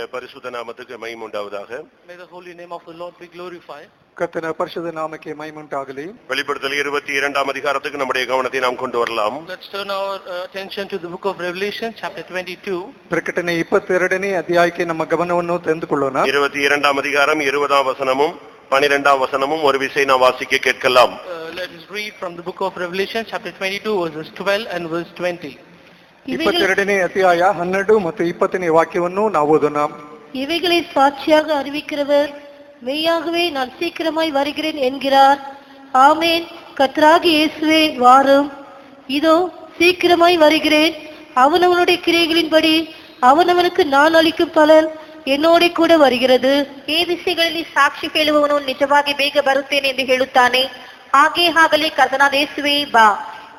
கர்த்தருடைய பரிசுத்த நாமத்துக்கு மகிமை உண்டாவதாக May the holy name of the Lord be glorified. ಕರ್ತನ ಪರಿಶುದ್ಧ ನಾಮಕ್ಕೆ ಮಹಿಮುಂಟಾಗಲಿ வெளிப்படுத்தல் இருபத்தி இரண்டாம் அதிகாரத்துக்கு நம்முடைய கவனத்தை நாம் கொண்டு வரலாம் Let's turn our uh, attention to the book of Revelation, chapter 22. ಪ್ರಕಟಣೆ ಇಪ್ಪತ್ತೆರಡನೇ ಅಧ್ಯಾಯಕ್ಕೆ ನಮ್ಮ ಗಮನವನ್ನು ತಂದುಕೊಳ್ಳೋಣ இருபத்தி இரண்டாம் அதிகாரம் இருபதாம் வசனமும் பனிரெண்டாம் வசனமும் ஒரு விசை நாம் வாசிக்க கேட்கலாம் Uh, let us read from the book of Revelation, chapter 22, verses 12 and verse 20. ಇಪ್ಪತ್ತೆರಡನೇ ಅಧ್ಯಾಯ ಹನ್ನೆರಡು ಮತ್ತು ಇಪ್ಪತ್ತನೇ ವಾಕ್ಯವನ್ನು ನಾವು ಓದೋಣ இவைகளை சாட்சியாக அறிவிக்கிறவர் மெய்யாகவே நான் சீக்கிரமாய் வருகிறேன் என்கிறார் ஆமேன் கத்ராகி இயேசுவே வாரும் இதோ சீக்கிரமாய் வருகிறேன் அவனவனுடைய கிரைகளின்படி ಅವನವನಕ್ಕೆ ನಾನು ಅಳಿக்கும் ಪಲನ್ என்னோட ಕೂಡ வருகிறது ಈ ವಿಷಯಗಳಲ್ಲಿ ಸಾಕ್ಷಿ ಹೇಳುವವನು ನಿಜವಾಗಿ ಬೇಗ ಬರುತ್ತೇನೆ ಎಂದು ಹೇಳುತ್ತಾನೆ ಹಾಗೆ ಆಗಲಿ ಕರ್ತನಾದ ಯೇಸುವೇ ಬಾ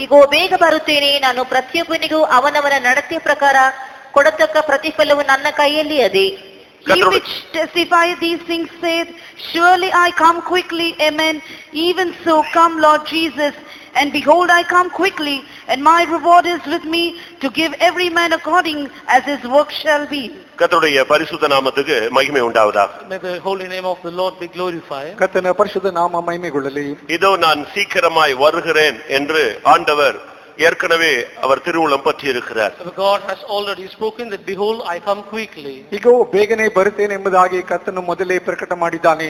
ಈಗೋ ಬೇಗ ಬರುತ್ತೇನೆ ನಾನು ಪ್ರತಿಯೊಬ್ಬನಿಗೂ ಅವನವನ ನಡತೆಯ ಪ್ರಕಾರ ಕೊಡತಕ್ಕ ಪ್ರತಿಫಲವು ನನ್ನ ಕೈಯಲ್ಲಿ ಅದೇ He which testify these things saith, Surely I come quickly, amen. Even so, come Lord Jesus. And behold, I come quickly, and my reward is with me to give every man according as his work shall be. கர்த்தருடைய பரிசுத்த நாமத்துக்கு மகிமை உண்டாவதாக May the holy name of the Lord be glorified. ಕರ್ತನ ಪರಿಶುದ್ಧ ನಾಮ ಮಹಿಮೆಗೊಳ್ಳಲಿ இதோ நான் சீக்கிரமாய் வருகிறேன் என்று ஆண்டவர் ஏற்கனவே அவர் திருவுளம் பற்றி இருக்கிறார் For God has already spoken that, Behold, I come quickly. ಈಗ ಬೇಗನೆ ಬರುತ್ತೇನೆ ಎಂಬುದಾಗಿ ಕರ್ತನು ಮೊದಲೇ ಪ್ರಕಟ ಮಾಡಿದ್ದಾನೆ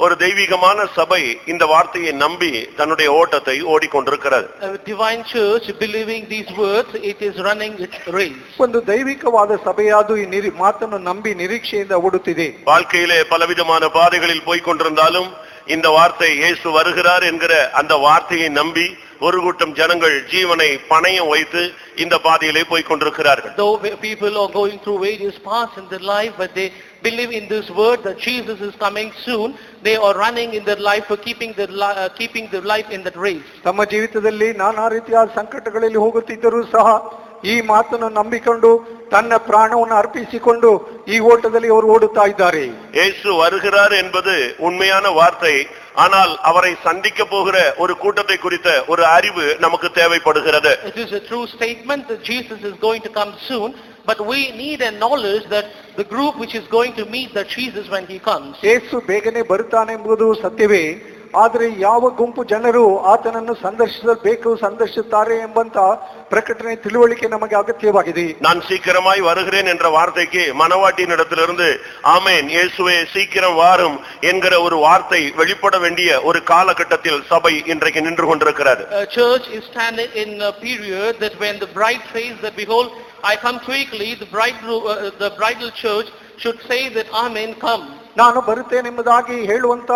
ஒரு தெய்வீகமான சபை இந்த வார்த்தையை நம்பி தன்னுடைய ஓட்டத்தை ஓடிக்கொண்டிருக்கிறது A divine church believing these words, it is running its race. ಒಂದು ದೈವಿಕವಾದ ಸಭೆಯಾದು ಈ ನಿರಿ ಮಾತನ್ನು ನಂಬಿ ನಿರೀಕ್ಷೆಯಿಂದ ಓಡುತ್ತಿದೆ வாழ்க்கையிலே பலவிதமான பாதைகளில் போய்க் கொண்டிருந்தாலும் இந்த வார்த்தை இயேசு வருகிறார் என்கிற அந்த வார்த்தையை நம்பி ஒரு கூட்டம் ஜனங்கள் ஜீவனை பணயம் வைத்து இந்த பாதையிலே போய்க் கொண்டிருக்கிறார்கள் Though people are going through various paths in their life, but they believe in this word that Jesus is coming soon, they are running in their life for keeping their, li- uh, keeping their life in that race. ತಮ್ಮ ಜೀವಿತದಲ್ಲಿ ನಾನಾ ರೀತಿಯಾದ ಸಂಕಟಗಳಲ್ಲಿ ಹೋಗುತ್ತಿದ್ದರೂ ಸಹ ಈ ಮಾತನ್ನು ನಂಬಿಕೊಂಡು ತನ್ನ ಪ್ರಾಣವನ್ನು ಅರ್ಪಿಸಿಕೊಂಡು ಈ ಓಟದಲ್ಲಿ ಅವರು ಓಡುತ್ತಾ ಇದ್ದಾರೆ இயேசு வருகிறார் என்பது உண்மையான வார்த்தை ஆனால் அவரை சந்திக்க போகிற ஒரு கூட்டத்தை குறித்த ஒரு அறிவு நமக்கு தேவைப்படுகிறது It is a true statement that Jesus is going to come soon, but we need a knowledge that the group which is going to meet that Jesus when he comes. ಯೇಸು ಬೇಗನೆ ಬರುತ್ತಾನೆಂಬುದು ಸತ್ಯವೇ ಆದರೆ ಯಾವ ಗುಂಪು ಜನರು ಆತನನ್ನು ಸಂದರ್ಶಿಸಬೇಕು ಸಂದರ್ಶಿಸುತ್ತಾರೆ ಎಂಬಂತ ಪ್ರಕಟಣೆ ತಿಳುವಳಿಕೆ ನಮಗೆ ಅಗತ್ಯವಾಗಿದೆ நான் சீக்கிரமாய் வருகிறேன் என்ற வார்த்தைக்கு மனவாட்டியின் இடத்திலிருந்து ஆமேன் இயேசுவே சீக்கிரம் வாரும் என்கிற ஒரு வார்த்தை வெளிப்பட வேண்டிய ஒரு காலகட்டத்தில் சபை இன்றைக்கு நின்று கொண்டிருக்கிறது A church is standing in a period that when the bride says that behold, I come quickly, the bride, uh, the bridal church should say that Amen, come. ನಾನು ಬರುತ್ತೇನೆಂಬುದಾಗಿ ಹೇಳುವಂತ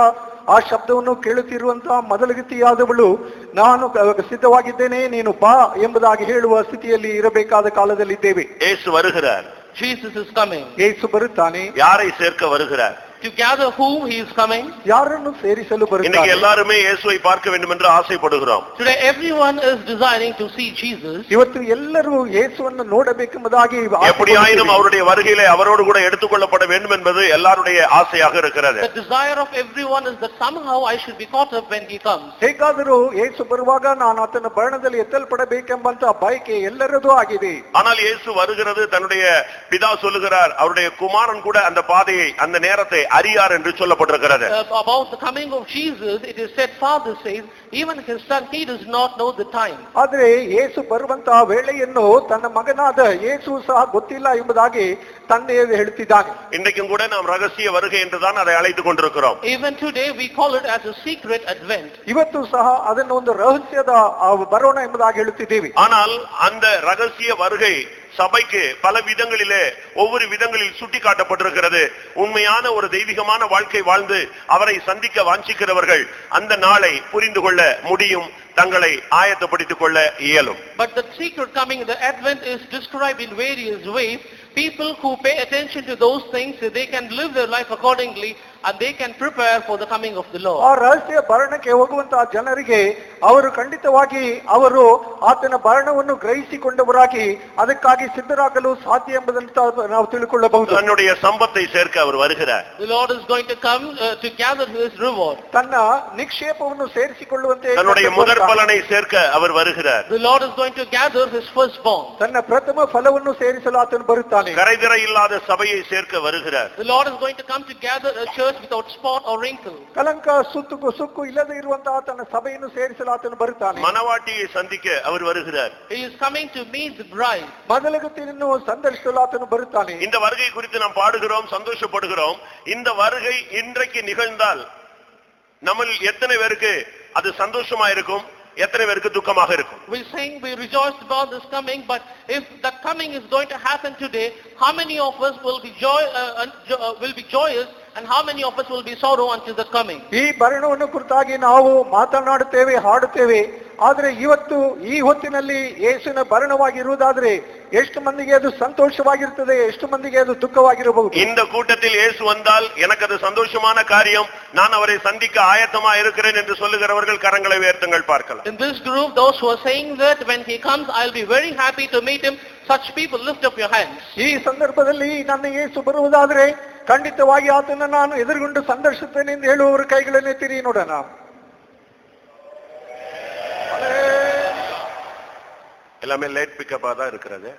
ಆ ಶಬ್ದವನ್ನು ಕೇಳುತ್ತಿರುವಂತ ಮೊದಲಗತಿಯಾದವಳು ನಾನು ಕ- ಸಿದ್ಧವಾಗಿದ್ದೇನೆ ನೀನು ಬಾ ಎಂಬುದಾಗಿ ಹೇಳುವ ಸ್ಥಿತಿಯಲ್ಲಿ ಇರಬೇಕಾದ ಕಾಲದಲ್ಲಿದ್ದೇವೆ இயேசு வருகிறார் Jesus is coming. ಯೇಸು ಬರುತ್ತಾನೆ யாரை சேர்க்க வருகிறார் To gather whom he is coming? ಯಾರನ್ನು ಸೇರಿಸಲು இன்னைக்கு ಬರುತ್ತಾನೆ எல்லாருமே இயேசுவை பார்க்க வேண்டும் என்று ஆசைப்படுகிறோம் Today everyone is desiring to see Jesus. ಇವತ್ತು ಎಲ್ಲರೂ ಯೇಸುವನ್ನು ನೋಡಬೇಕೆಂಬುದಾಗಿ எப்படியாயினும் அவருடைய வருகையிலே அவரோடு கூட எடுத்துக்கொள்ளப்பட வேண்டும் என்பது எல்லாருடைய ஆசையாக இருக்கிறது The desire of everyone is that somehow I should be caught up when he comes. ಹೇಗಾದರೂ ಯೇಸು ಬರುವಾಗ ನಾನು ಆತನ ಬರಣದಲ್ಲಿ ಎತ್ತಲ್ಪಡಬೇಕೆಂಬಂತ ಬಯಕೆ ಎಲ್ಲರದೂ ಆಗಿದೆ ஆனால் இயேசு வருகிறது தன்னுடைய பிதா சொல்லுகிறார் அவருடைய குமாரன் கூட அந்த பாதையை அந்த நேரத்தை அறியார் என்று சொல்லப்பட்டிருக்கிறது Uh, about the coming of Jesus, it is said, Father says, even his son, he does not know the time. ಆದ್ರೆ ಯೇಸು ಬರುವಂತಹ ವೇಳೆಯನ್ನು ತನ್ನ ಮಗನಾದ ಯೇಸು ಸಹ ಗೊತ್ತಿಲ್ಲ ಎಂಬುದಾಗಿ ತಂದೆ ಹೇಳ್ತಿದ್ದಾನೆ இன்றைக்கும் கூட நாம் ரகசிய வருகை என்றுதான் அதை அழைத்துக் கொண்டிருக்கிறோம் Even today, we call it as a secret advent. ಇವತ್ತು ಸಹ ಅದನ್ನು ಒಂದು ರಹಸ್ಯದ ಆ, ಬರೋಣ ಎಂಬುದಾಗಿ ಹೇಳುತ್ತಿದ್ದೇವೆ ஆனால் அந்த ரகசிய வருகை சபைக்கு பல விதங்களிலே ஒவ்வொரு விதங்களில் சுட்டி காட்டப்பட்டிருக்கிறது உண்மையான ஒரு தெய்வீகமான வாழ்க்கை வாழ்ந்து அவரை சந்திக்க வாஞ்சிக்கிறவர்கள் அந்த நாளை புரிந்து கொள்ள முடியும் தங்களை ஆயத்தப்படுத்திக் கொள்ள இயலும் But the secret coming, the advent is described in various ways. People who pay attention to those things, they can live their life accordingly and they can prepare for the coming of the Lord. ಆ ರಹಸ್ಯ ಭರಣಕ್ಕೆ ಹೋಗುವಂತಹ ಜನರಿಗೆ ಅವರು ಖಂಡಿತವಾಗಿ ಅವರು ಆತನ ಭರಣವನ್ನು ಗ್ರಹಿಸಿಕೊಂಡವರಾಗಿ ಅದಕ್ಕಾಗಿ ಸಿದ್ಧರಾಗಲು ಸಾಧ್ಯ ಎಂಬುದನ್ನು ತಾ- ನಾವು ತಿಳ್ಕೊಳ್ಳಬಹುದು தன்னுடைய சம்பத்தை சேர்க்க அவர் வருகிறார் The Lord is going to come uh, to gather his reward. ತನ್ನ ನಿಕ್ಷೇಪವನ್ನು ಸೇರಿಸಿಕೊಳ್ಳುವಂತೆ தன்னுடைய ಕರ್ತನು முதற் ಬರ್ತಾನೆ. பலனை சேர்க்க அவர் வருகிறார் The Lord is going to gather his firstborn. ತನ್ನ ಪ್ರಥಮ ಫಲವನ್ನು ಸೇರಿಸಲು ಆತನು ಬರುತ್ತಾನೆ கரைதிரை இல்லாத சபையை சேர்க்க வருகிறார் The Lord is going to come to gather a church without spot or wrinkle. ಕಲಂಕ ಸುತ್ತು ಸುಕ್ಕು ಇಲ್ಲದೆ ಇರುವಂತಹ ತನ್ನ ಸಭೆಯನ್ನು ಸೇರಿಸಲು ಆತನು ಬರುತ್ತಾನೆ மனவாட்டியை சந்திக்க அவர் வருகிறார் He is coming to meet the bride. ಮೊದಲಗತಿಯನ್ನು ಸಂದರ್ಶಿಸಲು ಆತನು ಬರುತ್ತಾನೆ இந்த வருகை குறித்து நாம் பாடுகிறோம் சந்தோஷப்படுகிறோம் இந்த வருகை இன்றைக்கு நிகழ்ந்தால் நம்மில் எத்தனை பேருக்கு அது சந்தோஷமா இருக்கும் எத்தனை பேருக்கு துக்கமாக இருக்கும் We sing, we rejoice about this coming, but if that coming is going to happen today, how many of us will be joy, uh, uh, jo- uh, will be joyous, and how many of us will be sorrow until the coming? ಈ ಭರಣವನ್ನು ಕುರಿತಾಗಿ ನಾವು ಮಾತನಾಡುತ್ತೇವೆ ಹಾಡುತ್ತೇವೆ ಆದರೆ ಇವತ್ತು ಈ ಹೊತ್ತಿನಲ್ಲಿ ಯೇಸುವಿನ ಭರಣವಾಗಿರುವುದಾದ್ರೆ ಎಷ್ಟು ಮಂದಿಗೆ ಅದು ಸಂತೋಷವಾಗಿರ್ತದೆ ಎಷ್ಟು ಮಂದಿಗೆ ಅದು ದುಃಖವಾಗಿರಬಹುದು இந்த கூட்டத்தில் இயேசு வந்தால் எனக்கு அது சந்தோஷமான காரியம் நான் அவரை சந்திக்க ஆயத்தமா இருக்கிறேன் என்று சொல்லுகிறவர்கள் கரங்களை உயர்த்துங்கள் பார்க்கலாம் In this group, those who are saying that when he comes, I'll be very happy to meet him, such people lift up your hands. ಈ ಸಂದರ್ಭದಲ್ಲಿ ನನ್ನ ಯೇಸು ಬರುವುದಾದ್ರೆ ಖಂಡಿತವಾಗಿ ಆತನ ನಾನು ಎದುರುಗೊಂಡು ಸಂದರ್ಶಿಸುತ್ತೇನೆ ಎಂದು ಹೇಳುವವರು ಕೈಗಳನ್ನು ಎತ್ತಿರಿ ನೋಡೋಣ எல்லாமே லேட் பிக்கப்பா தான் இருக்கிறது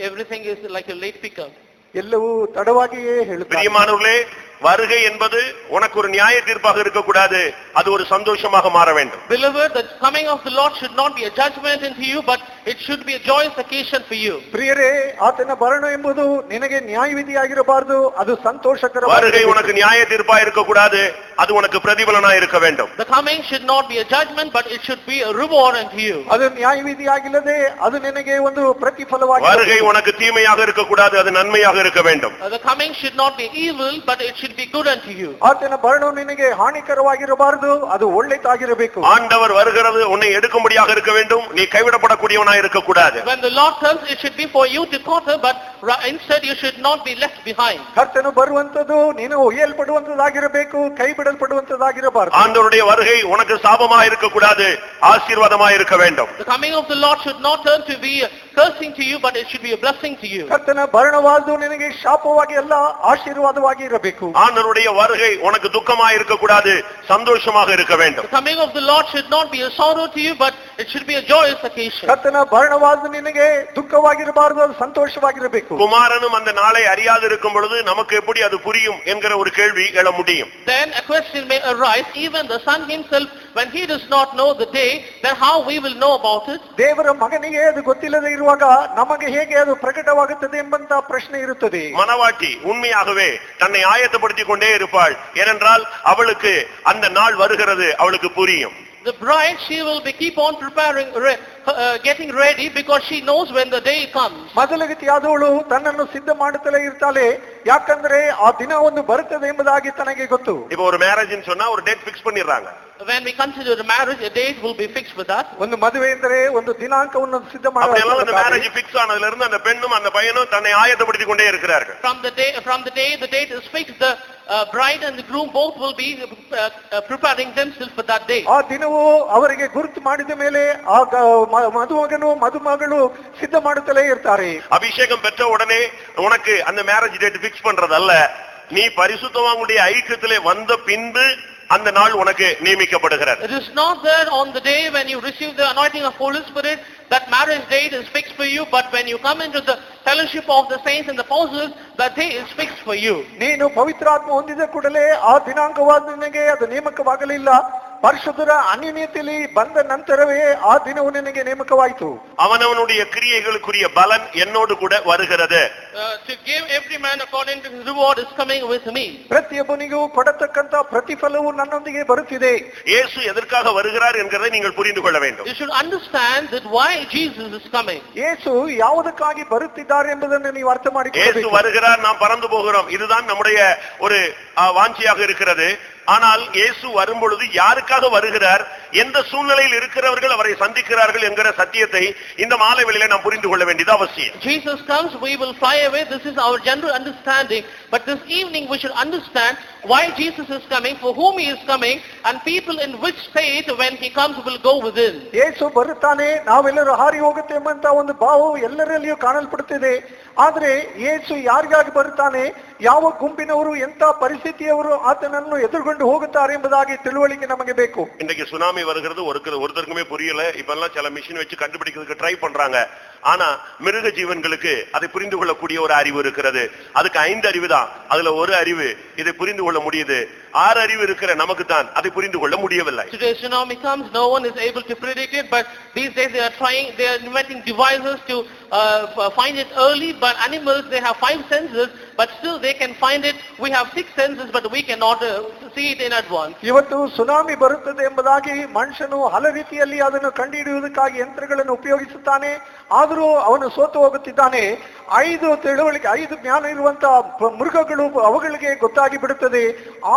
Everything is like a late pickup. ಎಲ್ಲವೂ ತಡವಾಗಿಯೇ ಹೇಳುತ್ತಾರೆ பிரியமானவர்களே வருகை என்பது உனக்கு ஒரு நியாய தீர்ப்பாக இருக்கக்கூடாது அது ஒரு சந்தோஷமாக மாற வேண்டும் Beloved, the coming of the Lord should not be a judgment into you, but it should be a joyous occasion for you. ಪ್ರಿಯರೇ ಆತನ ಭರಣ ಎಂಬುದು ನಿನಗೆ ನ್ಯಾಯವಿಧಿಯಾಗಿರಬಾರದು ಅದು ಸಂತೋಷಕರ வருகை உனக்கு நியாய தீர்ப்பா இருக்கக்கூடாது அது உனக்கு பிரதிபலனா இருக்க வேண்டும் The coming should not be a judgment, but it should be a reward unto you. ಅದು ನ್ಯಾಯವಿಧಿಯಾಗಿಲ್ಲದೆ ಅದು ನಿನಗೆ ಒಂದು ಪ್ರತಿಫಲವಾಗಿ வருகை உனக்கு தீமையாக இருக்கக்கூடாது அது நன்மையாக இருக்க வேண்டும் Uh, The coming should not be evil, but it should be good unto you. ಆತನ ಭರಣವು ನಿನಗೆ ಹಾನಿಕರವಾಗಿರಬಾರದು ಅದು ಒಳ್ಳೆದಾಗಿರಬೇಕು ஆண்டவர் வருகிறது உன்னை எடுக்கும்படியாக இருக்க வேண்டும் நீ கைவிடப்படக்கூடியவனா இருக்கக்கூடாது When the Lord comes, it should be for you to conquer, but ra- instead you should not be left behind. ಕರ್ತನು ಬರುವಂತದ್ದು ನೀನು ಒಯ್ಯಲ್ಪಡುವಂತದಾಗಿರಬೇಕು ಕೈ ಬಿಡಲ್ಪಡುವಂತದಾಗಿರಬಾರದು ஆண்டவருடைய வருகை உனக்கு சாபமா இருக்கக்கூடாது ஆசீர்வாதமா இருக்க வேண்டும் The coming of the Lord should not turn to be a cursing to you, but it should be a blessing to you. ಕರ್ತನ ಭರಣವಾದು ನಿನಗೆ ಶಾಪವಾಗಿ ಅಲ್ಲ ಆಶೀರ್ವಾದವಾಗಿ ಇರಬೇಕು ஆண்டவருடைய வருகை உனக்கு துக்கமா இருக்கக்கூடாது சந்தோஷமாக இருக்க வேண்டும் The coming of the Lord should not be a sorrow to you, but it should be a joyous occasion. ಕರ್ತನ ಭರಣವಾದ ನಿನಗೆ ದುಃಖವಾಗಿರಬಾರದು ಅದು ಸಂತೋಷವಾಗಿರಬೇಕು குமாரனும் அந்த நாளை அறியாது இருக்கும் பொழுது நமக்கு எப்படி அது புரியும் என்கிற ஒரு கேள்வி எழ முடியும் Then a question may arise, even the Son himself, when he does not know the day, then how we will know about it? ದೇವರ ಮಗನಿಗೆ ಅದು ಗೊತ್ತಿಲ್ಲದೆ ಇರುವಾಗ ನಮಗೆ ಹೇಗೆ ಅದು ಪ್ರಕಟವಾಗುತ್ತದೆ ಎಂಬಂತ ಪ್ರಶ್ನೆ ಇರುತ್ತದೆ மனவாட்டி உண்மையாகவே தன்னை ஆயத்தப்படுத்திக் கொண்டே இருப்பாள் ஏனென்றால் அவளுக்கு அந்த நாள் வருகிறது அவளுக்கு புரியும் The bride, she will be keep on preparing, re- uh, getting ready because she knows when the day comes. ಮೊದಲಗತಿಯಾದವಳು ತನ್ನನ್ನು ಸಿದ್ಧ ಮಾಡುತ್ತಲೇ ಇರ್ತಾಳೆ ಯಾಕಂದ್ರೆ ಆ ದಿನ ಒಂದು ಬರುತ್ತದೆ ಎಂಬುದಾಗಿ ತನಗೆ ಗೊತ್ತು இப்ப ஒரு மேரேஜ்னு சொன்னா ஒரு டேட் பிக்ஸ் பண்ணிடுறாங்க When we consider the marriage, a date will be fixed for that. ಒಂದು ಮದುವೆ ಎಂದರೆ ಒಂದು ದಿನಾಂಕವನ್ನು ಸಿದ್ಧ அப்படியெல்லாம் அந்த ಮಾಡುವ மேரேஜ் பிக்ஸ் ஆனதுல இருந்து அந்த பெண்ணும் அந்த பையனும் தன்னை ஆயத்தப்படுத்திக் கொண்டே இருக்கிறார்கள் From the day, from the day the date is fixed, the uh, bride and the groom both will be uh, uh, preparing themselves for that day. ಆ ದಿನವು ಅವರಿಗೆ ಗುರುತು ಮಾಡಿದ ಮೇಲೆ ಆ ಗ- ಮ- ಮದುಮಗನು ಮದುಮಗಳು ಸಿದ್ಧ ಮಾಡುತ್ತಲೇ ಇರ್ತಾರೆ அபிஷேகம் பெற்ற உடனே உனக்கு அந்த மேரேஜ் டேட் பிக்ஸ் பண்றதல்ல நீ பரிசுத்தவாங்களுடைய ஐக்கியத்திலே வந்த பின்பு அந்த நாள் உனக்கு நியமிக்கப்படுகிறது It is not that on the day when you receive the anointing of Holy Spirit, that marriage date is fixed for you, but when you come into the fellowship of the saints and the apostles, that day is fixed for you. ನೀನು ಪವಿತ್ರಾತ್ಮ ಹೊಂದಿದ ಕೂಡಲೇ ಆ ದಿನಾಂಕವಾದ ನಿನಗೆ ಅದು ನೇಮಕವಾಗಲಿಲ್ಲ ಪರಿಶುದ್ಧರ ಅನ್ಯನ್ಯತೆಯಲ್ಲಿ ಬಂದ ನಂತರವೇ ಆ ದಿನವು ನಿನಗೆ ನೇಮಕವಾಯಿತು அவனவனுடைய கிரியைகளுக்குரிய பலன் என்னோடு கூட வருகிறது Uh, to give every man according to his reward is coming with me. ಪ್ರತಿಯೊಬ್ಬನಿಗೂ ಕೊಡತಕ್ಕಂತ ಪ್ರತಿಫಲವು ನನ್ನೊಂದಿಗೆ ಬರುತ್ತಿದೆ இயேசு எதற்காக வருகிறார் என்கிறதை நீங்கள் புரிந்து கொள்ள வேண்டும் You should understand that why Jesus is coming. ಯೇಸು ಯಾವುದಕ್ಕಾಗಿ ಬರುತ್ತಿದ್ದಾರೆ ಎಂಬುದನ್ನು ನೀವು ಅರ್ಥ இயேசு ಮಾಡಿಕೊಳ್ಳಬೇಕು வருகிறார் நாம் பறந்து போகிறோம் இதுதான் நம்முடைய ஒரு ஆ, வாஞ்சியாக இருக்கிறது ஆனால் இயேசு வரும்பொழுது யாருக்காக வருகிறார்? எந்த சூழ்நிலையில் இருக்கிறவர்கள் அவரை சந்திக்கிறார்கள் என்கிற சத்தியத்தை இந்த மாலை வேளையில நாம் புரிந்து கொள்ள வேண்டியது அவசியம். Jesus comes, we will fly away, this is our general understanding. But this evening we should understand why Jesus is coming, for whom he is coming, and people in which state when he comes will go within. ಯೇಸು ಬರುತ್ತಾನೆ ನಾವೆಲ್ಲರೂ ಹಾರಿ ಹೋಗುತ್ತೆ ಎಂಬಂತ ಒಂದು ಭಾವವು ಎಲ್ಲರಲ್ಲಿಯೂ ಕಾಣಲ್ಪಡುತ್ತಿದೆ ಆದ್ರೆ ಯೇಸು ಯಾರಿಗಾಗಿ ಬರುತ್ತಾನೆ ಯಾವ ಗುಂಪಿನವರು ಎಂತ ಪರಿಸ್ಥಿತಿಯವರು ಆತನನ್ನು ಎದುರುಗೊಂಡು ಹೋಗುತ್ತಾರೆ ಎಂಬುದಾಗಿ ತಿಳುವಳಿಕೆ ನಮಗೆ ಬೇಕು இன்றைக்கு சுனாமி வருகிறது ஒருத்தர் ஒருத்தருக்குமே புரியல இப்பெல்லாம் சில மிஷின் வச்சு கண்டுபிடிக்கிறதுக்கு ட்ரை பண்றாங்க ஆனா மிருக ஜீவன்களுக்கு அதை புரிந்து கொள்ளக்கூடிய ஒரு அறிவு இருக்கிறது. அதுக்கு ஐந்து அறிவு தான் அதுல ஒரு அறிவு இதை புரிந்து கொள்ள முடியுது. ஆறு அறிவு இருக்கிற நமக்கு தான் அதை புரிந்து கொள்ள முடியவில்லை Today tsunami comes, no one is able to predict it, but these days they are trying, they are inventing devices to uh, f- find it early, but animals, they have five senses, but still they can find it. We have six senses, but we cannot uh, see it in advance. ಇವತ್ತು tsunami ಬರುತ್ತದೆ ಎಂಬುದಾಗಿ ಮನುಷ್ಯನು ಹಲ ರೀತಿಯಲ್ಲಿ ಅದನ್ನು ಕಂಡುಹಿಡಿಯುವುದಕ್ಕಾಗಿ ಯಂತ್ರಗಳನ್ನು ಉಪಯೋಗಿಸುತ್ತಾನೆ ಆದರೂ ಅವನು ಸೋತು ಹೋಗುತ್ತಿದ್ದಾನೆ ಐದು ತಿಳುವಳಿಕೆ ಐದು ಜ್ಞಾನ ಇರುವಂತ ಪ- ಮೃಗಗಳು ಅವುಗಳಿಗೆ ಗೊತ್ತಾಗಿ ಬಿಡುತ್ತದೆ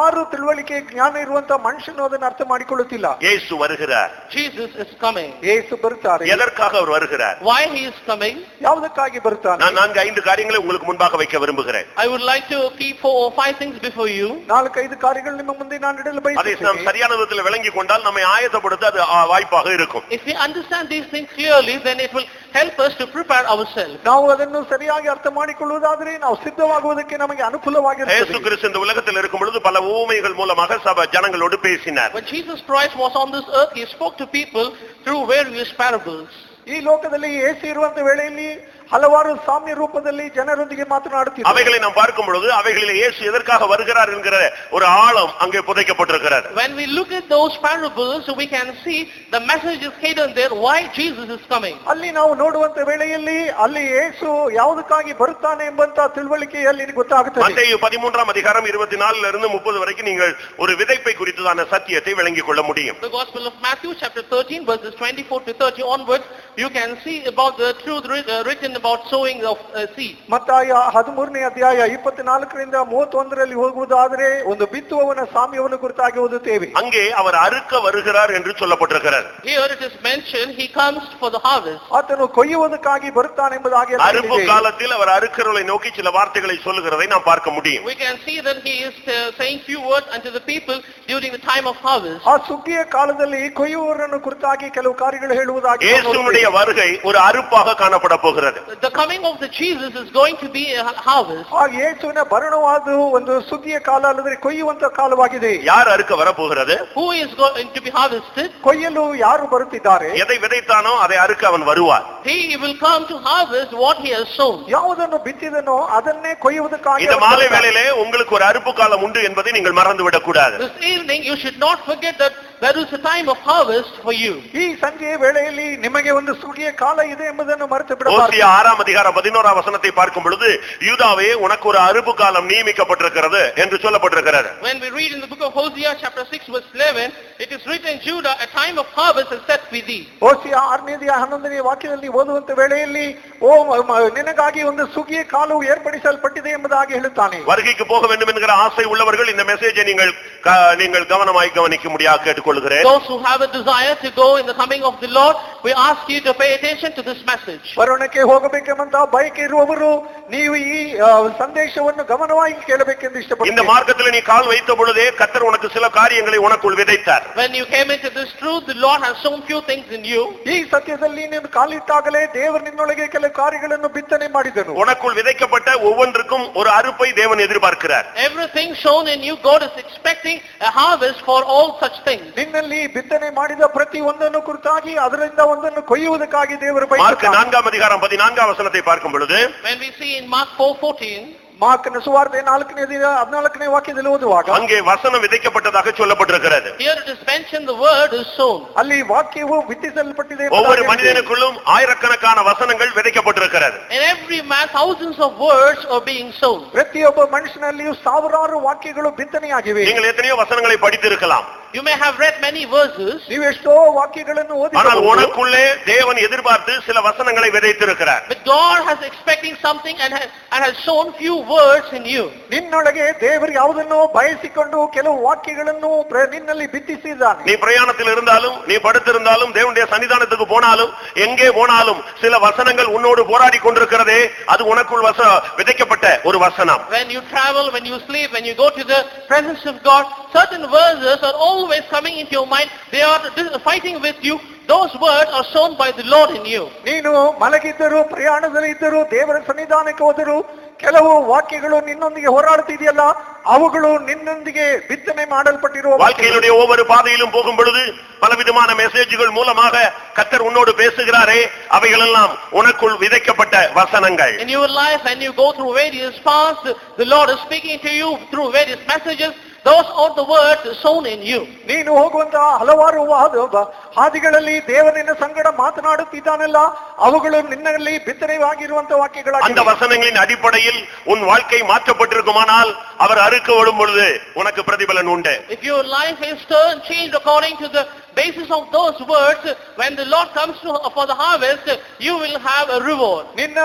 ಆರು ತಿಳುವಳಿಕೆ ಜ್ಞಾನ ಇರುವಂತ ಮನುಷ್ಯನು ಅದನ್ನು ಅರ್ಥ ಮಾಡಿಕೊಳ್ಳುತ್ತಿಲ್ಲ இயேசு வருகிறார் Jesus is coming. ಏಸು ಬರುತ್ತಾರೆ எதற்காக அவர் வருகிறார் Why he is coming? ಯಾವುದಕ್ಕಾಗಿ ಬರುತ್ತಾನೆ நான் நான்கு ஐந்து காரியங்களை உங்களுக்கு முன்பாக வைக்க விரும்புகிறேன் I would like to keep four or five things before you. ನಾಲ್ಕೈದು ಕಾರ್ಯಗಳು ನಿಮ್ಮ ಮುಂದೆ ನಾನು ಇಡಲು அதை நாம் ಬಯಸುತ್ತೇನೆ சரியான விதத்தில் விளங்கி கொண்டால் நம்மை ஆயத்தப்படுத்த அது ஆ, வாய்ப்பாக இருக்கும் If we understand these things clearly, then it will help us to prepare ourselves. ನಾವು ಅದನ್ನು ಸರಿಯಾಗಿ ಅರ್ಥ ಮಾಡಿಕೊಳ್ಳುವುದಾದ್ರೆ ನಾವು ಸಿದ್ಧವಾಗುವುದಕ್ಕೆ ನಮಗೆ இயேசு ಅನುಕೂಲವಾಗಿರುತ್ತದೆ கிறிஸ்து இந்த உலகத்தில் இருக்கும் பொழுது பல ஊமைகள் மூலமாக சப ஜனங்களோடு பேசினார் When Jesus Christ was on this earth, he spoke to people through various parables. ಈ ಲೋಕದಲ್ಲಿ ಏಸು ಇರುವಂತ ವೇಳೆಯಲ್ಲಿ ಹಲವಾರು ಸಾಮ್ಯ ರೂಪದಲ್ಲಿ ಜನರೊಂದಿಗೆ ಮಾತನಾಡುತ್ತಿದ್ದರು அவைகளை நாம் பார்க்கும் பொழுது அவைகளில் இயேசு எதற்காக வருகிறார் என்கிற ஒரு ஆழம் அங்கே புதைக்கப்பட்டிருக்கிறது When we look at those parables, we can see the message is hidden there, why Jesus is coming. ಅಲ್ಲಿ ನಾವು ನೋಡುವಂತ ವೇಳೆಯಲ್ಲಿ ಅಲ್ಲಿ ಏಸು ಯಾವುದಕ್ಕಾಗಿ ಬರುತ್ತಾನೆ ಎಂಬಂತ ತಿಳುವಳಿಕೆಯಲ್ಲಿ ಗೊತ್ತಾಗುತ್ತದೆ மத்தேயு பதிமூன்றாம் அதிகாரம் இருபத்தி நாலுல இருந்து முப்பது வரைக்கும் நீங்கள் ஒரு விதைப்பை குறித்ததான சத்தியத்தை விளங்கிக் கொள்ள முடியும் The Gospel of Matthew, chapter 13, verses 24 to 30 onwards, you can see about the truth writ- uh, written about sowing of uh, seed. ಮತ್ತಾಯ ಹದಿಮೂರನೇ ಅಧ್ಯಾಯ ಇಪ್ಪತ್ನಾಲ್ಕರಿಂದ ಮೂವತ್ತೊಂದರಲ್ಲಿ ಹೋಗುವುದಾದರೆ ಒಂದು ಬಿತ್ತುವವನ ಸಾಮ್ಯವನ್ನು ಕುರಿತಾಗಿ ಓದುತ್ತೇವೆ அங்கே அவர் அறுக்க வருகிறார் என்று சொல்லப்பட்டிருக்கிறார் Here it is mentioned, he comes for the harvest. ಆತನು ಕೊಯ್ಯುವುದಕ್ಕಾಗಿ ಬರುತ್ತಾನೆ ಎಂಬುದಾಗಿ ಅಲ್ಲಿ அறுப்பு ಹೇಳಿದೆ. காலத்தில் அவர் அறுக்கிறவர்களை நோக்கி சில வார்த்தைகளை சொல்லுகிறதை நாம் பார்க்க முடியும் We can see that he is uh, saying few words unto the people during the time of harvest. ಆ ಸುಗ್ಗಿಯ ಕಾಲದಲ್ಲಿ ಕೊಯ್ಯುವವರನ್ನು ಕುರಿತಾಗಿ ಕೆಲವು ಕಾರ್ಯಗಳು ಹೇಳುವುದಾಗಿ ನಾವು இயேசுனுடைய ನೋಡುತ್ತೇವೆ. வருகை ஒரு அறுப்பாக காணப்பட போகிறது The coming of the Jesus is going to be a harvest. ಆ ಯೇಸುವಿನ ಭರಣವಾದ ಒಂದು ಸುಗ್ಗಿಯ ಕಾಲ ಅಲ್ಲದ್ರೆ ಕೊಯ್ಯುವಂತ ಕಾಲವಾಗಿದೆ யார் அறுக்க வரப்போகிறது Who is going to be harvested? ಕೊಯ್ಯಲು ಯಾರು ಬರುತ್ತಿದ್ದಾರೆ எதை விதைத்தானோ அதை அறுக்க அவன் வருவார் He will come to harvest what he has sown. ಯಾವುದನ್ನು ಬಿತ್ತಿದನೋ ಅದನ್ನೇ ಕೊಯ್ಯುವುದಕ್ಕಾಗಿ இந்த ಅವನು மாலை ಬರ್ತಾನೆ. வேளையிலே உங்களுக்கு ஒரு அறுப்பு காலம் உண்டு என்பதை நீங்கள் மறந்து விடக் கூடாது This evening you should not forget that there is a time of harvest for you. ಈ ಸಂಜೆಯ ವೇಳೆಯಲ್ಲಿ ನಿಮಗೆ ಒಂದು ಸುಗ್ಗಿಯ ಕಾಲ ಇದೆ ಎಂಬುದನ್ನು ಮರೆತು ஓசியா ಬಿಡಬಾರದು ஆறாம் அதிகாரம் பதினோராம் வசனத்தை பார்க்கும் பொழுது யூதாவே உனக்கு ஒரு அறுப்பு காலம் நியமிக்கப்பட்டிருக்கிறது என்று சொல்லப்பட்டிருக்கிறது When we read in the book of Hosea chapter 6 verse 11, it is written, Judah, a time of harvest is set with thee. ಓಸಿಯ ಆರನೇದಿಯ ಹನ್ನೊಂದನೇ ವಾಕ್ಯದಲ್ಲಿ ಓದುವಂತ ವೇಳೆಯಲ್ಲಿ ಓ ಮ- ಮ- ನಿನಗಾಗಿ ಒಂದು ಸುಗ್ಗಿಯ ಕಾಲವು ಏರ್ಪಡಿಸಲ್ಪಟ್ಟಿದೆ ಎಂಬುದಾಗಿ ಹೇಳುತ್ತಾನೆ வருகைக்கு போக வேண்டும் என்கிற ஆசை உள்ளவர்கள் இந்த மெசேஜை நீங்கள் க- நீங்கள் கவனமாய் கவனிக்க முடியாது கேட்டுக்கொள்கிறேன் Those who have a desire to go in the coming of the Lord, we ask you to pay attention to this message. ವರುಣಕ್ಕೆ ಹೋಗಬೇಕೆಂಬಂತ ಬಯಕೆ ಇರುವವರು ನೀವು ಈ ಆ, ಸಂದೇಶವನ್ನು ಗಮನವಾಗಿ ಕೇಳಬೇಕೆಂದು இந்த ಇಷ್ಟಪಡ್ತೀನಿ மார்க்கத்தில் நீ கால் வைத்த பொழுதே கத்தர் உனக்கு சில காரியங்களை உனக்குள் விதைத்தார் When you came into this truth, the Lord has sown few things in you. ಈ ಸತ್ಯದಲ್ಲಿ ನೀನು ಕಾಲಿಟ್ಟಾಗಲೇ ದೇವರು ನಿನ್ನೊಳಗೆ ಕೆಲವು ಕಾರ್ಯಗಳನ್ನು ಬಿತ್ತನೆ ಮಾಡಿದನು உனக்குள் விதைக்கப்பட்ட ஒவ்வொன்றுக்கும் ஒரு அறுப்பை தேவன் எதிர்பார்க்கிறார் Everything sown in you, God is expecting a harvest for all such things. ನಿನ್ನಲ್ಲಿ ಬಿತ್ತನೆ ಮಾಡಿದ ಪ್ರತಿ ಒಂದನ್ನು ಕುರಿತಾಗಿ ಅದರಿಂದ ಒಂದನ್ನು ಕೊಯ್ಯುವುದಕ್ಕಾಗಿ ದೇವರು மார்க் ಬಯಸುತ್ತಾನೆ நான்காம் அதிகாரம் பதினான்காம் வசனத்தை பார்க்கும் பொழுது When we see in Mark 4:14, ಮಾರ್ಕನ ಸುವಾರ್ತೆ ನಾಲ್ಕನೇ ದಿನ ಹದಿನಾಲ್ಕನೇ ವಾಕ್ಯದಲ್ಲಿ ಓದುವಾಗ அங்கே வசனம் விதைக்கப்பட்டதாக சொல்லப்பட்டிருக்கிறது here it is mentioned the word is sown. ಅಲ್ಲಿ ವಾಕ್ಯವು ಬಿತ್ತಿಸಲ್ಪಟ್ಟಿದೆ ஒவ்வொரு ಎಂಬುದಾಗಿ ಹೇಳಿದೆ. மனிதனுக்குள்ளும் ஆயிரக்கணக்கான வசனங்கள் விதைக்கப்பட்டிருக்கிறது In every man, thousands of words are being sown. ಪ್ರತಿಯೊಬ್ಬ ಮನುಷ್ಯನಲ್ಲಿಯೂ ಸಾವಿರಾರು ವಾಕ್ಯಗಳು ಬಿತ್ತನೆಯಾಗಿವೆ நீங்கள் எத்தனையோ வசனங்களை படித்திருக்கலாம் You may have read many verses, ನೀವೆಷ್ಟೋ ವಾಕ್ಯಗಳನ್ನು ஆனால் ಓದಿ உனக்குள்ளே தேவன் எதிர்பார்த்து சில வசனங்களை விதைத்திருக்கிறார் but God has expecting something and has, and has shown few words in you. ನಿನ್ನೊಳಗೆ ದೇವರು ಯಾವುದನ್ನೋ ಬಯಸಿಕೊಂಡು ಕೆಲವು ವಾಕ್ಯಗಳನ್ನು ಪ್ರ- ನಿನ್ನಲ್ಲಿ ಬಿತ್ತಿಸಿದ್ದಾನೆ நீ பிரயாணத்தில் இருந்தாலும் நீ படுத்திருந்தாலும் தேவனுடைய சன்னிதானத்துக்கு போனாலும் எங்கே போனாலும் சில வசனங்கள் உன்னோடு போராடி கொண்டிருக்கிறதே அது உனக்குள் வச விதைக்கப்பட்ட ஒரு வசனம் When you travel, when you sleep, when you go to the presence of God, certain verses are always coming into your mind. They are dis- fighting with you. Those words are shown by the Lord in you. ನೀನು ಮಲಗಿದ್ದರು ಪ್ರಯಾಣದಲ್ಲಿ ಇದ್ದರು ದೇವರ ಸನ್ನಿಧಾನಕ್ಕೆ ಹೋದರು ಕೆಲವು ವಾಕ್ಯಗಳು ನಿನ್ನೊಂದಿಗೆ ಹೋರಾಡ್ತಿದೆಯಲ್ಲ ಅವುಗಳು ನಿನ್ನೊಂದಿಗೆ ಬಿತ್ತನೆ ಮಾಡಲ್ಪಟ್ಟಿರುವ ವಾಕ್ಯಗಳು. வாழ்க்கையினுடைய ஒவ்வொரு பாதையிலும் போகும் பொழுது பலவிதமான மெசேஜ்கள் மூலமாக கத்தர் உன்னோடு பேசுகிறாரே அவைகளெல்லாம் உனக்குள் விதைக்கப்பட்ட வசனங்கள் In your life, when you go through various paths, the- the Lord is speaking to you through various messages. Those are the words sown in you. ನೀನು ಹೋಗುವಂತಹ ಹಲವಾರು ವಾದ- ಬ- ಹಾದಿಗಳಲ್ಲಿ ದೇವರಿನ ಸಂಗಡ ಮಾತನಾಡುತ್ತಿದ್ದಾನಲ್ಲ ಅವುಗಳು ನಿನ್ನಲ್ಲಿ ಬಿತ್ತನೆವಾಗಿರುವಂತಹ அந்த ವಾಕ್ಯಗಳಾಗಿವೆ வசனங்களின் அடிப்படையில் உன் வாழ்க்கை மாற்றப்பட்டிருக்குமானால் அவர் அறுக்க விடும் பொழுது உனக்கு பிரதிபலன் உண்டு If your life is turned, changed according to the basis of those words, when the Lord comes to, for the harvest, you will have a reward. ನಿನ್ನ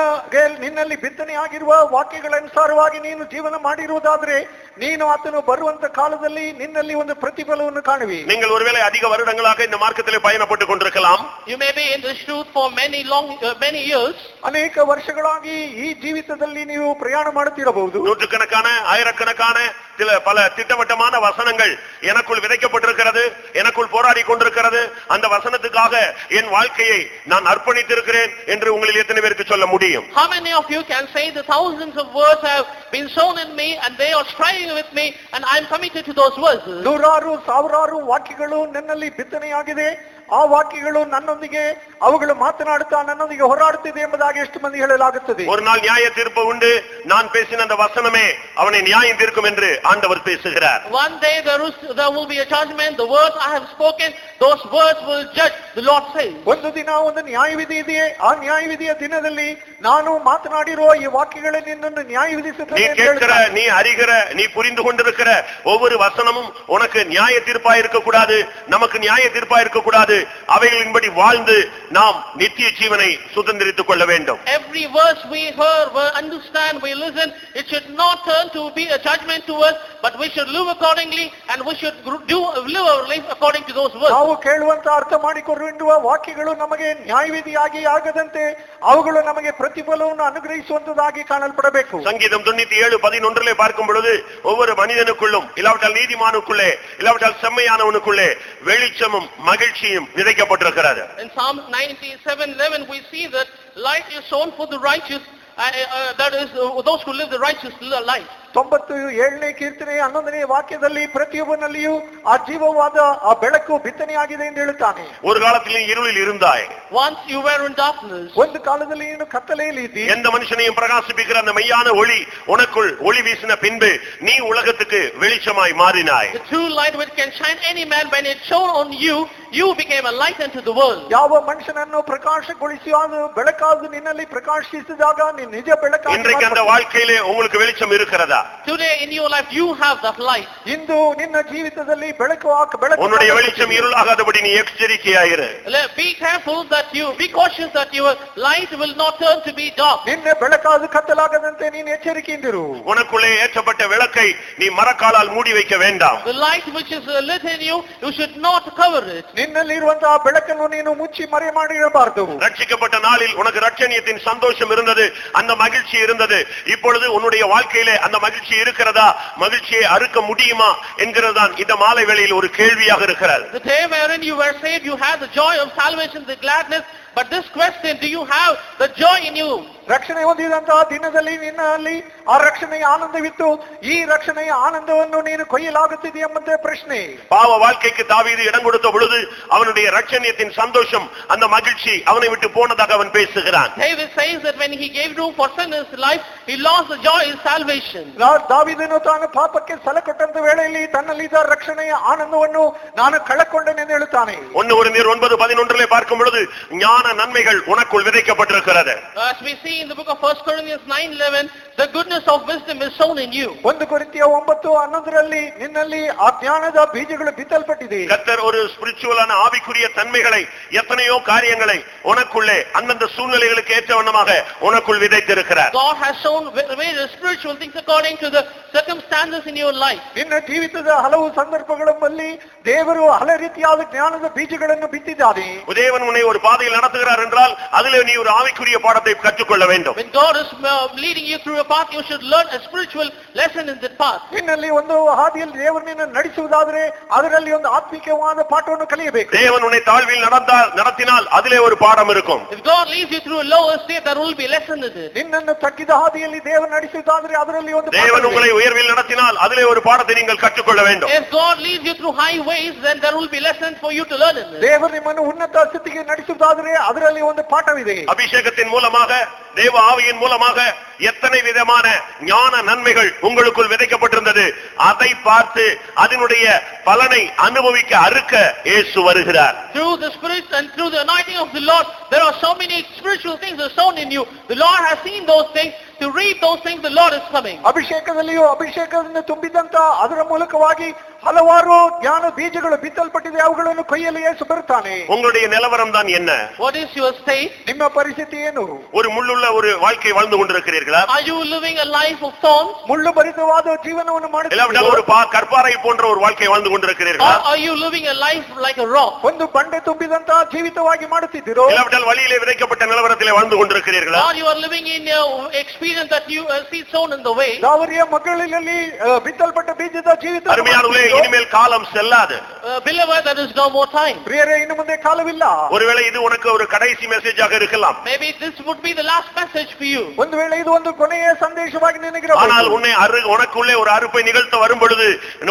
ನಿನ್ನಲ್ಲಿ ಬಿತ್ತನೆ ಆಗಿರುವ ವಾಕ್ಯಗಳ ಅನುಸಾರವಾಗಿ ನೀನು ಜೀವನ ಮಾಡಿರುವುದಾದ್ರೆ ನೀನು ಆತನು ಬರುವಂತ ಕಾಲದಲ್ಲಿ ನಿನ್ನಲ್ಲಿ ಒಂದು ಪ್ರತಿಫಲವನ್ನು ಕಾಣುವಿ நீங்கள் ஒருவேளை அதிக வருடங்களாக இந்த மார்க்கத்திலே பயணப்பட்டு கொண்டிருக்கலாம் You may be in this truth for many long, uh, many years. ಅನೇಕ ವರ್ಷಗಳಾಗಿ ಈ ಜೀವಿತದಲ್ಲಿ ನೀವು ಪ್ರಯಾಣ ಮಾಡುತ್ತಿರಬಹುದು நூற்றுக்கணக்கான ஆயிரக்கணக்கான சில பல திட்டவட்டமான வசனங்கள் எனக்குள் விதைக்கப்பட்டிருக்கிறது எனக்குள் போராடி கொண்டிருக்கிறது அந்த வசனத்துக்காக என் வாழ்க்கையை நான் அர்ப்பணித்திருக்கிறேன் என்று உங்களில் எத்தனை பேருக்கு சொல்ல முடியும் How many of you can say the thousands of words have been sown in me and they are striving with me and I'm committed to those verses? ನೂರಾರು ಸಾವಿರಾರು ವಾಕ್ಯಗಳು ನನ್ನಲ್ಲಿ ಬಿತ್ತನೆಯಾಗಿದೆ ಆ ವಾಕ್ಯಗಳು ನನ್ನೊಂದಿಗೆ ಅವುಗಳು ಮಾತನಾಡುತ್ತಾ ನನ್ನೊಂದಿಗೆ ಹೋರಾಡುತ್ತಿದೆ ಎಂಬುದಾಗಿ ಎಷ್ಟು ಮಂದಿ ಹೇಳಲಾಗುತ್ತದೆ ஒரு நாள் நியாய தீர்ப்பு உண்டு நான் பேசின அந்த வசனமே அவனை நியாயம் தீர்க்கும் என்று ஆண்டவர் பேசுகிறார் One day there, is, there will be a judgment. The words I have spoken, those words will judge. The Lord says. ಒಂದು ದಿನ ಒಂದು ನ್ಯಾಯವಿಧಿ ಇದೆಯೇ ಆ ನ್ಯಾಯವಿಧಿಯ ದಿನದಲ್ಲಿ ನಾನು ಮಾತನಾಡಿರುವ ಈ ವಾಕ್ಯಗಳೇ ನಿನ್ನನ್ನು ನ್ಯಾಯ நீ ವಿಧಿಸುತ್ತದೆ ಅಂತ கேட்கிற ಹೇಳ್ತಾನೆ. நீ அறிகிற நீ புரிந்து கொண்டிருக்கிற ஒவ்வொரு வசனமும் உனக்கு நியாய தீர்ப்பா இருக்க கூடாது நமக்கு நியாய தீர்ப்பா இருக்க கூடாது அவைகளின்படி வாழ்ந்து நாம் நித்திய ஜீவனை சுதந்திரித்துக் கொள்ள வேண்டும் Every verse we hear, we understand, we listen, it should not turn to be a judgment to us, but we should live accordingly and we should gr- do live our life according to those words. ನಾವು ಕೇಳುವಂತ ಅರ್ಥ ಮಾಡಿಕೊಳ್ಳುವ ವಾಕ್ಯಗಳು ನಮಗೆ ನ್ಯಾಯವಿಧಿಯಾಗಿ ಆಗದಂತೆ ಅವುಗಳು ನಮಗೆ ಪ್ರತಿಫಲವನ್ನು ಅನುಗ್ರಹಿಸುವಂತದಾಗಿ ಕಾಣಲ್ಪಡಬೇಕು சங்கீதம் தொண்ணூத்தி ஏழு பதினொன்றிலே பார்க்கும் பொழுது ஒவ்வொரு மனிதனுக்குள்ளும் இல்லாவிட்டால் நீதிமானுக்குள்ளே இல்லாவிட்டால் செம்மையானவனுக்குள்ளே வெளிச்சமும் மகிழ்ச்சியும் விதைக்கப்பட்டிருக்கிறது In Psalm 97:11 we see that light is sown for the righteous, uh, uh, that is uh, those who live the righteous life. ತೊಂಬತ್ತು ಏಳನೇ ಕೀರ್ತನೆ ಹನ್ನೊಂದನೇ ವಾಕ್ಯದಲ್ಲಿ ಪ್ರತಿಯೊಬ್ಬನಲ್ಲಿಯೂ ಆ ಜೀವವಾದ ಆ ಬೆಳಕು ಬಿತ್ತನೆಯಾಗಿದೆ ಎಂದು ಹೇಳುತ್ತಾನೆ ஒரு காலத்தில் நீ இருளில் இருந்தாய் Once you were in darkness, ಒಂದು ಕಾಲದಲ್ಲಿ ನೀನು ಕತ್ತಲೆಯಲ್ಲಿ ಇದ್ದಿ எந்த மனுஷனையும் பிரகாசிப்பிக்கிற அந்த மெய்யான ஒளி உனக்குள் ஒளி வீசின பின்பு நீ உலகத்துக்கு வெளிச்சமாய் மாறினாய் the true light which can shine any man, when it shone on you, you became a light unto the world. ಯಾವ ಮನುಷ್ಯನನ್ನು ಪ್ರಕಾಶಗೊಳಿಸಿ ಅದು ಬೆಳಕಾದು ನಿನ್ನಲ್ಲಿ ಪ್ರಕಾಶಿಸಿದಾಗ ನೀನು ನಿಜ ಬೆಳಕಾಗಿ இன்றைக்கு அந்த ಮಾರ್ಪಟ್ಟು- வாழ்க்கையிலே உங்களுக்கு வெளிச்சம் இருக்கிறதா Today in your life you have that light. ಇಂದು ನಿನ್ನ ಜೀವಿತದಲ್ಲಿ ಬೆಳಕು ಹಾಕ ಬೆಳಕು உன்னுடைய வெளிச்சம் இருளாகாதபடி நீ எச்சரிக்கையாயிரு Le- Be careful that you, be cautious that your light will not turn to be dark. ನಿನ್ನೆ ಬೆಳಕಾದು ಕತ್ತಲಾಗದಂತೆ ನೀನು ಎಚ್ಚರಿಕೆಯಿಂದಿರು உனக்குள்ளே ஏற்றப்பட்ட விளக்கை நீ மரக்காலால் மூடி வைக்க வேண்டாம் The light which is uh, lit in you, you should not cover it. ನಿನ್ನಲ್ಲಿರುವಂತಹ ಬೆಳಕನ್ನು ನೀನು ಮುಚ್ಚಿ ಮರೆ ಮಾಡಿರಬಾರದು ரட்சிக்கப்பட்ட நாளில் உனக்கு ரட்சணியத்தின் சந்தோஷம் இருந்தது அந்த மகிழ்ச்சி இருந்தது இப்பொழுது உன்னுடைய வாழ்க்கையிலே அந்த மகிழ்ச்சி இருக்கிறதா மகிழ்ச்சியை அறுக்க முடியுமா என்கிறதுதான் இந்த மாலை வேளையில் ஒரு கேள்வியாக இருக்கிறது The day wherein you were saved, you had the joy of salvation, the gladness. But this question, do you have the joy in you? ರಕ್ಷಣೆ ಹೊಂದಿದಂತಹ ದಿನದಲ್ಲಿ ನಿನ್ನಲ್ಲಿ ಆ ರಕ್ಷಣೆಯ ಆನಂದವಿತ್ತು ಈ ರಕ್ಷಣೆಯ ಆನಂದವನ್ನು ನೀನು ಕೊಯ್ಯಲಾಗುತ್ತಿದೆ ಎಂಬಂತೆ ಪ್ರಶ್ನೆ பாவ வாழ்க்கைக்கு தாவீது இடம் கொடுத்த பொழுது அவனுடைய ரட்சணியத்தின் சந்தோஷம் அந்த மகிழ்ச்சி அவனை விட்டு போனதாக அவன் பேசுகிறான் David says that when he gave room for sin in his life, he lost the joy in salvation. ನಾ- ದಾವೀದನು ತಾನು ಪಾಪಕ್ಕೆ ಸಲ ಕೊಟ್ಟಂತ ವೇಳೆಯಲ್ಲಿ ತನ್ನಲ್ಲಿದ್ದ ರಕ್ಷಣೆಯ ಆನಂದವನ್ನು ನಾನು ಕಳಕೊಂಡನೆಂದು ಹೇಳುತ್ತಾನೆ ஒன்னு ஒரு நீர் ஒன்பது பதினொன்றிலே பார்க்கும் பொழுது ஞான நன்மைகள் உனக்குள் விதைக்கப்பட்டிருக்கிறது As we see in the book of 1 Corinthians 9:11, the goodness of wisdom is sown in you. ಒಂದು ಕೊರಿಂತಿಯ ಒಂಬತ್ತು ಹನ್ನೊಂದರಲ್ಲಿ ನಿನ್ನಲ್ಲಿ ಆ ಜ್ಞಾನದ ಬೀಜಗಳು ಬಿತ್ತಲ್ಪಟ್ಟಿದೆ கத்தர் ஒரு ஸ்பிரிச்சுவலான ஆவிக்குரிய தன்மைகளை எத்தனையோ காரியங்களை உனக்குள்ளே அந்தந்த சூழ்நிலைகளுக்கு ஏற்ற வண்ணமாக உனக்குள் விதைத்திருக்கிறார் God has sown various spiritual things according to the circumstances in your life. ನಿನ್ನ ಜೀವಿತದ ಹಲವು ಸಂದರ್ಭಗಳಲ್ಲಿ ದೇವರು ಹಲ ರೀತಿಯಾದ ಜ್ಞಾನದ ಬೀಜಗಳನ್ನು ಬಿತ್ತಿದ್ದಾನೆ தேவன் உன்னை ஒரு பாதையில் நடத்துகிறார் என்றால் அதிலே நீ ஒரு ஆவிக்குரிய பாடத்தை கற்றுக்கொள்ள வேண்டும் When God is uh, leading you through a path, you should learn a spiritual lesson in that path. ನಿನ್ನಲ್ಲಿ ಒಂದು ಹಾದಿಯಲ್ಲಿ ದೇವರು ನಿನ್ನ ನಡೆಸುವುದಾದ್ರೆ ಅದರಲ್ಲಿ ಒಂದು ಆತ್ಮಿಕವಾದ ಪಾಠವನ್ನು ಕಲಿಯಬೇಕು தேவன் உன்னை தாழ்வில் நடந்தால் நடத்தினால் அதிலே ஒரு பாடம் இருக்கும் If God leads you through a lower state, there will be a lesson in it. ನಿನ್ನನ್ನು ತಗ್ಗಿದ ಹಾದಿಯಲ್ಲಿ ದೇವರು ನಡೆಸುವುದಾದ್ರೆ ಅದರಲ್ಲಿ ಒಂದು தேவன் ಪಾಠವಿದೆ. உங்களை உயர்வில் நடத்தினால் அதிலே ஒரு பாடத்தை நீங்கள் கற்றுக்கொள்ள வேண்டும் If God leads you through high ways, then there will be lessons for you to learn in it. ದೇವರು ನಿಮ್ಮನ್ನು ಉನ್ನತ ಸ್ಥಿತಿಗೆ ನಡೆಸುವುದಾದ್ರೆ ಅದರಲ್ಲಿ ಒಂದು ಪಾಠವಿದೆ அபிஷேகத்தின் மூலமாக தேவ ஆவியின் மூலமாக எத்தனை விதமான ஞான நன்மைகள் உங்களுக்குள் விதைக்கப்பட்டிருந்தது அதை பார்த்து அதனுடைய பலனை அனுபவிக்க அறுக்க இயேசு வருகிறார் Through the Spirit and through the anointing of the Lord, there are so many spiritual things that are sown in you. The Lord has seen those things. To reap those things, the Lord is coming. ಅಭಿಷೇಕದಲ್ಲಿಯೂ ಅಭಿಷೇಕದಿಂದ ತುಂಬಿದಂತ ಅದರ ಮೂಲಕವಾಗಿ ಹಲವಾರು ಜ್ಞಾನ ಬೀಜಗಳು ಬಿತ್ತಲ್ಪಟ್ಟಿದೆ ಅವುಗಳನ್ನು ಕೊಯ್ಯಲು ಯೇಸು ಬರುತ್ತಾನೆ உங்களுடைய நிலவரம் தான் என்ன What is your state? ನಿಮ್ಮ ಪರಿಸ್ಥಿತಿ ಏನು ஒரு முள்ளுள்ள ஒரு வாழ்க்கை வாழ்ந்து கொண்டிருக்கிறீர்களா Are you living a life of thorns? ಮುಳ್ಳು ಭರಿತವಾದ ಜೀವನವನ್ನು இல்லாவிட்டால் ಮಾಡುತ್ತಿದ್ದೀರೋ? ஒரு பா- கற்பாறை போன்ற ஒரு வாழ்க்கை வாழ்ந்து Or கொண்டிருக்கிறீர்களா are you living a life like a rock? ಒಂದು ಬಂಡೆ ತುಂಬಿದಂತಹ ಜೀವಿತವಾಗಿ ಮಾಡುತ್ತಿದ್ದೀರೋ இல்லாவிட்டால் வழியிலே விதைக்கப்பட்ட நிலவரத்திலே வாழ்ந்து கொண்டிருக்கிறீர்களா Or you are living in a experience that you uh, see sown in the way? ದಾವರಿಯ ಮಕ್ಕಳಲ್ಲಿ ಆ, ಬಿತ್ತಲ್ಪಟ್ಟ ಬೀಜದ ಜೀವಿತ அருமையானவர்களே இனிமேல் காலம் செல்லாது Uh, beloved, there is no more time. ಪ್ರಿಯರೇ ಇನ್ನು ಮುಂದೆ ಕಾಲವಿಲ್ಲ ஒருவேளை இது உனக்கு ஒரு கடைசி மெசேஜாக இருக்கலாம் Maybe this would be the last message for you. ಒಂದು ವೇಳೆ ಇದು ಒಂದು ಕೊನೆಯ ಸಂದೇಶವಾಗಿ ஆனால் ನಿನಗಿರಬಹುದು உன்னை அரு உனக்குள்ளே ஒரு அறுப்பை நிகழ்த்த வரும் பொழுது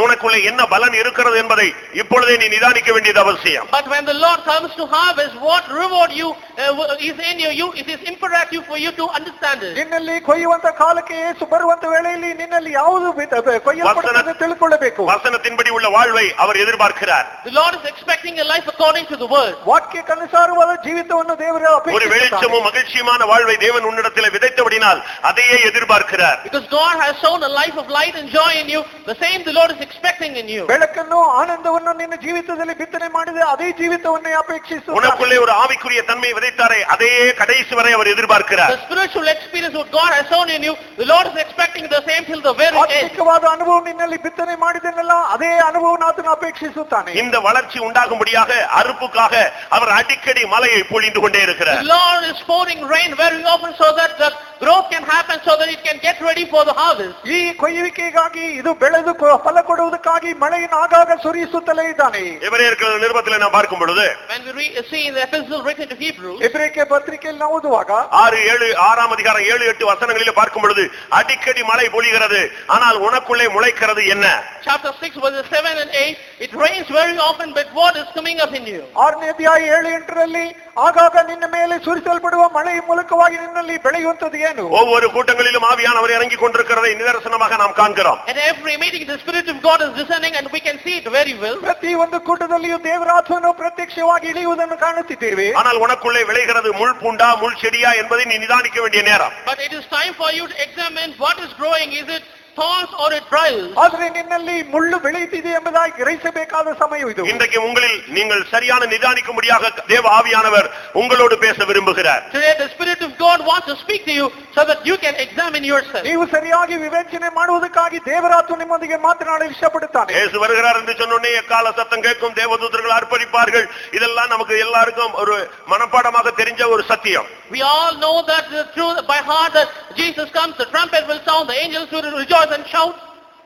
உனக்குள்ளே என்ன பலன் இருக்கிறது என்பதை இப்பொழுதே நீ நிதானிக்க வேண்டியது அவசியம் But when the Lord comes to harvest, what reward you uh, is in you, you, it is imperative for you to understand it. ನಿನ್ನಲ್ಲಿ ಕೊಯ್ಯುವಂತ ಕಾಲಕ್ಕೆ ಏಸು ಬರುವಂತ ವೇಳೆಯಲ್ಲಿ ನಿನ್ನಲ್ಲಿ ಯಾವುದು ಬಿತ್ತ- ಕೊಯ್ಯಲ್ಪಡುತ್ತದೆ ತಿಳ್ಕೊಳ್ಳಬೇಕು வசனத்தின்படி உள்ள வாழ்வை அவர் எதிர்பார்க்கிறார் The Lord is expecting a life according to the word. ವಾಕ್ಯಕ್ಕನುಸಾರವಾದ ಜೀವಿತವನ್ನು ದೇವರ ஒரு ಅಪೇಕ್ಷಿಸುತ್ತಾನೆ. வெளிச்சமும் மகிழ்ச்சியுமான வாழ்வை தேவன் உன்னிடத்தில் விதைத்தபடினால் அதையே எதிர்பார்க்கிறார் Because God has sown a life of light and joy in you, the same the Lord is expecting in you. ಬೆಳಕನ್ನು ಆನಂದವನ್ನು ನಿನ್ನ ಜೀವಿತದಲ್ಲಿ ಬಿತ್ತನೆ ಮಾಡಿದೆ ಅದೇ ಜೀವಿತವನ್ನೇ ಅಪೇಕ್ಷಿಸುತ್ತಾನೆ உனக்குள்ளே ஒரு ஆவிக்குரிய தன்மை விதைத்தாரே அதையே கடைசி வரை அவர் எதிர்பார்க்கிறார் The spiritual experience what God has sown in you, the Lord is expecting the same till the very end. ಆತ್ಮಿಕವಾದ ಅನುಭವ ನಿನ್ನಲ್ಲಿ ಬಿತ್ತನೆ ಮಾಡಿದನಲ್ಲ ಅದೇ ಅನುಭವನ ಆತನು ಅಪೇಕ್ಷಿಸುತ್ತಾನೆ இந்த வளர்ச்சி உண்டாகும்படியாக அறுப்புக்காக அவர் அடிக்கடி மலையை பொழிந்து கொண்டே The இருக்கிறார் Lord is pouring rain very often so that the growth can happen so that it can get ready for the harvest. ಈ ಕೊಯ್ಯುವಿಕೆಗಾಗಿ ಇದು ಬೆಳೆದು ಕೊ- ಫಲ ಕೊಡುವುದಕ್ಕಾಗಿ ಮಳೆಯನ್ನು ಆಗಾಗ ಸುರಿಸುತ್ತಲೇ ಇದ್ದಾನೆ எபிரேயர்கள் நிருபத்தில் நாம் பார்க்கும் பொழுது When we read, see in the epistle written to Hebrews, ಎಬ್ರೇಕೆ ಪತ್ರಿಕೆಯಲ್ಲಿ ನಾವು ಓದುವಾಗ ஆறு ஏழு ஆறாம் அதிகாரம் ஏழு எட்டு வசனங்களிலே பார்க்கும் பொழுது அடிக்கடி மழை பொழிகிறது ஆனால் உனக்குள்ளே முளைக்கிறது என்ன chapter 6 verses 7 and 8, it rains very often but what is coming up in you? ಆರನೇ ಅಧ್ಯಾಯ ಏಳು ಎಂಟರಲ್ಲಿ ಆಗಾಗ ನಿನ್ನ ಮೇಲೆ ಸುರಿಸಲ್ಪಡುವ ಮಳೆಯ ಮೂಲಕವಾಗಿ ನಿನ್ನಲ್ಲಿ ಬೆಳೆಯುವಂತದ್ದು ಏನು ஒவ்வொரு கூட்டங்களிலும் ஆவியானவர் இறங்கிக் கொண்டிருக்கிறதை நிதர்சனமாக நாம் காண்கிறோம் At every meeting the Spirit of God is descending and we can see it very well. ಪ್ರತಿ ಒಂದು ಕೂಟದಲ್ಲಿಯೂ ದೇವರಾತ್ಮನು ಪ್ರತ್ಯಕ್ಷವಾಗಿ ಇಳಿಯುವುದನ್ನು ಕಾಣುತ್ತಿದ್ದೇವೆ ஆனால் உனக்குள்ளே விளைகிறது முள் பூண்டா முள் செடியா என்பதை நீ நிதானிக்க வேண்டிய நேரம் But it is time for you to examine what is growing. Is it thorns or it briars? ಆದ್ರೆ ನಿನ್ನಲ್ಲಿ ಮುಳ್ಳು ಬೆಳೆಯುತ್ತಿದೆ ಎಂಬುದಾಗಿ ಗ್ರಹಿಸಬೇಕಾದ ಸಮಯ ಇದು இன்றைக்கு உங்களில் நீங்கள் சரியான நிதானிக்கும்படியாக தேவ ஆவியானவர் உங்களோடு பேச விரும்புகிறார் Today the Spirit of God wants to speak to you so that you can examine yourself. ನೀವು ಸರಿಯಾಗಿ ವಿವೇಚನೆ ಮಾಡುವುದಕ್ಕಾಗಿ ದೇವರಾತ್ಮ ನಿಮ್ಮೊಂದಿಗೆ ಮಾತನಾಡಲು ಇಷ್ಟಪಡುತ್ತಾನೆ இயேசு வருகிறார் என்று சொன்னோடனே எக்கால சத்தம் கேட்கும் தேவதூதர்கள் அர்ப்பணிப்பார்கள் இதெல்லாம் நமக்கு எல்லாருக்கும் ஒரு மனப்பாடமாக தெரிஞ்ச ஒரு சத்தியம் We all know that the truth by heart that Jesus comes, the trumpet will sound, the angels will rejoice and shout.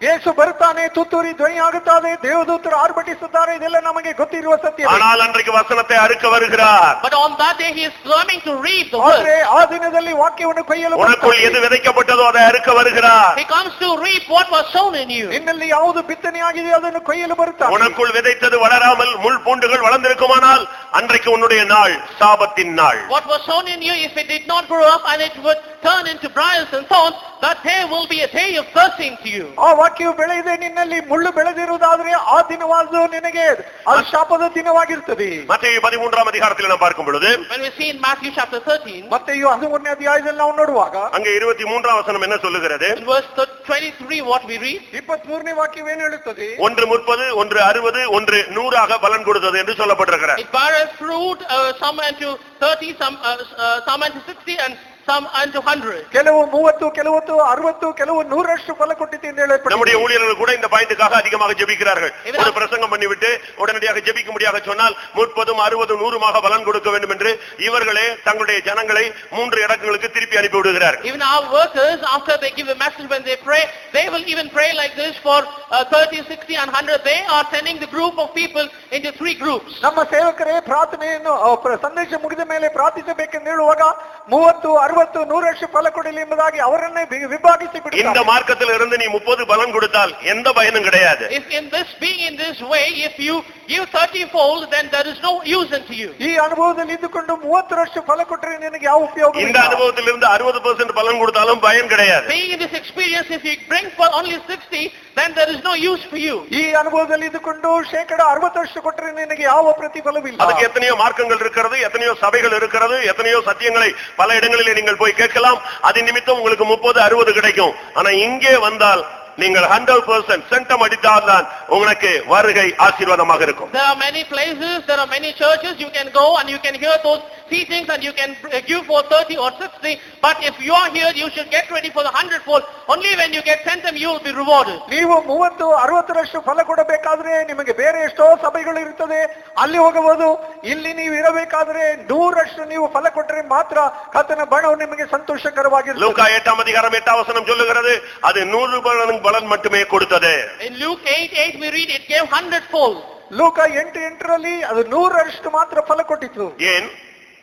ಯೇಸು ಬರುತ್ತಾನೆ ತುತ್ತೂರಿ ಧ್ವನಿಯಾಗುತ್ತದೆ ದೇವದೂತರು ಆರ್ಭಟಿಸುತ್ತಾರೆ ಇದೆಲ್ಲ ನಮಗೆ ಗೊತ್ತಿರುವ ಸತ್ಯ ஆனால் அன்றைக்கு வசனத்தை அறுக்க வருகிறார் But on that day he is coming to reap the ಆದ್ರೆ word. ಆ ದಿನದಲ್ಲಿ ವಾಕ್ಯವನ್ನು ಕೊಯ್ಯಲು உனக்குள் ಬರುತ್ತಾನೆ. எது விதைக்கப்பட்டதோ அதை அறுக்க வருகிறார் He comes to reap what was sown in you. ನಿನ್ನಲ್ಲಿ ಯಾವುದು ಬಿತ್ತನೆಯಾಗಿದೆ ಅದನ್ನು ಕೊಯ್ಯಲು ಬರುತ್ತಾನೆ உனக்குள் விதைத்தது வளராமல் முள் பூண்டுகள் வளர்ந்திருக்குமானால் அன்றைக்கு உன்னுடைய நாள் சாபத்தின் நாள் What was sown in you, if it did not grow up and it would turn into briars and thorns, that day will be a day of cursing to you. ಆ ವಾಕ್ಯವು ಬೆಳೆಯದೆ ನಿನ್ನಲ್ಲಿ ಮುಳ್ಳು ಬೆಳೆದಿರುವುದಾದ್ರೆ ಆ ದಿನವಾದ ನಿನಗೆ ಅದು ಶಾಪದ ದಿನವಾಗಿರ್ತದೆ மத்திய பதிமூன்றாம் அதிகாரத்தில் நாம் பார்க்கும் பொழுது When we see in Matthew chapter 13, ಮತ್ತೆ ಈ ಹದಿಮೂರನೇ ಅಧ್ಯಾಯದಲ್ಲಿ ನಾವು ನೋಡುವಾಗ அங்க இருபத்தி மூன்றாம் வசனம் என்ன சொல்லுகிறது in verse 23, what we read, ಇಪ್ಪತ್ತ್ ಮೂರನೇ ವಾಕ್ಯವೇನು ಹೇಳುತ್ತದೆ ஒன்று முப்பது ஒன்று அறுபது ஒன்று நூறாக பலன் கொடுத்தது என்று சொல்லப்பட்டிருக்கிறது it beareth fruit, uh, some unto 30, some, uh, uh, some unto 60, and some unto 100. ಕೆಲವು ಮೂವತ್ತು ಕೆಲವತ್ತು ಅರವತ್ತು ಕೆಲವು ನೂರಷ್ಟು ಫಲ ಕೊಟ್ಟಿತು ಎಂದು நம்முடைய ಹೇಳಲ್ಪಟ್ಟಿದೆ ஊழியர்கள் கூட இந்த பாயிண்ட்டுக்காக அதிகமாக ஜெபிக்கிறார்கள் ஒரு பிரசங்கம் பண்ணிவிட்டு உடனடியாக ஜெபிக்கும்படியாக சொன்னால் முப்பதும் அறுபதும் நூறுமாக பலன் கொடுக்க வேண்டும் என்று இவர்களே தங்களுடைய ஜனங்களை மூன்று இடங்களுக்கு திருப்பி அனுப்பி விடுகிறார்கள் Even our workers, after they give a message when they pray, they will even pray like this for uh, 30, 60 and 100. They are sending the group of people into three groups. ನಮ್ಮ ಸೇವಕರೇ ಪ್ರಾರ್ಥನೆಯನ್ನು ಆ, ಪ್ರ- ಸಂದೇಶ ಮುಗಿದ ಮೇಲೆ ಪ್ರಾರ್ಥಿಸಬೇಕೆಂದು ಹೇಳುವಾಗ ಮೂವತ್ತು ಅರವತ್ತು ನೂರಷ್ಟು ಫಲ ಕೊಡಲಿ ಎಂಬುದಾಗಿ ಅವರನ್ನೇ ವಿ- ವಿಭಾಗಿಸಿ இந்த ಬಿಡುತ್ತಾರೆ மார்க்கத்தில் இருந்து நீ முப்பது பலன் கொடுத்தால் எந்த பயனும் கிடையாது If in this, being in this way, if you give 30 fold, then there is no use unto you. ಈ ಅನುಭವದಲ್ಲಿ ಇದ್ದುಕೊಂಡು ಮೂವತ್ತರಷ್ಟು ಫಲ ಕೊಟ್ಟರೆ ನಿನಗೆ ಯಾವ ಉಪಯೋಗ இந்த அனுபவத்தில் இருந்து அறுபது பெர்சென்ட் பலன் கொடுத்தாலும் பயன் கிடையாது Being in this experience, if you bring for only 60, then there is no use for you. ಈ ಅನುಭವದಲ್ಲಿ ಇದ್ದುಕೊಂಡು ಶೇಕಡ ಅರವತ್ತರಷ್ಟು ಕೊಟ್ಟರೆ ನಿನಗೆ ಯಾವ ಪ್ರತಿಫಲವಿಲ್ಲ அதுக்கு எத்தனையோ மார்க்கங்கள் இருக்கிறது எத்தனையோ சபைகள் இருக்கிறது எத்தனையோ சத்தியங்களை பல இடங்களிலே நீங்கள் போய் கேட்கலாம். அது நிமித்தம் உங்களுக்கு முப்பது அறுபது கிடைக்கும். ஆனா இங்கே வந்தால் நீங்கள் ஹண்ட்ரட் பர்சன்ட் சென்டம் அடித்தால்தான் உங்களுக்கு வருகை ஆசீர்வாதமாக இருக்கும் There are many places, there are many churches, you can go and you can hear those teachings and you can uh, give for 30 or 60. But if you are here, you should get ready for the hundredfold. Only when you get sent them, you will be rewarded. ನೀವು ಮೂವತ್ತು ಅರವತ್ತರಷ್ಟು ಫಲ ಕೊಡಬೇಕಾದ್ರೆ ನಿಮಗೆ ಬೇರೆ ಎಷ್ಟೋ ಸಭೆಗಳು ಇರ್ತದೆ ಅಲ್ಲಿ ಹೋಗಬಹುದು ಇಲ್ಲಿ ನೀವು ಇರಬೇಕಾದ್ರೆ ನೂರಷ್ಟು ನೀವು ಫಲ ಕೊಟ್ಟರೆ ಮಾತ್ರ ಕರ್ತನ ಬಣವು ನಿಮಗೆ ಸಂತೋಷಕರವಾಗಿರ್ತದೆ லூக்கா எட்டாம் அதிகாரம் எட்டாம் வசனம் சொல்லுகிறது அது நூறு பலன் பலன் மட்டுமே கொடுத்தது In Luke 8, 8 we read, it gave hundredfold. ಲೋಕ ಎಂಟು ಎಂಟರಲ್ಲಿ ಅದು ನೂರಷ್ಟು ಮಾತ್ರ ಫಲ ಕೊಟ್ಟಿತ್ತು ஏன்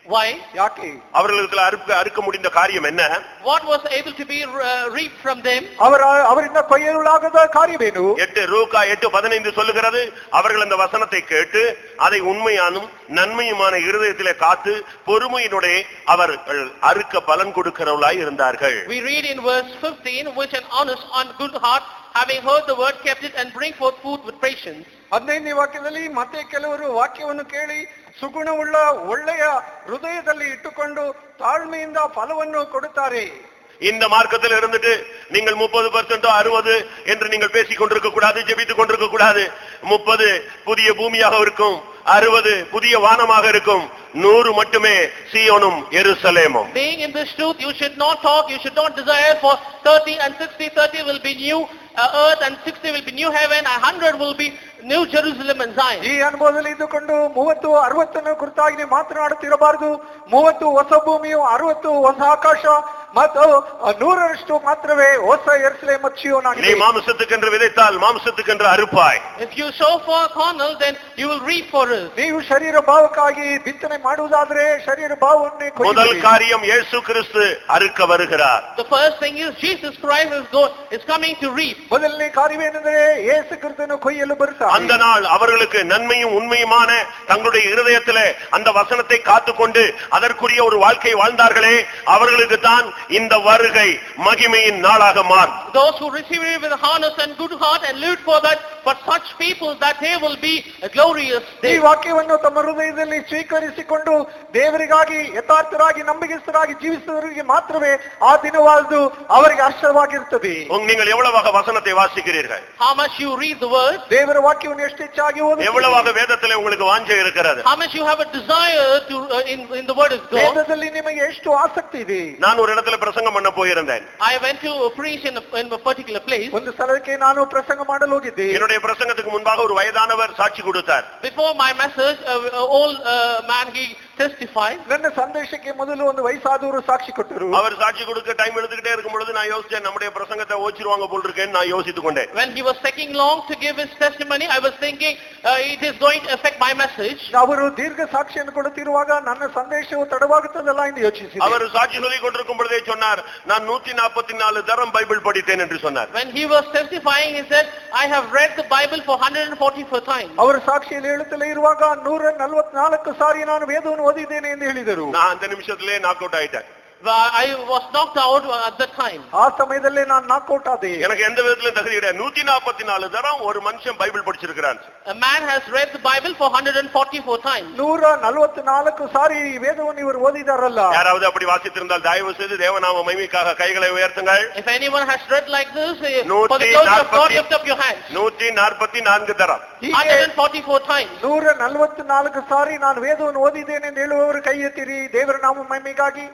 Why? ಯಾಕೆ அவர்களுக்கு அறுக்க அறுக்க முடிந்த காரியம் என்ன What was able to be uh, reaped from them? ಅವರ ಅವರಿಂದ ಕೊಯ್ಯಲಾಗದ ಕಾರ್ಯವೇನು எட்டு ரூகா எட்டு பதினைந்து சொல்லுகிறது அவர்கள் அந்த வசனத்தை கேட்டு அதை உண்மையானும் நன்மையுமான இருதயத்திலே காத்து பொறுமையினுடைய அவர்கள் அறுக்க பலன் கொடுக்கிறவர்களாய் இருந்தார்கள் We read in verse 15, which an honest and good heart, having heard the word, kept it and bring forth food with patience. ಹದಿನೈದನೇ ವಾಕ್ಯದಲ್ಲಿ ಮತ್ತೆ ಕೆಲವರು ವಾಕ್ಯವನ್ನು ಕೇಳಿ ಸುಗುಣವುಳ್ಳ ಒಳ್ಳೆಯ ಹೃದಯದಲ್ಲಿ ಇಟ್ಟುಕೊಂಡು ತಾಳ್ಮೆಯಿಂದ ಫಲವನ್ನು ಕೊಡುತ್ತಾರೆ இந்த மார்க்கத்தில் இருந்துட்டு நீங்கள் முப்பது பர்சன்டோ அறுபது என்று நீங்கள் பேசிக் கொண்டிருக்க கூடாது ஜெபித்துக் கொண்டிருக்க கூடாது முப்பது புதிய பூமியாக இருக்கும் அறுபது புதிய வானமாக இருக்கும் நூறு மட்டுமே சீயோனும் எருசலேமும் Being in this truth, you should not talk, you should not desire for 30 and 60, 30 will be new uh, earth and 60 will be new heaven and 100 will be new Jerusalem Zion. ಈ ಅನುಭವದಲ್ಲಿ ಇದ್ದುಕೊಂಡು ಮೂವತ್ತು, ಅರವತ್ತನ್ನು ಕುರಿತಾಗಿ ನೀವು ಮಾತನಾಡುತ್ತಿರಬಾರದು ಮೂವತ್ತು ಹೊಸ ಭೂಮಿಯು, ಅರವತ್ತು ಹೊಸ ಆಕಾಶ ಮತ್ತು ನೂರರಷ್ಟು ಮಾತ್ರವೇ ಹೊಸ ಎರ್ಸಲೆ நீ ಮಚ್ಚಿಯೋನಾಗಿದೆ மாம்சத்துக்கென்று விதைத்தால் மாம்சத்துக்கென்று அறுப்பாய் If you sow for cornel, then you will reap for it. ನೀವು ಶರೀರ ಭಾವಕ್ಕಾಗಿ ಬಿತ್ತನೆ ಮಾಡುವುದಾದ್ರೆ ಶರೀರ ಭಾವವನ್ನೇ முதல் ಕೊಯ್ಯಿರಿ. காரியம் இயேசு கிறிஸ்து அறுக்க வருகிறார் The first thing is Jesus Christ is, go, is coming to reap. ಮೊದಲನೇ ಕಾರ್ಯವೇನೆಂದರೆ ಏಸು ಕ್ರಿಸ್ತನು ಕೊಯ್ಯಲು ಬರುತ್ತಾರೆ அந்த நாள் அவர்களுக்கு நன்மையும் உண்மையுமான தங்களுடைய இருதயத்திலே அந்த வசனத்தை காத்துக்கொண்டு அதற்குரிய ஒரு வாழ்க்கை வாழ்ந்தார்களே அவர்களுக்கு தான் இந்த வருகை மகிமையின் நாளாக மாறும் Those who receive it with a honest and good heart and live for that, for such people that day will be a glorious ಈ day. ವಾಕ್ಯವನ್ನು ತಮ್ಮ ಹೃದಯದಲ್ಲಿ ಸ್ವೀಕರಿಸಿಕೊಂಡು ದೇವರಿಗಾಗಿ ಯಥಾರ್ಥರಾಗಿ ನಂಬಿಕೆಸ್ತರಾಗಿ ಜೀವಿಸುವವರಿಗೆ ಮಾತ್ರವೇ ಆ ದಿನವಾದ್ದು ಅವರಿಗೆ ಹರ್ಷವಾಗಿರ್ತದೆ உங்க- நீங்கள் எவ்வளவாக வசனத்தை வாசிக்கிறீர்கள் How much you read the word, ದೇವರ ವಾಕ್ಯವನ್ನು ಎಷ್ಟು ಹೆಚ್ಚಾಗಿ ಓದುತ್ತೀರಿ? எவ்வளவாக வேதத்திலே உங்களுக்கு வாஞ்சை இருக்கிறது how much you have a desire to, uh, in, in the word of God. ವೇದದಲ್ಲಿ ನಿಮಗೆ ಎಷ್ಟು ಆಸಕ್ತಿ ಇದೆ நான் ஒரு இடத்துல பிரசங்கம் பண்ண போயிருந்தேன் I went to preach in a, in a particular place. ಒಂದು ಸ್ಥಳಕ್ಕೆ ನಾನು ಪ್ರಸಂಗ ಮಾಡಲು ಹೋಗಿದ್ದೆ என்னுடைய பிரசங்கத்துக்கு முன்பாக ஒரு வயதானவர் சாட்சி கொடுத்தார். Before my message, old old uh, man, he testified. ನನ್ನ ಸಂದೇಶಕ್ಕೆ ಮೊದಲು ಒಂದು ವಯಸ್ಸಾದವರು ಸಾಕ್ಷಿ ಕೊಟ್ಟರು அவர் சாட்சி கொடுக்க டைம் எடுத்துக்கிட்டே இருக்கும் பொழுது நான் யோசிச்சேன் நம்முடைய பிரசங்கத்தை ஓச்சிருவாங்க போல் இருக்கேன்னு நான் யோசித்துக் கொண்டேன் When he was taking long to give his testimony, I was thinking uh, it is going to affect my message. ಅವರು ದೀರ್ಘ ಸಾಕ್ಷಿಯನ್ನು ಕೊಡುತ್ತಿರುವಾಗ ನನ್ನ ಸಂದೇಶವು ತಡವಾಗುತ್ತದಲ್ಲ ಎಂದು ಯೋಚಿಸಿದೆ அவர் சாட்சி சொல்லிக் கொண்டிருக்கும் பொழுதே சொன்னார் நான் நூத்தி நாற்பத்தி நாலு தரம் பைபிள் படித்தேன் என்று சொன்னார் When he was testifying, he said, I have read the Bible for 144 times. ಅವರು ಸಾಕ್ಷಿಯಲ್ಲಿ ಹೇಳುತ್ತಲೇ ಇರುವಾಗ ನೂರ ನಲವತ್ನಾಲ್ಕು ಸಾರಿ ನಾನು ವೇದವನ್ನು ಓದಿದ್ದೇನೆ ಎಂದು ಹೇಳಿದರು. ನಾ ಹಂತ ನಿಮಿಷದಲ್ಲೇ ನಾಕ್ಔಟ್ ಆಯ್ತಾ. I was knocked out at that time. ಆ ಸಮಯದಲ್ಲೇ ನಾನು ನಾಕ್ಔಟ್ ಆದೆ எனக்கு எந்த விதத்திலும் தகுதி கிடையாது நூத்தி நாற்பத்தி நாலு தரம் ஒரு மனுஷன் பைபிள் படிச்சிருக்கிறான் A man has read the Bible for 144 times. ನೂರ ನಲವತ್ನಾಲ್ಕು ಸಾರಿ ಈ ವೇದವನ್ನು ಇವರು ಓದಿದಾರಲ್ಲ யாராவது அப்படி வாசித்திருந்தால் தயவு செய்து தேவநாம மகிமைக்காக கைகளை உயர்த்துங்கள் If anyone has read like this, eh, No, for the see, glory of not God, for- lift up your hands. நூத்தி நாற்பத்தி நான்கு தரம் ಹೀಗೆ 144 times. ನೂರ ನಲವತ್ನಾಲ್ಕು ಸಾರಿ ನಾನು ವೇದವನ್ನು ಓದಿದ್ದೇನೆ ಎಂದು ಹೇಳುವವರು ಕೈ ಎತ್ತಿರಿ ದೇವರ ನಾಮ ಮಹಿಮೆಗಾಗಿ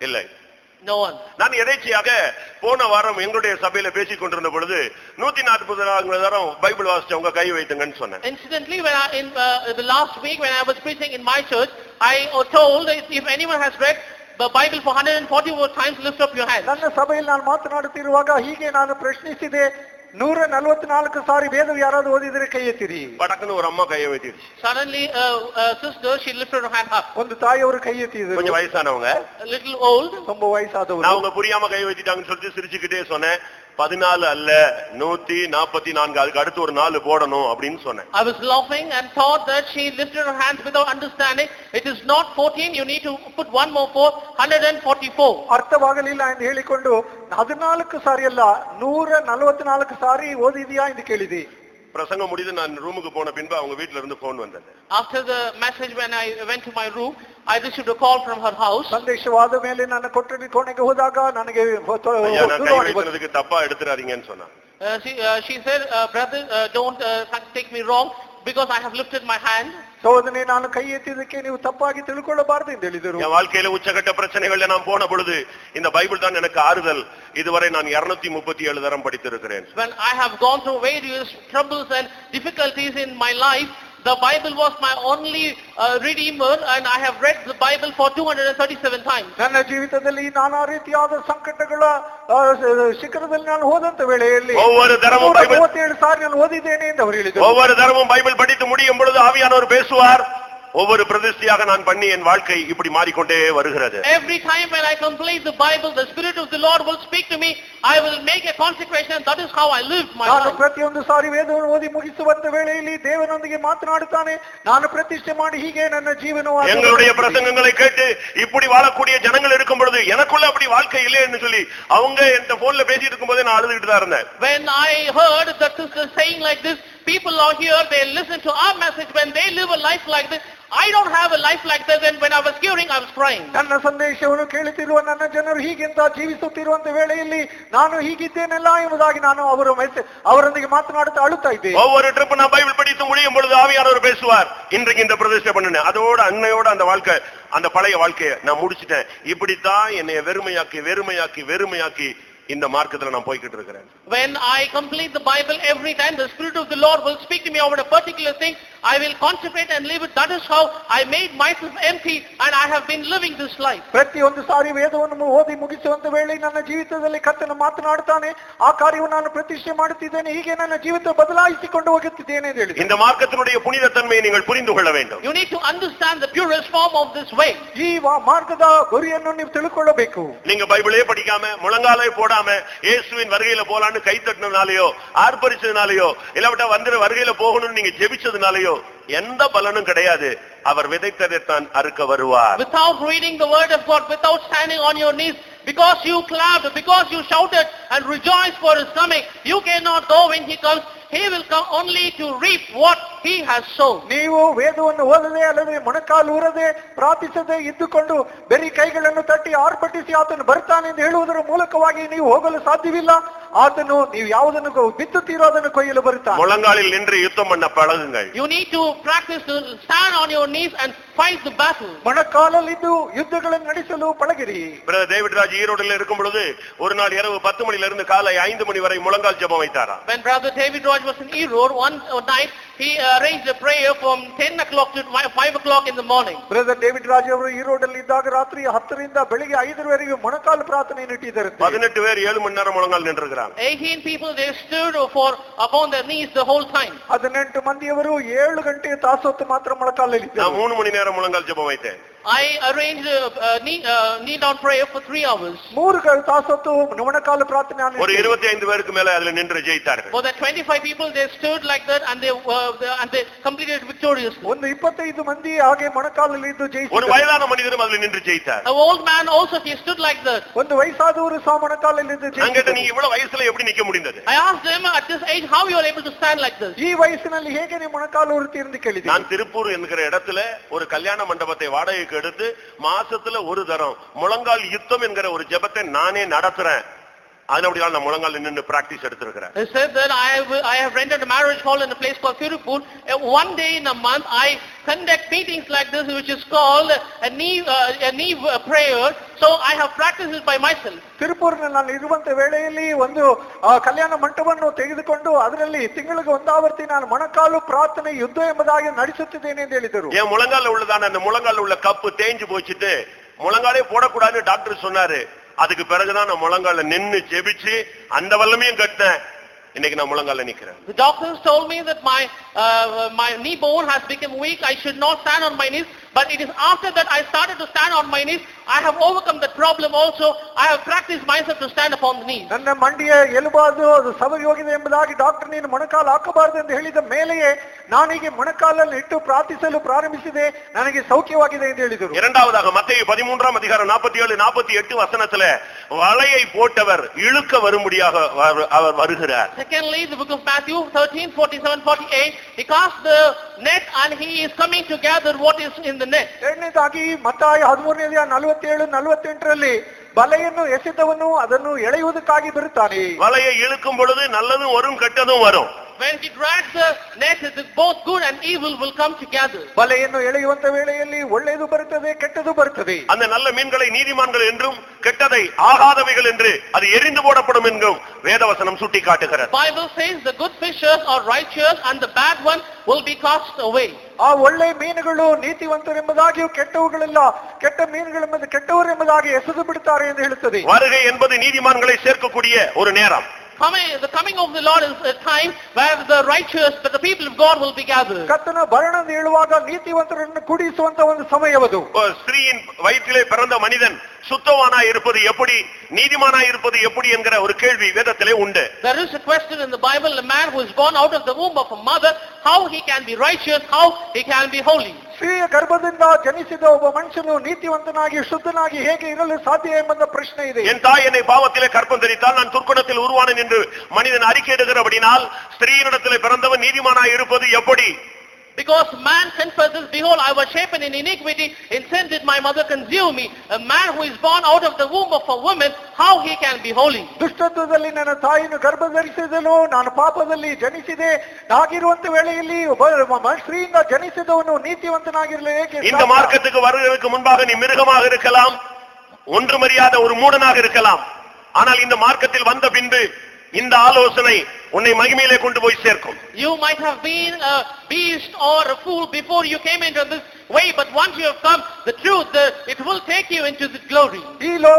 இல்லை No one. நான் எதேச்சையாக போன வாரம் எங்களுடைய சபையில பேசிக் கொண்டிருந்த பொழுது நூத்தி நாற்பது நான்கு தரம் பைபிள் வாசிச்சவங்க கை வைத்துங்கன்னு சொன்னேன் Incidentally, when I, in uh, the last week when I was preaching in my church, I was told that if anyone has read the Bible for 144 times, lift up your hands. ನನ್ನ ಸಭೆಯಲ್ಲಿ ನಾನು ಮಾತನಾಡುತ್ತಿರುವಾಗ ಹೀಗೆ ನಾನು ಪ್ರಶ್ನಿಸಿದೆ ನೂರ ನಲವತ್ನಾಲ್ಕು ಸಾರಿ ವೇದವು ಯಾರಾದ್ರೂ ಓದಿದರೆ ಕೈ ಎತ್ತಿರಿ படக்குன்னு ஒரு அம்மா கையை வைத்திருச்சு Suddenly, uh, uh, sister, she lifted her hand up. ಒಂದು ತಾಯಿಯವರು ಕೈ ಎತ್ತಿದರು கொஞ்சம் வயசானவங்க A little old. ತುಂಬಾ ವಯಸ್ಸಾದವರು நான் அவங்க புரியாம கை வச்சுட்டாங்கன்னு சொல்லிட்டு சிரிச்சுக்கிட்டே சொன்னேன் பதினாலு அல்ல நூத்தி நாற்பத்தி நான்கு அதுக்கு அடுத்து ஒரு நாலு போடணும் அப்படின்னு சொன்னேன் I was laughing and thought that she lifted her hands without understanding. It is not 14, you need to put one more four, 144. ಅರ್ಥವಾಗಲಿಲ್ಲ ಎಂದು ಹೇಳಿಕೊಂಡು ಹದಿನಾಲ್ಕು ಸಾರಿ ಅಲ್ಲ ನೂರ ನಲವತ್ನಾಲ್ಕು ಸಾರಿ ಓದಿದ್ಯಾ ಎಂದು ಕೇಳಿದೆ பிரசங்கம் முடிந்து நான் ரூமுக்கு போன பின்பு அவங்க வீட்டுல இருந்து போன் வந்தது After the message, when I went to my room, I received a call from her house. ಸಂದೇಶವಾದ ಮೇಲೆ ನನ್ನ ಕೊಠಡಿ ಕೋಣೆಗೆ ಹೋದಾಗ ನನಗೆ ಹೊತ್ತು- ஐயா நான் கை ದೂರವಾಣಿ ಬಂತು. வைக்கிறதுக்கு தப்பா எடுத்துறாதீங்கன்னு சொன்னான் Uh, she, uh, she said, uh, brother, uh, don't uh, take me wrong because I have lifted my hand. ಸಹೋದರನೇ ನಾನು ಕೈ ಎತ್ತಿದ್ದಕ್ಕೆ ನೀವು ತಪ್ಪಾಗಿ ತಿಳ್ಕೊಳ್ಳಬಾರದು ಎಂದು ಹೇಳಿದರು என் வாழ்க்கையில உச்சகட்ட பிரச்சனைகள்ல நான் போன பொழுது இந்த பைபிள் தான் எனக்கு ஆறுதல் இதுவரை நான் இருநூத்தி முப்பத்தி ஏழு தரம் படித்திருக்கிறேன் When I have gone through various troubles and difficulties in my life, the Bible was my only uh, redeemer and I have read the Bible for 237 times. ನನ್ನ ಜೀವಿತದಲ್ಲಿ ನಾನಾ ರೀತಿಯಾದ ಸಂಕಟಗಳ ಆ, ಸ- ಶಿಖರದಲ್ಲಿ ನಾನು ಹೋದಂತ ವೇಳೆಯಲ್ಲಿ ஒவ்வொரு தரமும் ನೂರ பைபிள் ಮೂವತ್ತೇಳು ಸಾರಿ ನಾನು ಓದಿದ್ದೇನೆ ಎಂದು ಅವರು ಹೇಳಿದರು ஒவ்வொரு தரமும் பைபிள் படித்து முடியும் பொழுது ஆவியானவர் பேசுவார் ஒவ்வொரு பிரதிஷ்டியாக நான் பண்ணி என் வாழ்க்கை இப்படி மாறிக்கொண்டே வருகிறது Every time when I complete the Bible, the Spirit of the Lord will speak to me. I will make a consecration. That is how I live my ನಾನು life. ಪ್ರತಿಯೊಂದು ಸಾರಿ ವೇದವನ್ನು ಓದಿ ಮುಗಿಸುವಂತ ವೇಳೆಯಲ್ಲಿ ದೇವರೊಂದಿಗೆ ಮಾತನಾಡುತ್ತಾನೆ ನಾನು ಪ್ರತಿಷ್ಠೆ ಮಾಡಿ ಹೀಗೆ ನನ್ನ ಜೀವನವನ್ನು எங்களுடைய பிரசங்கங்களை கேட்டு இப்படி வாழக்கூடிய ஜனங்கள் இருக்கும் பொழுது எனக்குள்ள அப்படி வாழ்க்கை இல்லைன்னு சொல்லி அவங்க என் போன்ல பேசிட்டு இருக்கும் போதே நான் அழுதுகிட்டு தான் இருந்தேன் When I heard the sister saying like this, people are here, they listen to our message. When they live a life like this, I don't have a life like this. And when I was hearing, I was crying. ನನ್ನ ಸಂದೇಶವನ್ನು ಕೇಳುತ್ತಿರುವ ನನ್ನ ಜನರು ಹೀಗೆಂತ ಜೀವಿಸುತ್ತಿರುವಂತ ವೇಳೆಯಲ್ಲಿ ನಾನು ಹೀಗಿದ್ದೇನಲ್ಲ ಎಂಬುದಾಗಿ ನಾನು ಅವರ ಮೆಸೆ ಅವರೊಂದಿಗೆ ಮಾತನಾಡುತ್ತಾ ಅಳುತ್ತಾ ಇದ್ದೆ ஒவ்வொரு ட்ரிப் நான் பைபிள் படித்து முடியும் பொழுது ஆவியானவர் பேசுவார் இன்றைக்கு இந்த பிரதிஷ்டை பண்ணினேன் அதோட அன்னையோட அந்த வாழ்க்கை அந்த பழைய வாழ்க்கையை நான் முடிச்சிட்டேன் இப்படித்தான் என்னைய வெறுமையாக்கி வெறுமையாக்கி வெறுமையாக்கி இந்த மார்க்கத்துல நான் போய்கிட்டு இருக்கிறேன் When I complete the Bible every time, the Spirit of the Lord will speak to me over a particular thing. I will concentrate and live it. That is how I made myself empty and I have been living this life. ಪ್ರತಿಯೊಂದು ಸಾರಿ ವೇದವನ್ನು ಮು- ಓದಿ ಮುಗಿಸುವಂತ ವೇಳೆ ನನ್ನ ಜೀವಿತದಲ್ಲಿ ಕರ್ತನ ಮಾತನಾಡುತ್ತಾನೆ ಆ ಕಾರ್ಯವನ್ನು ನಾನು ಪ್ರತಿಷ್ಠೆ ಮಾಡುತ್ತಿದ್ದೇನೆ ಹೀಗೆ ನನ್ನ ಜೀವಿತ ಬದಲಾಯಿಸಿಕೊಂಡು ಹೋಗುತ್ತಿದ್ದೇನೆ ಎಂದು ಹೇಳಿದೆ இந்த மார்க்கத்தினுடைய புனித தன்மையை நீங்கள் புரிந்து கொள்ள வேண்டும் You need to understand the purest form of this way. ಈ ವಾ- ಮಾರ್ಗದ ಗುರಿಯನ್ನು ನೀವು ತಿಳ್ಕೊಳ್ಳಬೇಕು நீங்க பைபிளே படிக்காம முழங்காலே போடாம இயேசுவின் வருகையில போலான்னு கை தட்டினதுனாலயோ ஆர்ப்பரிச்சதுனாலயோ இல்லாவிட்டா வந்து வருகையில போகணும்னு நீங்க ஜெபிச்சதுனாலயோ எந்த பலனும் கிடையாது அவர் விதைத்ததைத்தான் அறுக்க வருவார் Without reading the word of God, without standing on your knees, because you clapped, because you shouted and rejoiced for his coming, you cannot go when he comes. He will come only to reap what he has sown. ನೀವು ವೇದವನ್ನು ಓದದೆ ಅಲ್ಲದೆ ಮೊಣಕಾಲು ಊರದೆ ಪ್ರಾರ್ಥಿಸದೆ ಇದ್ದುಕೊಂಡು ಬರೀ ಕೈಗಳನ್ನು ತಟ್ಟಿ ಆರ್ಭಟಿಸಿ ಆತನು ಬರ್ತಾನೆ ಎಂದು ಹೇಳುವುದರ ಮೂಲಕವಾಗಿ ನೀವು ಹೋಗಲು ಸಾಧ್ಯವಿಲ್ಲ ಆತನು ನೀವು ಯಾವುದನ್ನು ಗೊ- ಬಿತ್ತುತ್ತೀರೋ ಅದನ್ನು ಕೊಯ್ಯಲು ಬರುತ್ತಾನೆ முழங்காலில் நின்று யுத்தம் பண்ண பழகுங்கள் You need to practice to stand on your knees and fight the battle. ಮೊಣಕಾಲಲ್ಲಿದ್ದು ಯುದ್ಧಗಳನ್ನು ನಡೆಸಲು ಪಳಗಿರಿ பிரதர் டேவிட் ராஜ் ஈரோடுல இருக்கும் பொழுது ஒரு நாள் இரவு பத்து மணில இருந்து காலை ஐந்து மணி வரை முழங்கால் ஜெபம் வைத்தாராம் When Brother David Raj was in Erode, one uh, night, he arranged a prayer from 10 o'clock to 5 o'clock in the morning. Brother David Raj ಅವರು ಈರೋಡಲ್ಲಿ ಇದ್ದಾಗ ರಾತ್ರಿ ಹತ್ತರಿಂದ ಬೆಳಿಗ್ಗೆ ಐದರವರೆಗೆ ಮೊಣಕಾಲು ಪ್ರಾರ್ಥನೆಯನ್ನು ಇಟ್ಟಿದ್ದಾರೆ பதினெட்டு பேர் ஏழு மணி நேரம் முழங்கால் நின்றுகிறாங்க 18 people, they stood for upon their knees the whole time. ಹದಿನೆಂಟು ಮಂದಿಯವರು ಏಳು ಗಂಟೆ ತಾಸೊತ್ತು ಮಾತ್ರ ಮೊಣಕಾಲಲ್ಲಿ நான் மூணு மணி நேரம் முழங்கால் ஜெபம் வைத்தேன் I arranged a, a knee, uh, knee down prayer for three hours. ಮೂರು ಗ- ತಾಸೊತ್ತು ಮೊಣಕಾಲು ಪ್ರಾರ್ಥನೆ ನಾನು ஒரு ಇಟ್ಟಿದ್ದೆ. இருபத்தி ஐந்து பேருக்கு மேல அதுல நின்று ஜெயித்தார்கள் For that 25 people, they stood like that and they, uh, they- and they completed victoriously. ಒಂದು ಇಪ್ಪತ್ತೈದು ಮಂದಿ ಹಾಗೆ ಮೊಣಕಾಲಲ್ಲಿ ಇದ್ದು ஒரு ಜಯಿಸಿದರು வயதான மனிதரும் அதுல நின்று ஜெயித்தார் An old man also, he stood like that. ಒಂದು ವಯಸ್ಸಾದವರು ಸಹ ಮೊಣಕಾಲಲ್ಲಿ ಇದ್ದು நான் கேட்டேன் ಜಯಿಸಿದರು நீங்க இவ்வளவு வயசுல எப்படி நிக்க முடிந்தது I asked them at this age how you are able to stand like this. ಈ ವಯಸ್ಸಿನಲ್ಲಿ ಹೇಗೆ ನೀವು ಮೊಣಕಾಲು ಉರುತಿ ಎಂದು ಕೇಳಿದೆ நான் திருப்பூர் என்கிற இடத்துல ஒரு கல்யாண மண்டபத்தை வாடகைக்கு எடுத்து மாசத்துல ஒரு தரம். முழங்கால் யுத்தம் என்கிற ஒரு ஜெபத்தை நானே நடத்துறேன். அதனால நான் முழங்கால் நின்று பிராக்டிஸ் எடுத்திருக்கிறேன் They said that I have, I have rented a marriage hall in a place called Tirupur. Uh, One day in a month, I conduct meetings like this, which is called a knee, uh, a knee uh, prayer. So I have practiced it by myself. ತಿರುಪೂರಿನಲ್ಲಿ ನಾನು ಇರುವಂತ ವೇಳೆಯಲ್ಲಿ ಒಂದು ಆ, ಕಲ್ಯಾಣ ಮಂಟಪವನ್ನು ತೆಗೆದುಕೊಂಡು ಅದರಲ್ಲಿ ತಿಂಗಳಿಗೆ ಒಂದಾವರ್ತಿ ನಾನು ಮೊಣಕಾಲು ಪ್ರಾರ್ಥನೆ ಯುದ್ಧ ಎಂಬುದಾಗಿ ನಡೆಸುತ್ತಿದ್ದೇನೆ ಎಂದು ಹೇಳಿದರು என் முழங்கால உள்ளதான அந்த முழங்கால உள்ள கப்பு தேஞ்சு போச்சுட்டு முழங்காலே போடக்கூடாதுன்னு டாக்டர் சொன்னாரு அதுக்கு பிறகுதான் நான் முழங்கால நின்னு ஜெபிச்சு அந்த வல்லமையும் கட்டினேன் இன்னைக்கு நான் முழங்கால நிக்கிறேன் The doctors told me that my, uh, my knee bone has become weak. I should not stand on my knees. But it is after that I started to stand on my knees. I have overcome that problem also. I have practiced myself to stand upon the knees. ನನ್ನ ಮಂಡಿಯ ಎಲುಬಾದು ಅದು ಸವರಿ ಹೋಗಿದೆ ಎಂಬುದಾಗಿ doctor ನೀನು ಮೊಣಕಾಲು ಹಾಕಬಾರದು ಎಂದು ಹೇಳಿದ ಮೇಲೆಯೇ ನಾನೀಗ ಮೊಣಕಾಲನ್ನು ಇಟ್ಟು ಪ್ರಾರ್ಥಿಸಲು ಪ್ರಾರಂಭಿಸಿದೆ ನನಗೆ ಸೌಖ್ಯವಾಗಿದೆ ಎಂದು ಹೇಳಿದರು இரண்டாவதாக மத்திய பதிமூன்றாம் அதிகாரம் நாற்பத்தி ஏழு நாற்பத்தி எட்டு வசனத்துல வலையை போட்டவர் இழுக்க வரும்படியாக அவர்- அவர் வருகிறார் Secondly, the book of Matthew 13, 47, 48, he cast the net and he is coming to gather what is in the net. ಎರಡನೇದಾಗಿ ಮತ್ತಾಯ ಹದಿಮೂರನೇ ನಲವತ್ತೇಳು ನಲವತ್ತೆಂಟರಲ್ಲಿ ಬಲೆಯನ್ನು ಎಸೆದವನು ಅದನ್ನು ಎಳೆಯುವುದಕ್ಕಾಗಿ ಬರುತ್ತಾನೆ வலையை இழுக்கும் பொழுது நல்லதும் வரும் கெட்டதும் வரும் When he drags the net, it is both good and evil will come together. ಬಲೆಯನ್ನು ಎಳೆಯುವಂತ ವೇಳೆಯಲ್ಲಿ ಒಳ್ಳೆಯದು ಬರುತ್ತದೆ ಕೆಟ್ಟದು ಬರುತ್ತದೆ அந்த நல்ல மீன்களை நீதிமான்கள் என்றும் கெட்டதை ஆகாதவைகள் என்று அது எரிந்து போடப்படும் என்றும் வேதவசனம் சுட்டி காட்டுகிறது Bible says the good fishers are righteous and the bad one will be cast away. ಆ ಒಳ್ಳೆ ಮೀನುಗಳು ನೀತಿವಂತರೆಂಬುದಾಗಿಯೂ ಕೆಟ್ಟವುಗಳೆಲ್ಲ ಕೆಟ್ಟ ಮೀನುಗಳೆಂಬುದು ಕೆಟ್ಟವರೆಂಬುದಾಗಿ ಎಸೆದು ಬಿಡುತ್ತಾರೆ ಎಂದು ಹೇಳುತ್ತದೆ வருகை என்பது நீதிமான்களை சேர்க்கக்கூடிய ஒரு நேரம் Coming, the coming of the Lord is a time where the righteous, but the people of God will be gathered. ಕತ್ತನ Bharana ಎಂದು ಹೇಳುವಾಗ ನೀತಿವಂತರನ್ನು ಕುಡಿಸುವಂತ ಒಂದು ಸಮಯವದು ஒரு ஸ்திரீயின் வயிற்றிலே பிறந்த மனிதன் சுத்தவானா இருப்பது எப்படி நீதிமானா இருப்பது எப்படி என்கிற ஒரு கேள்வி வேதத்திலே உண்டு There is a question in the Bible, a man who is born out of the womb of a mother, how he can be righteous, how he can be holy. ಸ್ತ್ರೀಯ ಗರ್ಭದಿಂದ ಜನಿಸಿದ ಒಬ್ಬ ಮನುಷ್ಯನು ನೀತಿವಂತನಾಗಿ ಶುದ್ಧನಾಗಿ ಹೇಗೆ ಇರಲು ಸಾಧ್ಯ ಎಂಬ ಪ್ರಶ್ನೆ ಇದೆ என் தாய் என்னை பாவத்திலே கற்பம் தரித்தால் நான் துர்க்குணத்தில் உருவானேன் என்று மனிதன் அறிக்கையிடுகிறபடினால் ஸ்திரீயினிடத்திலே பிறந்தவன் நீதிமானாய் இருப்பது எப்படி Because man confesses, behold, I was shapen in iniquity, in sin did my mother consume me. A man who is born out of the womb of a woman, how he can be holy? ದುಷ್ಟತ್ವದಲ್ಲಿ ನನ್ನ ತಾಯಿಯನ್ನು ಗರ್ಭ ಧರಿಸಿದನು ನಾನು ಪಾಪದಲ್ಲಿ ಜನಿಸಿದೆ ಹಾಗಿರುವಂತ ವೇಳೆಯಲ್ಲಿ ಒಬ್ಬ ಮ- ಸ್ತ್ರೀಯಿಂದ ಜನಿಸಿದವನು ನೀತಿವಂತನಾಗಿರಲು ಹೇಗೆ இந்த ಸಾಧ್ಯ? மார்க்கத்துக்கு வருவதற்கு முன்பாக நீ மிருகமாக இருக்கலாம் ஒன்றுமறியாத ஒரு மூடனாக இருக்கலாம் ஆனால் இந்த மார்க்கத்தில் வந்த பின்பு இந்த ஆலோசனை உன்னை மகிமையிலே கொண்டு போய் சேர்க்கும் You might have been a beast or a fool before you came into this way, but once you have come, the truth, the, it will take you into the glory. ಈ ಲೋ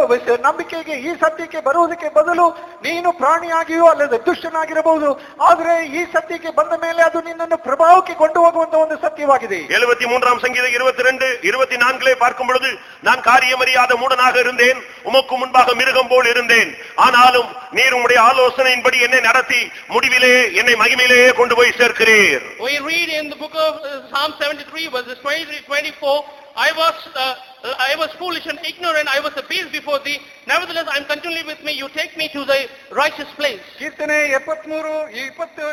ನಂಬಿಕೆಗೆ ಈ ಸತ್ಯಕ್ಕೆ ಬರುವುದಕ್ಕೆ ಬದಲು ನೀನು ಪ್ರಾಣಿಯಾಗಿಯೂ ಅಲ್ಲದೆ ದುಷ್ಟನಾಗಿರಬಹುದು ಆದ್ರೆ ಈ ಸತ್ಯಕ್ಕೆ ಬಂದ ಮೇಲೆ ಅದು ನಿನ್ನನ್ನು ಪ್ರಭಾವಕ್ಕೆ ಕೊಂಡು ಹೋಗುವಂತ ಒಂದು ಸತ್ಯವಾಗಿದೆ எழுபத்தி மூன்றாம் சங்கீதம் இருபத்தி ரெண்டு இருபத்தி நான்கிலே பார்க்கும் பொழுது நான் காரியமறியாத மூடனாக இருந்தேன் உமக்கு முன்பாக மிருகம் போல் இருந்தேன். ஆனாலும் நீர் உம்முடைய ஆலோசனையின்படி என்னை நடத்தி முடிவிலே என்னை மகிமையிலேயே கொண்டு போய் சேர்க்கிறீர். We read in the book of uh, Psalm 73, verses 23, 24, I was, uh, uh, I was foolish and ignorant, I was a beast before thee, nevertheless I am continually with me, you take me to the righteous place. ಕೀರ್ತನೆ ಎಪ್ಪತ್ಮೂರು ಇಪ್ಪತ್ತು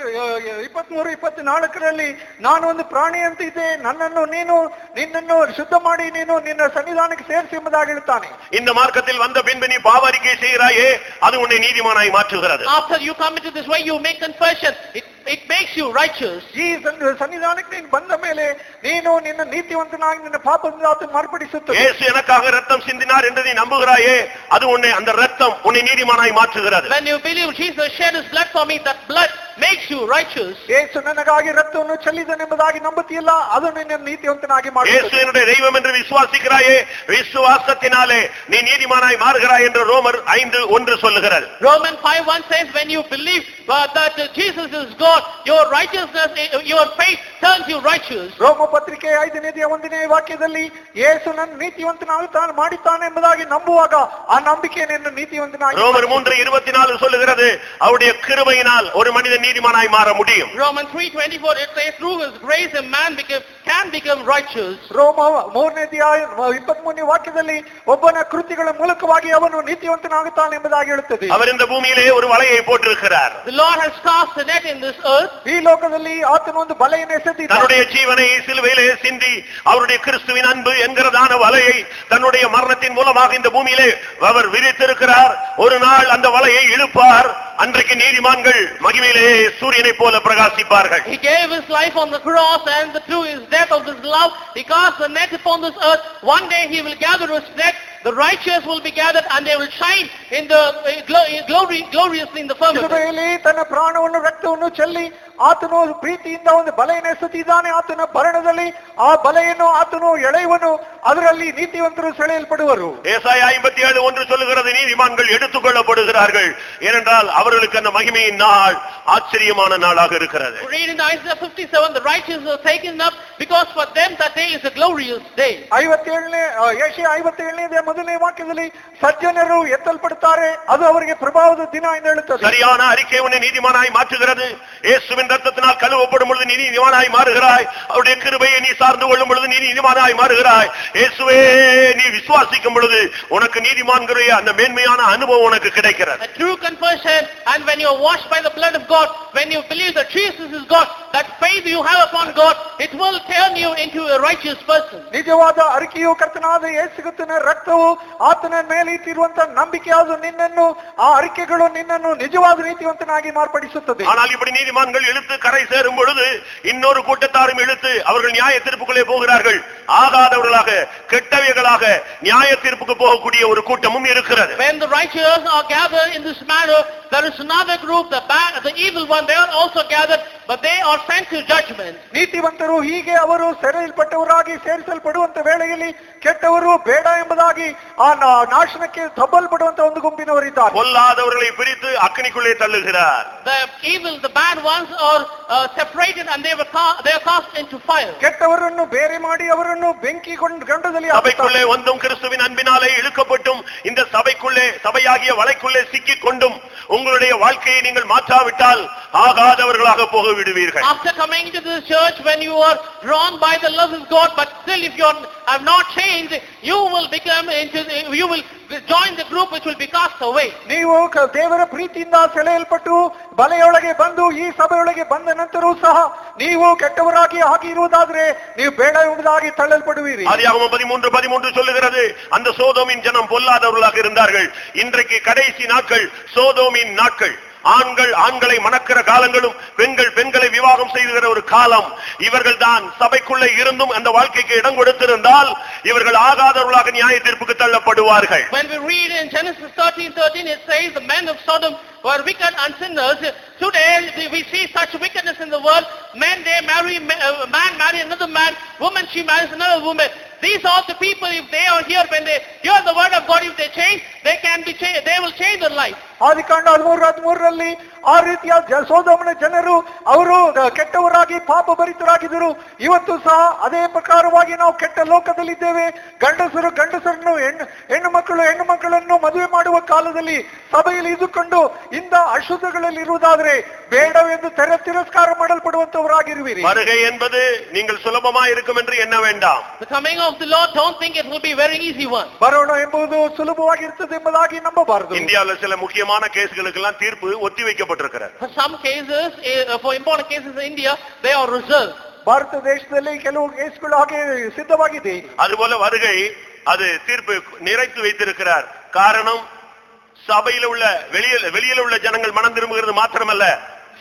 ಇಪ್ಪತ್ಮೂರು ಇಪ್ಪತ್ನಾಲ್ಕರಲ್ಲಿ ನಾನು ಒಂದು ಪ್ರಾಣಿ ಅಂತ ಇದ್ದೆ ನನ್ನನ್ನು ನೀನು ನಿನ್ನನ್ನು ಶುದ್ಧ ಮಾಡಿ ನೀನು ನಿನ್ನ ಸನ್ನಿಧಾನಕ್ಕೆ ಸೇರಿಸಿ ಎಂಬುದಾಗಿ ಹೇಳ್ತಾನೆ இந்த மார்க்கத்தில் வந்த பின்பு நீ பாவரிக்கை செய்கிறாயே அது உன்னை நீதிமானாய் மாற்றுகிறது After you come into this way, you make confession, it it makes you righteous. ಈ ಸನ್- ಸನ್ನಿಧಾನಕ್ಕೆ ನೀನು ಬಂದ ಮೇಲೆ ನೀನು ನಿನ್ನ ನೀತಿವಂತನಾಗಿ ನಿನ್ನ ಪಾಪದಿಂದ ಆತನು ಮಾರ್ಪಡಿಸುತ್ತದೆ இயேசு எனக்காக ரத்தம் சிந்தினார் என்று நீ நம்புகிறாயே அது உன்னை அந்த ரத்தம் உன்னை நீதிமானாய் மாற்றுகிறது When you believe Jesus shed his blood for me, that blood makes you righteous. ಯೇಸು ನನಗಾಗಿ ರಕ್ತವನ್ನು ಚೆಲ್ಲಿದನೆಂಬುದಾಗಿ ನಂಬುತ್ತಿಲ್ಲ ಅದು ನಿನ್ನ ನೀತಿವಂತನಾಗಿ இயேசு ಮಾಡುತ್ತದೆ என்னுடைய தெய்வம் என்று விசுவாசிக்கிறாயே விசுவாசத்தினாலே நீ நீதிமானாய் மாறுகிறாய் என்று ரோமர் ஐந்து ஒன்று சொல்லுகிறது Romans 5.1 says, when you believe uh, that uh, Jesus is God, your righteousness, uh, your faith turns you righteous. ರೋಮ ಪತ್ರಿಕೆ ಐದನೇದಿಯ ಒಂದನೇ ವಾಕ್ಯದಲ್ಲಿ ಯೇಸು ನನ್ನ ನೀತಿವಂತನಾಗಿ ತಾನು ಮಾಡಿದ್ದಾನೆ ಎಂಬುದಾಗಿ ನಂಬುವಾಗ ಆ ನಂಬಿಕೆ ನಿನ್ನ ನೀತಿವಂತನಾಗಿ ரோமர் மூன்று இருபத்தி நாலு சொல்லுகிறது அவருடைய கிருபையினால் ஒரு மனிதன் நீதிமானாய் மாற முடியும் Romans 3.24 it says, through his grace a man became, can become righteous. ರೋಮ ಮೂರನೇ ಇಪ್ಪತ್ತ್ ಮೂರನೇ ವಾಕ್ಯದಲ್ಲಿ ಒಬ್ಬನ ಕೃತಿಗಳ ಮೂಲಕವಾಗಿ ಅವನು ನೀತಿವಂತನಾಗುತ್ತಾನೆ ಎಂಬುದಾಗಿ ಹೇಳುತ್ತದೆ அவர் இந்த பூமியிலே ஒரு வலையை போட்டிருக்கிறார் The Lord has cast a net in this earth. ಈ ಲೋಕದಲ್ಲಿ ಆತನ ಒಂದು ಬಲೆಯನ್ನು ಎಸೆದಿದ್ದಾನೆ தன்னுடைய ஜீவனை சிலுவையிலே சிந்தி அவருடைய கிறிஸ்துவின் அன்பு என்கிறதான வலையை தன்னுடைய மரணத்தின் மூலமாக இந்த பூமியிலே அவர் விரித்திருக்கிறார் ஒரு நாள் அந்த வலையை இழுப்பார் அன்றைக்கு நீதிமான்கள் மகிமையிலே சூரியனைப் போல பிரகாசிப்பார்கள் He gave his life on the cross and the, through his death of his love, he cast the net upon this earth. One day he will gather his net, the righteous will be gathered and they will shine in the uh, glo- uh, glory, gloriously in the firmament. ಶಿಲುಬೆಯಲ್ಲಿ ತನ್ನ ಪ್ರಾಣವನ್ನು ರಕ್ತವನ್ನು ಚೆಲ್ಲಿ ಆತನು ಪ್ರೀತಿಯಿಂದ ಒಂದು ಬಲೆಯನ್ನು ಎಸೆದಿದ್ದಾನೆ ಆತನ ಭರಣದಲ್ಲಿ ಆ ಬಲೆಯನ್ನು ಆತನು ಎಳೆಯುವನು ಅದರಲ್ಲಿ ನೀತಿವಂತರು ಸೆಳೆಯಲ್ಪಡುವರು ஏசாயா ஐம்பத்தி ஏழு ஒன்று சொல்லுகிறது நீதிமான்கள் எடுத்துக் கொள்ளப்படுகிறார்கள் ஏனென்றால் அவர்களுக்கு அந்த மகிமையின் நாள் ஆச்சரியமான நாளாக இருக்கிறது Read in Isaiah 57, the righteous are taken up because for them that day is a glorious day. ಐವತ್ತೇಳನೇ Asia ಐವತ್ತೇಳನೇ ಮೊದಲನೇ ವಾಕ್ಯದಲ್ಲಿ ಸಜ್ಜನರು ಎತ್ತಲ್ಪಡುತ್ತಾರೆ ಅದು ಅವರಿಗೆ ಪ್ರಭಾವದ ದಿನ ಎಂದು ಹೇಳುತ್ತದೆ சரியான அறிக்கை உன்னை நீதிமானாய் மாற்றுகிறது இயேசுவின் ரத்தத்தினால் கழுவப்படும் பொழுது நீ நீதிமானாய் மாறுகிறாய் அவருடைய கிருபையை நீ சார்ந்து கொள்ளும் பொழுது நீ நீதிமானாய் மாறுகிறாய் இயேசுவே நீ விசுவாசிக்கும் பொழுது உனக்கு நீதிமான்களுடைய அந்த மேன்மையான அனுபவம் உனக்கு கிடைக்கிறது A true confession and when you are washed by the blood of God, when you believe that Jesus is God, that faith you have upon God, it will turn you into a righteous person. ನಿಜವಾದ ಅರಿಕೆಯು ಕರ್ತನಾದ ಯೇಸುಕ್ರಿಸ್ತನ ರಕ್ತವು ಆತನ ಮೇಲೆ ಇಟ್ಟಿರುವಂತ ನಂಬಿಕೆಯಾದ ನಿನ್ನನ್ನು ಆ ಅರಿಕೆಗಳು ನಿನ್ನನ್ನು ನಿಜವಾದ ನೀತಿವಂತನಾಗಿ ಮಾರ್ಪಡಿಸುತ್ತದೆ ஆனால் இப்படி நீதிமான்கள் இழுத்து கரை சேரும் பொழுது இன்னொரு கூட்டத்தாரும் இழுத்து அவர்கள் நியாய தீர்ப்புக்குள்ளே போகிறார்கள் ஆகாதவர்களாக கெட்டவைகளாக நியாய தீர்ப்புக்கு போகக்கூடிய ஒரு கூட்டமும் இருக்கிறது When the righteous are gathered in this manner, there is another group, the bad, the evil one, they are also gathered, but they are sent to judgment. ನೀತಿವಂತರು ಹೀಗೆ ಅವರು ಸೆರೆಯಲ್ಪಟ್ಟವರಾಗಿ ಸೇರಿಸಲ್ಪಡುವಂತ ವೇಳೆಯಲ್ಲಿ ಕೆಟ್ಟವರು ಬೇಡ ಎಂಬುದಾಗಿ ಆ ನಾ- ನಾಶನಕ್ಕೆ ತಬ್ಬಲ್ಪಡುವಂತ ಒಂದು ಗುಂಪಿನವರಿದ್ದಾರೆ பொல்லாதவர்களை பிரித்து அக்னிக்குள்ளே தள்ளுகிறார் The evil, the bad ones are uh, separated and they were ca- they are cast into fire. ಕೆಟ್ಟವರನ್ನು ಬೇರೆ ಮಾಡಿ ಅವರನ್ನು ಬೆಂಕಿ ಗೊಂಡ್- ಗಂಡದಲ್ಲಿ சபைக்குள்ளே ಹಾಕುತ್ತಾರೆ. வந்தும் கிறிஸ்துவின் அன்பினாலே இழுக்கப்பட்டும் இந்த சபைக்குள்ளே சபையாகிய வலைக்குள்ளே சிக்கிக் கொண்டும் உங்களுடைய வாழ்க்கையை நீங்கள் மாற்றாவிட்டால் ஆகாதவர்களாக போக விடுவீர்கள் After coming into this church, when you are drawn by the love of God, but still if you are- have not changed, you will become into, the, you will join the group which will be cast away. ನೀವು ಕ- ದೇವರ ಪ್ರೀತಿಯಿಂದ ಸೆಳೆಯಲ್ಪಟ್ಟು ಬಲೆಯೊಳಗೆ ಬಂದು ಈ ಸಭೆಯೊಳಗೆ ಬಂದ ನಂತರವೂ ಸಹ ನೀವು ಕೆಟ್ಟವರಾಗಿ ಆಗಿರುವುದಾದ್ರೆ ನೀವು ಬೇಡ ಎಂಬುದಾಗಿ ತಳ್ಳಲ್ಪಡುವಿರಿ ஆதியாகமம் பதிமூன்று பதிமூன்று சொல்லுகிறது அந்த சோதோமின் ஜனம் பொல்லாதவர்களாக இருந்தார்கள் இன்றைக்கு கடைசி நாட்கள் சோதோமின் நாட்கள் ஆண்கள் ஆண்களை மணக்கிற காலங்களும் பெண்கள் பெண்களை விவாகம் செய்துகிற ஒரு காலம். இவர்கள் தான் சபைக்குள்ளே இருந்தும் அந்த வாழ்க்கைக்கு இடம் கொடுத்திருந்தால் இவர்கள் ஆகாதவர்களாக நியாய தீர்ப்புக்கு தள்ளப்படுவார்கள். When we read in Genesis 13, 13, it says the men of Sodom were wicked and sinners. Today we see such wickedness in the world. Men they marry, uh, man marry another man, woman she marries another woman. These are the people, if they are here, when they hear the word of God, if they change, they can be changed, they will change their life. ಆದಿಕಾಂಡ ಹದಿಮೂರು ಹದಿಮೂರರಲ್ಲಿ ಆ ರೀತಿಯ ಜ- ಸೋದೋಮನ ಜನರು ಅವರು the- ಕೆಟ್ಟವರಾಗಿ ಪಾಪ ಭರಿತರಾಗಿದ್ದರು ಇವತ್ತು ಸಹ ಅದೇ ಪ್ರಕಾರವಾಗಿ ನಾವು ಕೆಟ್ಟ ಲೋಕದಲ್ಲಿದ್ದೇವೆ ಗಂಡಸರು ಗಂಡಸರನ್ನು ಹೆಣ್ಣು ಹೆಣ್ಣು ಮಕ್ಕಳು ಹೆಣ್ಣು ಮಕ್ಕಳನ್ನು ಮದುವೆ ಮಾಡುವ ಕಾಲದಲ್ಲಿ ಸಭೆಯಲ್ಲಿ ಇದ್ದುಕೊಂಡು ಇಂದ ಅಶುದ್ಧಗಳಲ್ಲಿ ಇರುವುದಾದ್ರೆ ಬೇಡವೆಂದು ತೆರೆ ತಿರಸ್ಕಾರ ಮಾಡಲ್ಪಡುವಂತವರಾಗಿರುವಿರಿ வருகை என்பது நீங்கள் சுலபமா இருக்கும் என்று எண்ண வேண்டாம் The coming of the Lord, don't think it will be a very easy one. ಬರೋಣ ಎಂಬುದು ಸುಲಭವಾಗಿರ್ತದೆ ಎಂಬುದಾಗಿ ನಂಬಬಾರದು இந்தியாவில் சில முக்கியமான கேஸ்களுக்கெல்லாம் தீர்ப்பு ஒத்தி வைக்கப்பட்டிருக்கிறது For some cases, eh, for important cases in India, they are reserved. Bharat ದೇಶದಲ್ಲಿ ಕೆಲವು ಕೇಸ್ಗಳು ಹಾಗೆ ಸಿದ್ಧವಾಗಿದೆ அதுபோல வருகை அது தீர்ப்பு நிறைத்து வைத்திருக்கிறார் காரணம் சபையில உள்ள வெளியில் வெளியில உள்ள ஜனங்கள் மனம் திரும்புகிறது மாத்திரமல்ல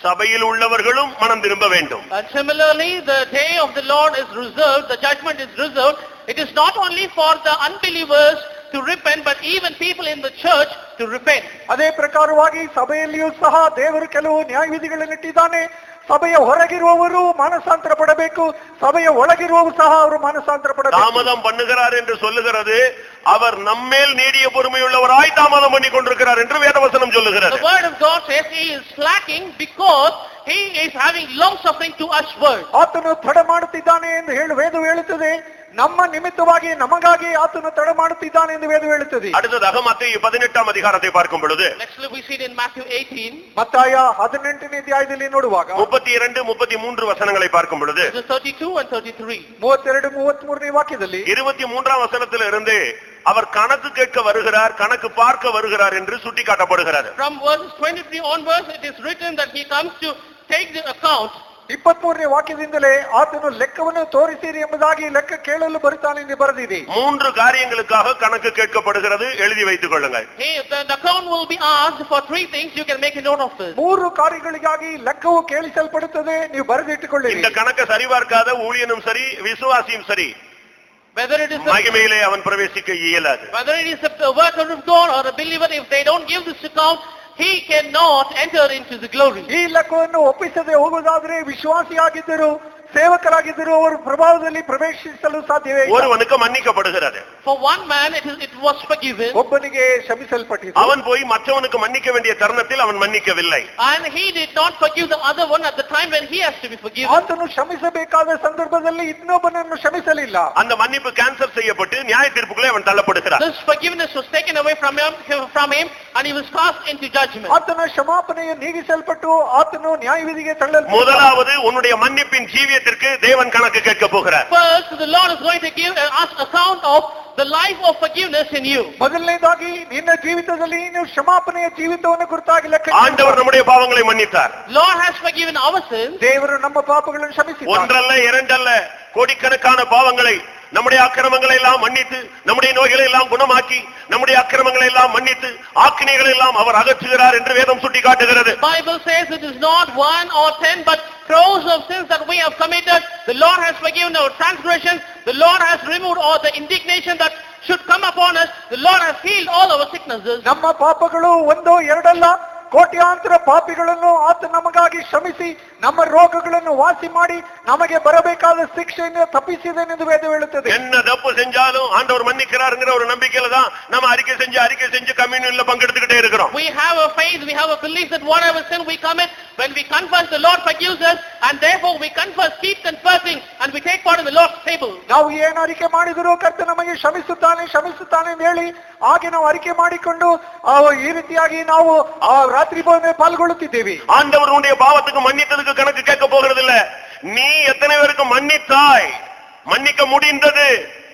சபையில் உள்ளவர்களும் மனம் திரும்ப வேண்டும் And similarly, the day of the Lord is reserved, the judgment is reserved. It is not only for the unbelievers to repent, but even people in the church to repent. ಅದೇ ಪ್ರಕಾರವಾಗಿ ಸಭೆಯಲ್ಲಿಯೂ ಸಹ ದೇವರು ಕೆಲವು ನ್ಯಾಯವಿಧಿಗಳನ್ನು ಇಟ್ಟಿದ್ದಾನೆ ಸಭೆಯ ಹೊರಗಿರುವವರು ಮಾನಸಾಂತರ ಪಡಬೇಕು ಸಭೆಯ ಒಳಗಿರುವವರು ಸಹ ಅವರು ಮಾನಸಾಂತರ ಪಡಬೇಕು தாமதம் பண்ணுகிறார் என்று சொல்லுகிறது அவர் நம்மேல் நீடிய பொறுமையுள்ளவராய் தாமதம் பண்ணி கொண்டிருக்கிறார் என்று வேதவசனம் சொல்லுகிறது The word of God says he is slacking because he is having long suffering to us word. ಆತನು ತಡ ಮಾಡುತ್ತಿದ್ದಾನೆ ಎಂದು ಹೇಳು ವೇದವು ಹೇಳುತ್ತದೆ ನಮ್ಮ ನಿಮಿತ್ತವಾಗಿ ನಮಗಾಗಿ ಆತನು ತಡ ಮಾಡುತ್ತಿದ್ದಾನೆ ಎಂದು ವೇದವು ಹೇಳುತ್ತದೆ அடுத்ததாக மத்திய பதினெட்டாம் அதிகாரத்தை பார்க்கும் பொழுது Next we see it in Matthew 18, ಮತ್ತಾಯ ಹದಿನೆಂಟನೇ ಅಧ್ಯಾಯದಲ್ಲಿ ನೋಡುವಾಗ முப்பத்தி இரண்டு முப்பத்தி மூன்று வசனங்களை பார்க்கும் பொழுது verses 32 and 33. ಮೂವತ್ತೆರಡು ಮೂವತ್ತ್ ಮೂರನೇ ವಾಕ್ಯದಲ್ಲಿ இருபத்தி மூன்றாம் வசனத்தில் இருந்து அவர் கணக்கு கேட்க வருகிறார் கணக்கு பார்க்க வருகிறார் என்று சுட்டிக்காட்டப்படுகிறது From verses 23 onwards, it is written that he comes to take the account. ಇಪ್ಪತ್ತ್ ಮೂರನೇ ವಾಕ್ಯದಿಂದಲೇ ಆತನು ಲೆಕ್ಕವನ್ನು ತೋರಿಸಿರಿ ಎಂಬುದಾಗಿ ಲೆಕ್ಕ ಕೇಳಲು ಬರುತ್ತಾನೆ ಎಂದು ಬರೆದಿದೆ மூன்று காரியங்களுக்காக கணக்கு கேட்கப்படுகிறது எழுதி வைத்துக் கொள்ளுங்கள் He, the, the account will be asked for three things. You can make a note of it. ಮೂರು ಕಾರ್ಯಗಳಿಗಾಗಿ ಲೆಕ್ಕವು ಕೇಳಿಸಲ್ಪಡುತ್ತದೆ ನೀವು ಬರೆದಿಟ್ಟುಕೊಳ್ಳಿರಿ இந்த கணக்கை சரிபார்க்காத ஊழியனும் சரி விசுவாசியும் சரி Whether it is a, மகிமையிலே அவன் பிரவேசிக்க இயலாது whether it is a worker of God or a believer, if they don't give this account, he cannot enter into the glory. ಈ ಲೆಕ್ಕವನ್ನು ಒಪ್ಪಿಸದೆ ಹೋಗುವುದಾದ್ರೆ ವಿಶ್ವಾಸಿಯಾಗಿದ್ದರು ಸೇವಕರಾಗಿದ್ದರು ಅವರು ಪ್ರಭಾವದಲ್ಲಿ ಪ್ರವೇಶಿಸಲು ಸಾಧ್ಯವೇ ಇಲ್ಲ. ஒருவனுக்கு மன்னிக்கப்படுகிறது For one man, it, is, it was forgiven, ಒಬ್ಬನಿಗೆ ಕ್ಷಮಿಸಲ್ಪಟ್ಟಿತು அவன் போய் மற்றவனுக்கு மன்னிக்க வேண்டிய தருணத்தில் அவன் மன்னிக்கவில்லை and he did not forgive the other one at the time when he has to be forgiven. ಆತನು ಕ್ಷಮಿಸಬೇಕಾದ ಸಂದರ್ಭದಲ್ಲಿ ಇನ್ನೊಬ್ಬನನ್ನು ಕ್ಷಮಿಸಲಿಲ್ಲ அந்த மன்னிப்பு கேன்சல் செய்யப்பட்டு நியாய தீர்ப்புக்குள்ளே அவன் தள்ளப்படுகிறான் This forgiveness was taken away from him, from him and he was cast into judgment. ಆತನ ಕ್ಷಮಾಪಣೆಯು ನೀಗಿಸಲ್ಪಟ್ಟು ಆತನು ನ್ಯಾಯವಿಧಿಗೆ ತಳ್ಳಲ್ಪಟ್ಟ முதலாவது உன்னுடைய மன்னிப்பின் ஜீவியத்திற்கு தேவன் கணக்கு கேட்க போகிறார் First, the Lord is going to give uh, us account of the life of forgiveness in you. ಮೊದಲನೇದಾಗಿ ನಿನ್ನ ಜೀವಿತದಲ್ಲಿ ನೀನು ಕ್ಷಮಾಪಣೆಯ ಜೀವಿತವನ್ನು ಕುರಿತಾಗಿ ಲೆಕ್ಕ ஆண்டவர் நம்முடைய பாவங்களை மன்னித்தார் Lord has forgiven our sins. ದೇವರು ನಮ್ಮ ಪಾಪಗಳನ್ನು ಕ್ಷಮಿಸಿದ್ದಾನೆ ஒன்றல்ல இரண்டல்ல கோடிக்கணக்கான பாவங்களை நம்முடைய அக்கிரமங்களை எல்லாம் மன்னித்து நம்முடைய நோய்களை எல்லாம் குணமாக்கி நம்முடைய அக்கிரமங்களை எல்லாம் மன்னித்து ஆக்கினைகளை எல்லாம் அவர் அகற்றுகிறார் என்று வேதம் சுட்டி காட்டுகிறது Bible says it is not one or ten, but crores of sins that we have committed. The Lord has forgiven our transgressions. The Lord has removed all the indignation that should come upon us. The Lord has healed all our sicknesses. ನಮ್ಮ ಪಾಪಗಳು ಒಂದೋ ಎರಡಲ್ಲ ಕೋಟ್ಯಾಂತರ ಪಾಪಿಗಳನ್ನು ಆತ ನಮಗಾಗಿ ಶ್ರಮಿಸಿ ನಮ್ಮ ರೋಗಗಳನ್ನು ವಾಸಿ ಮಾಡಿ ನಮಗೆ ಬರಬೇಕಾದ ಶಿಕ್ಷೆಯನ್ನು ತಪ್ಪಿಸಿದನೆಂದು ವೇದ ಹೇಳುತ್ತದೆ என்ன தப்பு செஞ்சாலும் ஆண்டவர் மன்னிக்கிறாருங்கிற ஒரு நம்பிக்கையில தான் நம்ம அறிக்கை செஞ்சு அறிக்கை செஞ்சு கம்யூனியன்ல பங்கெடுத்துக்கிட்டே இருக்கிறோம் We have a faith, we have a belief that whatever sin we commit, when we confess, the Lord forgives us, and therefore we confess, keep confessing, and we take part in the Lord's table. ನಾವು ಏನು ಅರಿಕೆ ಮಾಡಿದರೂ ಕರ್ತ ನಮಗೆ ಶ್ರಮಿಸುತ್ತಾನೆ ಶ್ರಮಿಸುತ್ತಾನೆ ಅಂತ ಹೇಳಿ ಹಾಗೆ ನಾವು ಅರಿಕೆ ಮಾಡಿಕೊಂಡು ಆ, ಈ ರೀತಿಯಾಗಿ ನಾವು ಆ ರಾತ್ರಿ ಭೋಜನ ಪಾಲ್ಗೊಳ್ಳುತ್ತಿದ್ದೇವೆ ஆண்டவர் உன்னுடைய பாவத்துக்கு மன்னித்ததுக்கு கணக்கு கேட்க போகிறது இல்ல நீ எத்தனை பேருக்கு மன்னித்தாய் மன்னிக்க முடிந்தது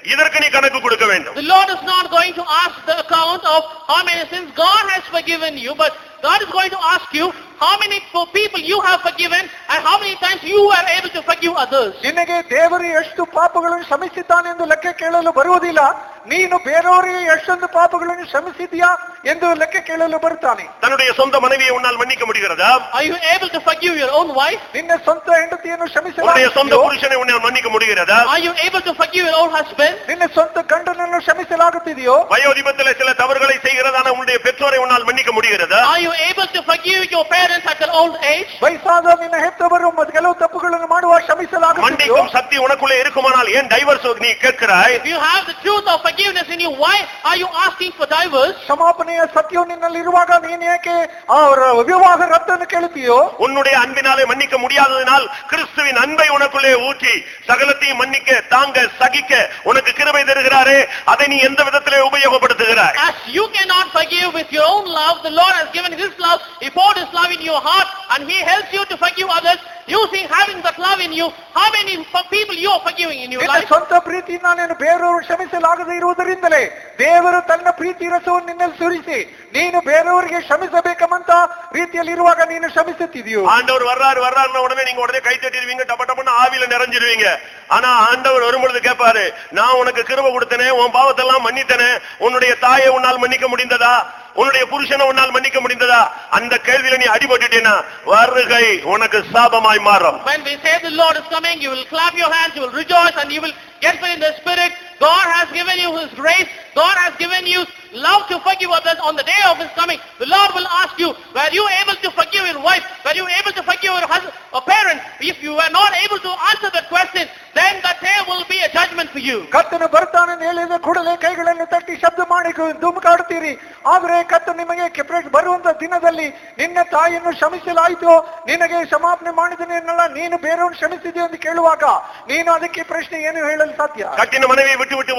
இதற்கு நீ கணக்கு கொடுக்க வேண்டும் The Lord is not going to ask the account of how many sins God has forgiven you, but God is going to ask you how many for people you have forgiven and how many times you were able to forgive others. ನಿನಗೆ ದೇವರು ಎಷ್ಟು ಪಾಪಗಳನ್ನು ಶ್ರಮಿಸಿದ್ದಾನೆ ಎಂದು ಲೆಕ್ಕ ಕೇಳಲು ಬರುವುದಿಲ್ಲ ನೀನು ಬೇರೆಯವರಿಗೆ ಎಷ್ಟೊಂದು ಪಾಪಗಳನ್ನು ಶ್ರಮಿಸಿದ್ಯಾ ಎಂದು ಲೆಕ್ಕ ಕೇಳಲು ಬರುತ್ತಾನೆ தன்னுடைய சொந்த மனைவியை உன்னால் மன்னிக்க முடிகிறதா Are you able to forgive your own wife? ನಿನ್ನ ಸ್ವಂತ ಹೆಂಡತಿಯನ್ನು உன்னுடைய சொந்த ಶ್ರಮಿಸಲಾಗುತ್ತಿದೆಯೋ புருஷனை உன்னால் மன்னிக்க முடிகிறதா Are you able to forgive your own husband? ನಿನ್ನ ಸ್ವಂತ ಗಂಡನನ್ನು ಶ್ರಮಿಸಲಾಗುತ್ತಿದೆಯೋ வயோதிபத்தில் சில தவறுகளை செய்கிறதான உன்னுடைய பெற்றோரை உன்னால் மன்னிக்க முடிகிறதா Are you able to forgive your parents at their old age? ವಯಸ್ಸಾದ ನಿನ್ನ ಹೆತ್ತವರು ಮತ್ತು ಕೆಲವು ತಪ್ಪುಗಳನ್ನು ಮಾಡುವ ಶ್ರಮಿಸಲಾಗುತ್ತಿದೆಯೋ மன்னிக்கும் சக்தி உனக்குள்ளே இருக்குமானால் ஏன் டைவர்ஸ் நீ கேட்கிறாய் If you have the truth of forgiveness in you, why are you asking for divorce? ಕ್ಷಮಾಪಣೆಯ ಸತ್ಯವು ನಿನ್ನಲ್ಲಿರುವಾಗ ನೀನು ಏಕೆ ಅವರ ವಿವಾಹ ರದ್ದನ್ನು ಕೇಳುತ್ತೀಯೋ உன்னுடைய அன்பினாலே மன்னிக்க முடியாததினால் கிறிஸ்துவின் அன்பை உனக்குள்ளே ஊற்றி சகலத்தையும் மன்னிக்க தாங்க சகிக்க உனக்கு கிருபை தருகிறாரே அதை நீ எந்த விதத்திலே உபயோகப்படுத்துகிறாய் As you cannot forgive with your own love, the Lord has given His love. He poured His love in your heart and He helps you to forgive others. Using having that love in you, how many f- people you are forgiving in your ನಿನ್ನ life? ಸ್ವಂತ ಪ್ರೀತಿಯಿಂದ ನಾನು ಬೇರೆಯವರು ಕ್ಷಮಿಸಲಾಗದೇ ಇರುವುದರಿಂದಲೇ ದೇವರು ತನ್ನ ಪ್ರೀತಿ ರಸವನ್ನು ನಿನ್ನಲ್ಲಿ ಸುರಿಸಿ ನೀನು ಬೇರೆಯವರಿಗೆ ಕ್ಷಮಿಸಬೇಕಂತ ರೀತಿಯಲ್ಲಿ ಇರುವಾಗ ನೀನು ಶ್ರಮಿಸುತ್ತಿದೆಯೋ ஆண்டவர் வர்றாரு வர்றாருன்னா உடனே நீங்க உடனே கை தட்டிடுவீங்க டப்ப டப்பன்னு ஆவியில நிறைஞ்சிருவீங்க ஆனா ஆண்டவர் வரும்பொழுது கேட்பாரு நான் உனக்கு கிருபை கொடுத்தனே உன் பாவத்தெல்லாம் மன்னித்தனே உன்னுடைய தாயை உன்னால் மன்னிக்க முடிந்ததா உன்னுடைய புருஷனை உன்னால் மன்னிக்க முடிந்ததா அந்த கேள்வியில நீ அடிபட்டுட்டேனா வருகை உனக்கு சாபமாய் மாறும் When we say the Lord is coming, you will clap your hands, you will rejoice, and you will get filled in the Spirit. God has given you His grace. God has given you love to forgive others on the day of his coming, the Lord will ask you, were you able to forgive your wife? Were you able to forgive your husband or parents? If you were not able to answer that question, then that day will be a judgment for you. ಕರ್ತನು ಬರ್ತಾನೆ ಹೇಳಿದ ಕೂಡಲೇ ಕೈಗಳನ್ನು ತಟ್ಟಿ ಶಬ್ದ ಮಾಡಿ ಧುಮುಕಾಡುತ್ತೀರಿ ಆದರೆ ಕತ್ತು ನಿಮಗೆ ಕೆಪರೇಟ್ ಬರುವಂತ ದಿನದಲ್ಲಿ ನಿನ್ನ ತಾಯಿಯನ್ನು ಶ್ರಮಿಸಲಾಯಿತು ನಿನಗೆ ಕ್ಷಮಾಪಣೆ ಮಾಡಿದನೆ ಎನ್ನಲ್ಲ ನೀನು ಬೇರೆಯವ್ರನ್ನು ಕ್ಷಮಿಸಿದೆ ಎಂದು ಕೇಳುವಾಗ ನೀನು ಅದಕ್ಕೆ ಪ್ರಶ್ನೆ ಏನು ಹೇಳಲು ಸಾಧ್ಯ ಕಠಿಣ ಮನವಿ ಬಿಟ್ಟು ಬಿಟ್ಟು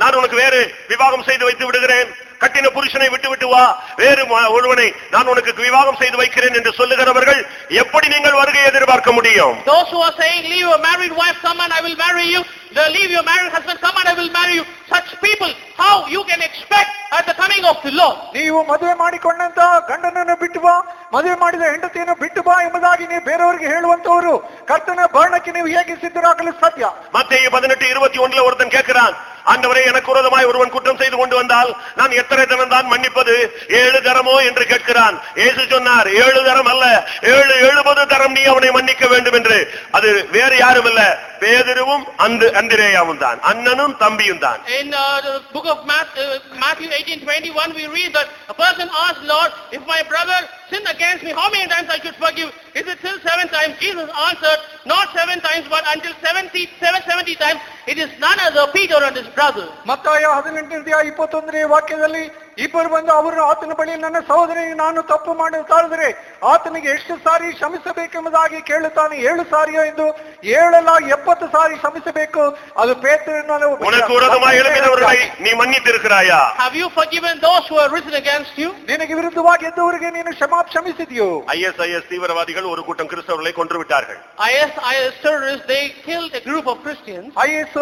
நான் உனக்கு வேறு விவாகம் செய்து வைத்து விடுகிறேன். கட்டின புருஷனை விட்டு விட்டு வா. வேறு ஒருவனை நான் உனக்கு விவாகம் செய்து வைக்கிறேன் என்று சொல்லுகிறவர்கள் எப்படி நீங்கள் வருகை எதிர்பார்க்க முடியும்? Those who are saying, leave married wife, I will marry you. The leave your married husband, come and I will marry you. Such people, how you can expect at the coming of the Lord? ನೀವು ಮದುವೆ ಮಾಡಿಕೊಂಡಂತ ಗಂಡನನ್ನು ಬಿಟ್ಟು ಬಾ ಮದುವೆ ಮಾಡಿದ ಹೆಂಡತಿಯನ್ನು ಬಿಟ್ಟು ಬಾ ಎಂಬುದಾಗಿ ನೀವು ಬೇರೆಯವರಿಗೆ ಹೇಳುವಂತವರು ಕರ್ತನ ಭರಣಕ್ಕೆ ನೀವು ಹೇಗೆ ಸಿದ್ಧರಾಗಲು ಸಾಧ್ಯ மத்திய பதினெட்டு இருபத்தி ஒண்ணுல ஒருத்தன் கேட்கிறான் ஆண்டவரே எனக்கு விரோதமாய் ஒருவன் குற்றம் செய்து கொண்டு வந்தால் நான் எத்தனை தரம் தான் மன்னிப்பது ஏழு தரமோ என்று கேட்கிறான் இயேசு சொன்னார் ஏழு தரம் அல்ல ஏழு எழுபது தரம் நீ அவனை மன்னிக்க வேண்டும் என்று அது வேறு யாரும் இல்ல பேதருவும் அந்த அந்திரேயாவும் தான் அண்ணனும் தம்பியும் தான் In uh, the book of Matthew, uh, Matthew 18, 21, we read that a person asked, Lord, if my brother sinned against me, how many times I should forgive? Is it still seven times? Jesus answered, not seven times, but until 70, seven, 70 times. It is none other Peter and his brother. ಮತ್ತಾಯ ಹದಿನೆಂಟನೇ ಇಪ್ಪತ್ತೊಂದನೇ ವಾಕ್ಯದಲ್ಲಿ ಇಬ್ಬರು ಬಂದು ಅವರು ಆತನ ಬಳಿ ನನ್ನ ಸಹೋದರಿಗೆ ನಾನು ತಪ್ಪು ಮಾಡಿದ್ರೆ ಆತನಿಗೆ ಎಷ್ಟು ಸಾರಿ ಕ್ಷಮಿಸಬೇಕೆಂಬುದಾಗಿ ಕೇಳುತ್ತಾನೆ ಏಳು ಸಾರಿಯೋ ಎಂದು ಏಳಲ್ಲ ಎಪ್ಪತ್ತು ಸಾರಿ ಕ್ಷಮಿಸಬೇಕು ಅದು உனக்கு விரோதமாய் எழுப்பினவர்களை ಪೇತ್ರನ நீ மன்னித்திருக்கிறாயா Have you forgiven those who have risen against you? ನಿನಗೆ ವಿರುದ್ಧವಾಗಿ ಎದ್ದವರಿಗೆ ನೀನು ಕ್ಷಮಾ ಕ್ಷಮಿಸಿದ್ಯೋ ஐஎஸ்ஐஎஸ் தீவிரவாதிகள் ஒரு கூட்டம் கிறிஸ்தவர்களை கொன்று விட்டார்கள் IS, IS terrorists, they killed a group of Christians. I S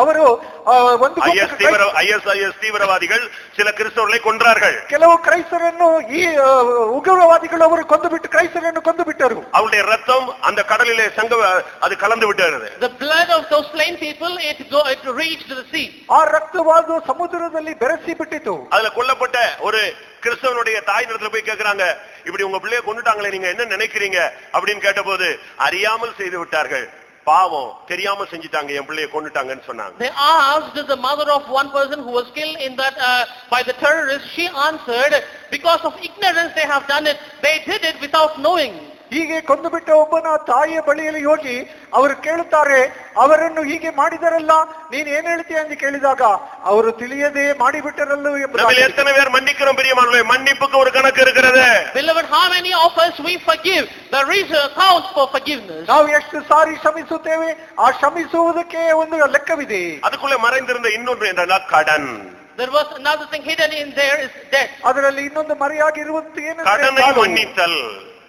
ಅವರು ಆ, ಒಂದು ಗುಂಪು ஐஎஸ் தீவிர ஐஎஸ்ஐஎஸ் தீவிரவாதிகள் சில கிறிஸ்தவர்களை கொன்றார்கள் ಕೆಲವು ಕ್ರೈಸ್ತರನ್ನು ಈ ಆ, ಉಗ್ರವಾದಿಗಳು ಅವರು ಕೊಂದು ಬಿಟ್ಟು ಕ್ರೈಸ್ತರನ್ನು ಕೊಂದು ಬಿಟ್ಟರು அவருடைய ரத்தம் அந்த கடலிலே சங்க அது கலந்து விட்டது The blood of those slain people, it, go, it reached the sea. ಆ ರಕ್ತವಾದ ಸಮುದ್ರದಲ್ಲಿ ಬೆರೆಸಿ ಬಿಟ್ಟಿತು அதுல கொல்லப்பட்ட ஒரு கிறிஸ்தவனுடைய தாய் இடத்துல போய் கேக்குறாங்க இப்படி உங்க பிள்ளைய கொண்டுட்டாங்களே நீங்க என்ன நினைக்கிறீங்க அப்படின்னு கேட்டபோது அறியாமல் செய்து விட்டார்கள் பாவம் தெரியாம செஞ்சுட்டாங்க என் பிள்ளைய கொண்டுட்டாங்கன்னு சொன்னாங்க They asked the mother of one person who was killed in that uh, by the terrorists. She answered, because of ignorance they have done it. They did it without knowing. ಹೀಗೆ ಕೊಂದು ಬಿಟ್ಟ ಒಬ್ಬನ ತಾಯಿಯ ಬಳಿಯಲ್ಲಿ ಹೋಗಿ ಅವರು ಕೇಳುತ್ತಾರೆ ಅವರನ್ನು ಹೀಗೆ ಮಾಡಿದರಲ್ಲ ನೀನ್ ಏನ್ ಹೇಳ್ತೀಯ ಎಂದು ಕೇಳಿದಾಗ ಅವರು ತಿಳಿಯದೆ ಮಾಡಿಬಿಟ್ಟರಲ್ಲೂ நம்ம ಎಂಬುದಾಗಿ எத்தனை பேர் மன்னிக்கிறோம் பெரியமானே மன்னிப்புக்கு ஒரு கணக்கு இருக்கிறது Beloved, how many of us we forgive? There is a count for forgiveness. ನಾವು ಎಷ್ಟು ಸಾರಿ ಶ್ರಮಿಸುತ್ತೇವೆ ಆ ಶ್ರಮಿಸುವುದಕ್ಕೆ ಒಂದು ಲೆಕ್ಕವಿದೆ அதுக்குள்ள மறைந்திருந்த இன்னொன்று என்னன்னா கடன் There was another thing hidden in there is debt. ಅದರಲ್ಲಿ ಇನ್ನೊಂದು ಮರೆಯಾಗಿರುವಂತ கடனை ಏನಂದ್ರೆ மன்னித்தல்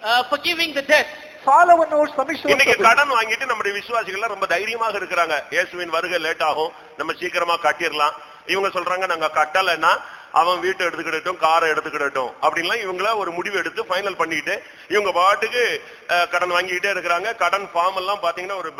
Uh, forgiving the debt. கடன் வாங்கிட்டு நம்முடைய விசுவாசிகள் ரொம்ப தைரியமாக இருக்கிறாங்க. இயேசுவின் வருகை லேட் ஆகும். நம்ம சீக்கிரமா கட்டிடலாம். இவங்க சொல்றாங்க நாங்க கட்டலைன்னா அவன் வீட்டை எடுத்துக்கிடட்டும் காரை எடுத்துக்கிடட்டும். அப்படின்லாம் இவங்கள ஒரு முடிவு எடுத்து ஃபைனல் பண்ணிட்டு இவங்க பாட்டுக்கு uh, கடன் வாங்கிக்கிட்டே இருக்கிறாங்க. கடன் ஃபார்ம் எல்லாம் பாத்தீங்கன்னா ஒரு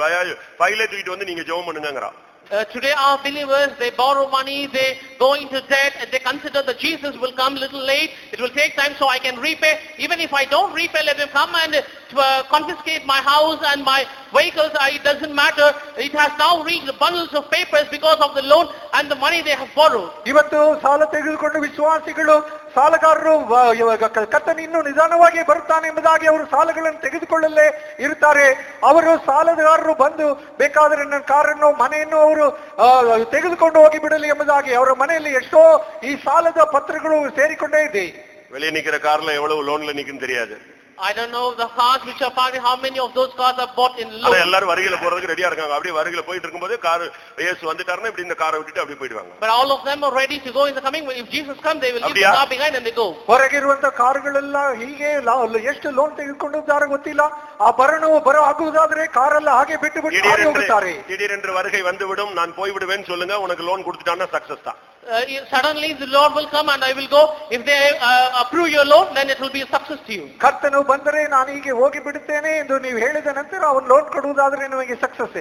பயில தூக்கிட்டு வந்து நீங்க ஜெபம் பண்ணுங்கிறான் Uh, today our believers, they borrow money, they go into debt, and they consider that Jesus will come a little late. It will take time so I can repay. Even if I don't repay, let him come and uh, confiscate my house and my vehicles. Uh, it doesn't matter. It has now reached the bundles of papers because of the loan and the money they have borrowed. ಇವತ್ತು ಸಾಲ ತೆಗೆದುಕೊಂಡು ವಿಶ್ವಾಸಿಗಳು ಸಾಲಗಾರರು ವ- ಇವಾಗ ಕ- ಕರ್ತನು ಇನ್ನೂ ನಿಧಾನವಾಗಿ ಬರುತ್ತಾನೆ ಎಂಬುದಾಗಿ ಅವರು ಸಾಲಗಳನ್ನು ತೆಗೆದುಕೊಳ್ಳಲೇ ಇರುತ್ತಾರೆ ಅವರು ಸಾಲಗಾರರು ಬಂದು ಬೇಕಾದರೆ ನನ್ನ ಕಾರನ್ನು ಮನೆಯನ್ನು ಅವರು ಆ, ತೆಗೆದುಕೊಂಡು ಹೋಗಿ ಬಿಡಲಿ ಎಂಬುದಾಗಿ ಅವರ ಮನೆಯಲ್ಲಿ ಎಷ್ಟೋ ಈ ಸಾಲದ ಪತ್ರಗಳು ಸೇರಿಕೊಂಡೇ ಇದೆ வெளியே நிக்கிற கார்ல எவ்வளவு லோன்ல நிக்குன்னு தெரியாது I don't know the cars which are parked, how many of those cars are bought in ஆனா loan. எல்லாரும் வருகையில போறதுக்கு ரெடியா இருக்காங்க அப்படியே வருகையில போயிட்டு இருக்கும்போது கார் இயேசு வந்துட்டாருன்னா இப்படி இந்த காரை விட்டுட்டு அப்படியே போயிடுவாங்க But all of them are ready to go in the coming. If Jesus comes, they will leave the அப்படியா? car behind and they go. ಹೊರಗಿರುವಂತ ಕಾರುಗಳೆಲ್ಲ ಹೀಗೆ ಲಾ- ಎಷ್ಟು ಲೋನ್ ತೆಗೆದುಕೊಂಡಿದ್ದಾರೆ ಗೊತ್ತಿಲ್ಲ ಆ ಭರಣವು ಬರ ಆಗುವುದಾದ್ರೆ ಕಾರೆಲ್ಲ ಹಾಗೆ ಬಿಟ್ಟು ಬಿಟ್ಟು ಹಾರಿ திடீரென்று ಹೋಗುತ್ತಾರೆ திடீரென்று வருகை வந்துவிடும் நான் போய்விடுவேன்னு சொல்லுங்க உனக்கு லோன் கொடுத்துட்டான்னா சக்சஸ் தான் Uh, suddenly the Lord will come and I will go. If they uh, approve your loan, then it will be a success to you. ಕರ್ತನು ಬಂದರೆ ನಾನು ಹೀಗೆ ಹೋಗಿ ಬಿಡುತ್ತೇನೆ ಎಂದು ನೀವು ಹೇಳಿದ ನಂತರ ಅವನು ಲೋನ್ ಕೊಡುವುದಾದ್ರೆ ನಿಮಗೆ ಸಕ್ಸಸ್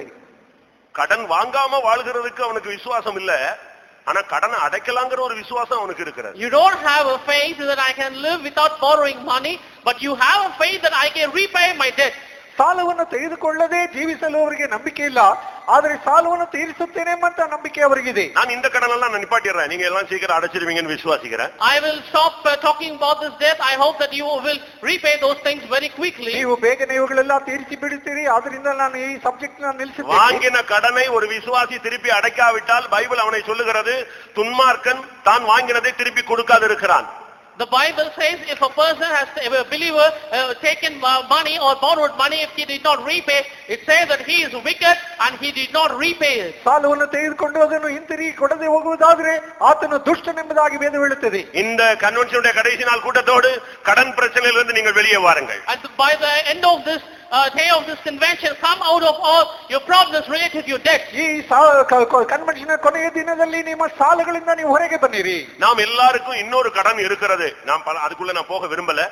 கடன் வாங்காம வாழ்கிறதுக்கு அவனுக்கு விசுவாசம் இல்ல ஆனா கடனை அடைக்கலாங்கிற ஒரு விசுவாசம் அவனுக்கு இருக்கிறது You don't have a faith that I can live without borrowing money, but you have a faith that I can repay my debt. ಸಾಲವನ್ನು ತೆಗೆದುಕೊಳ್ಳದೆ ಜೀವಿಸಲು ಅವರಿಗೆ ನಂಬಿಕೆ ಇಲ್ಲ ಆದರೆ ಸಾಲವನ್ನು ತೀರಿಸುತ್ತೇನೆ ಎಂಬಂತ ನಂಬಿಕೆ ಅವರಿಗಿದೆ நான் இந்த கடன் எல்லாம் நான் நிப்பாட்டிடுறேன் நீங்க எல்லாம் சீக்கிரம் அடைச்சிருவீங்கன்னு விசுவாசிக்கிறேன் I will stop uh, talking about this debt. I hope that you will repay those things very quickly. ನೀವು ಬೇಗನೆ ಇವುಗಳೆಲ್ಲ ತೀರಿಸಿ ಬಿಡುತ್ತೀರಿ ಆದ್ರಿಂದ ನಾನು ಈ ಸಬ್ಜೆಕ್ಟ್ ನಿಲ್ಲಿಸುತ್ತೇನೆ வாங்கின கடனை ஒரு விசுவாசி திருப்பி அடைக்காவிட்டால் பைபிள் அவனை சொல்லுகிறது துன்மார்க்கன் தான் வாங்கினதை திருப்பி கொடுக்காதிருக்கிறான் The Bible says if a person has, if a believer uh, taken uh, money or borrowed money, if he did not repay, it says that he is wicked and he did not repay it. ಸಾಲವನ್ನು ತೆಗೆದುಕೊಂಡು ಅದನ್ನು ಹಿಂತಿರುಗಿ ಕೊಡದೆ ಹೋಗುವುದಾದ್ರೆ ಆತನು ದುಷ್ಟನೆಂಬುದಾಗಿ ವೇದ ಹೇಳುತ್ತದೆ இந்த கன்வென்ஷனுடைய கடைசி நாள் கூட்டத்தோடு கடன் பிரச்சனையிலிருந்து நீங்கள் வெளியே வாருங்கள் And by the end of this uh, day of this convention, come out of all your problems related to your debt. ಈ ಕನ್ವೆನ್ಷನ್ ಕೊನೆಯ ದಿನದಲ್ಲಿ ನಿಮ್ಮ ಸಾಲಗಳಿಂದ ನೀವು ಹೊರಗೆ ಬನ್ನಿರಿ நாம் எல்லாருக்கும் இன்னொரு கடன் இருக்கிறது நான் பல- அதுக்குள்ள நான் போக விரும்பல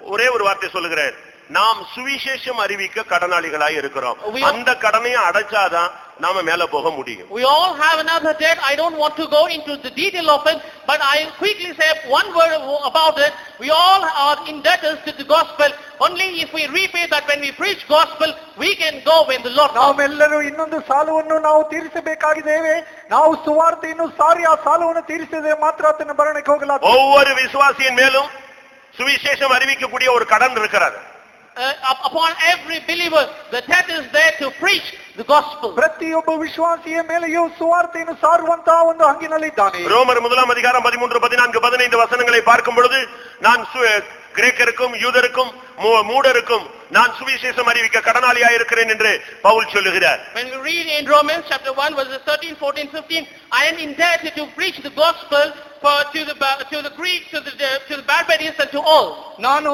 ஒரே ஒரு வார்த்தை சொல்லுகிறேன் நாம் சுவிசேஷம் அறிவிக்க கடனாளிகளாய் இருக்கிறோம் We- அந்த கடனையும் அடைச்சாதான் நாம மேல போக முடியும் We all have another debt. I don't want to go into the detail of it, but I quickly say one word about it. We all are indebtors to the gospel. Only if we repay that when we preach gospel, we can go when the Lord comes. ನಾವೆಲ್ಲರೂ ಇನ್ನೊಂದು ಸಾಲವನ್ನು ನಾವು ತೀರಿಸಬೇಕಾಗಿದ್ದೇವೆ ನಾವು ಸುವಾರ್ತೆಯನ್ನು ಸಾರಿ ಆ ಸಾಲವನ್ನು ತೀರಿಸಿದ್ರೆ ಮಾತ್ರ ಆತನ ಭರಣಕ್ಕೆ ಹೋಗಲಾದ ஒவ்வொரு விசுவாசியின் மேலும் சுவிசேஷம் அறிவிக்கக்கூடிய ஒரு கடன் இருக்கிறது Uh, up- upon every believer, the debt is there to preach the gospel. ಪ್ರತಿಯೊಬ್ಬ ವಿಶ್ವಾಸಿಯ ಮೇಲೆಯೂ ಸುವಾರ್ತೆಯನ್ನು ಸಾರುವಂತಹ ಒಂದು ಹಂಗಿನಲ್ಲಿದ್ದಾನೆ ரோமர் முதலாம் அதிகாரம் பதிமூன்று பதினான்கு பதினைந்து வசனங்களை பார்க்கும் பொழுது நான் சு- கிரேக்கருக்கும் யூதருக்கும் மூ- மூடருக்கும் நான் சுவிசேஷம் அறிவிக்க கடனாளியாய் இருக்கிறேன் என்று பவுல் சொல்லுகிறார் When we read in Romans chapter 1 verses 13, 14, 15, I am indebted to preach the gospel for, to ನಾನು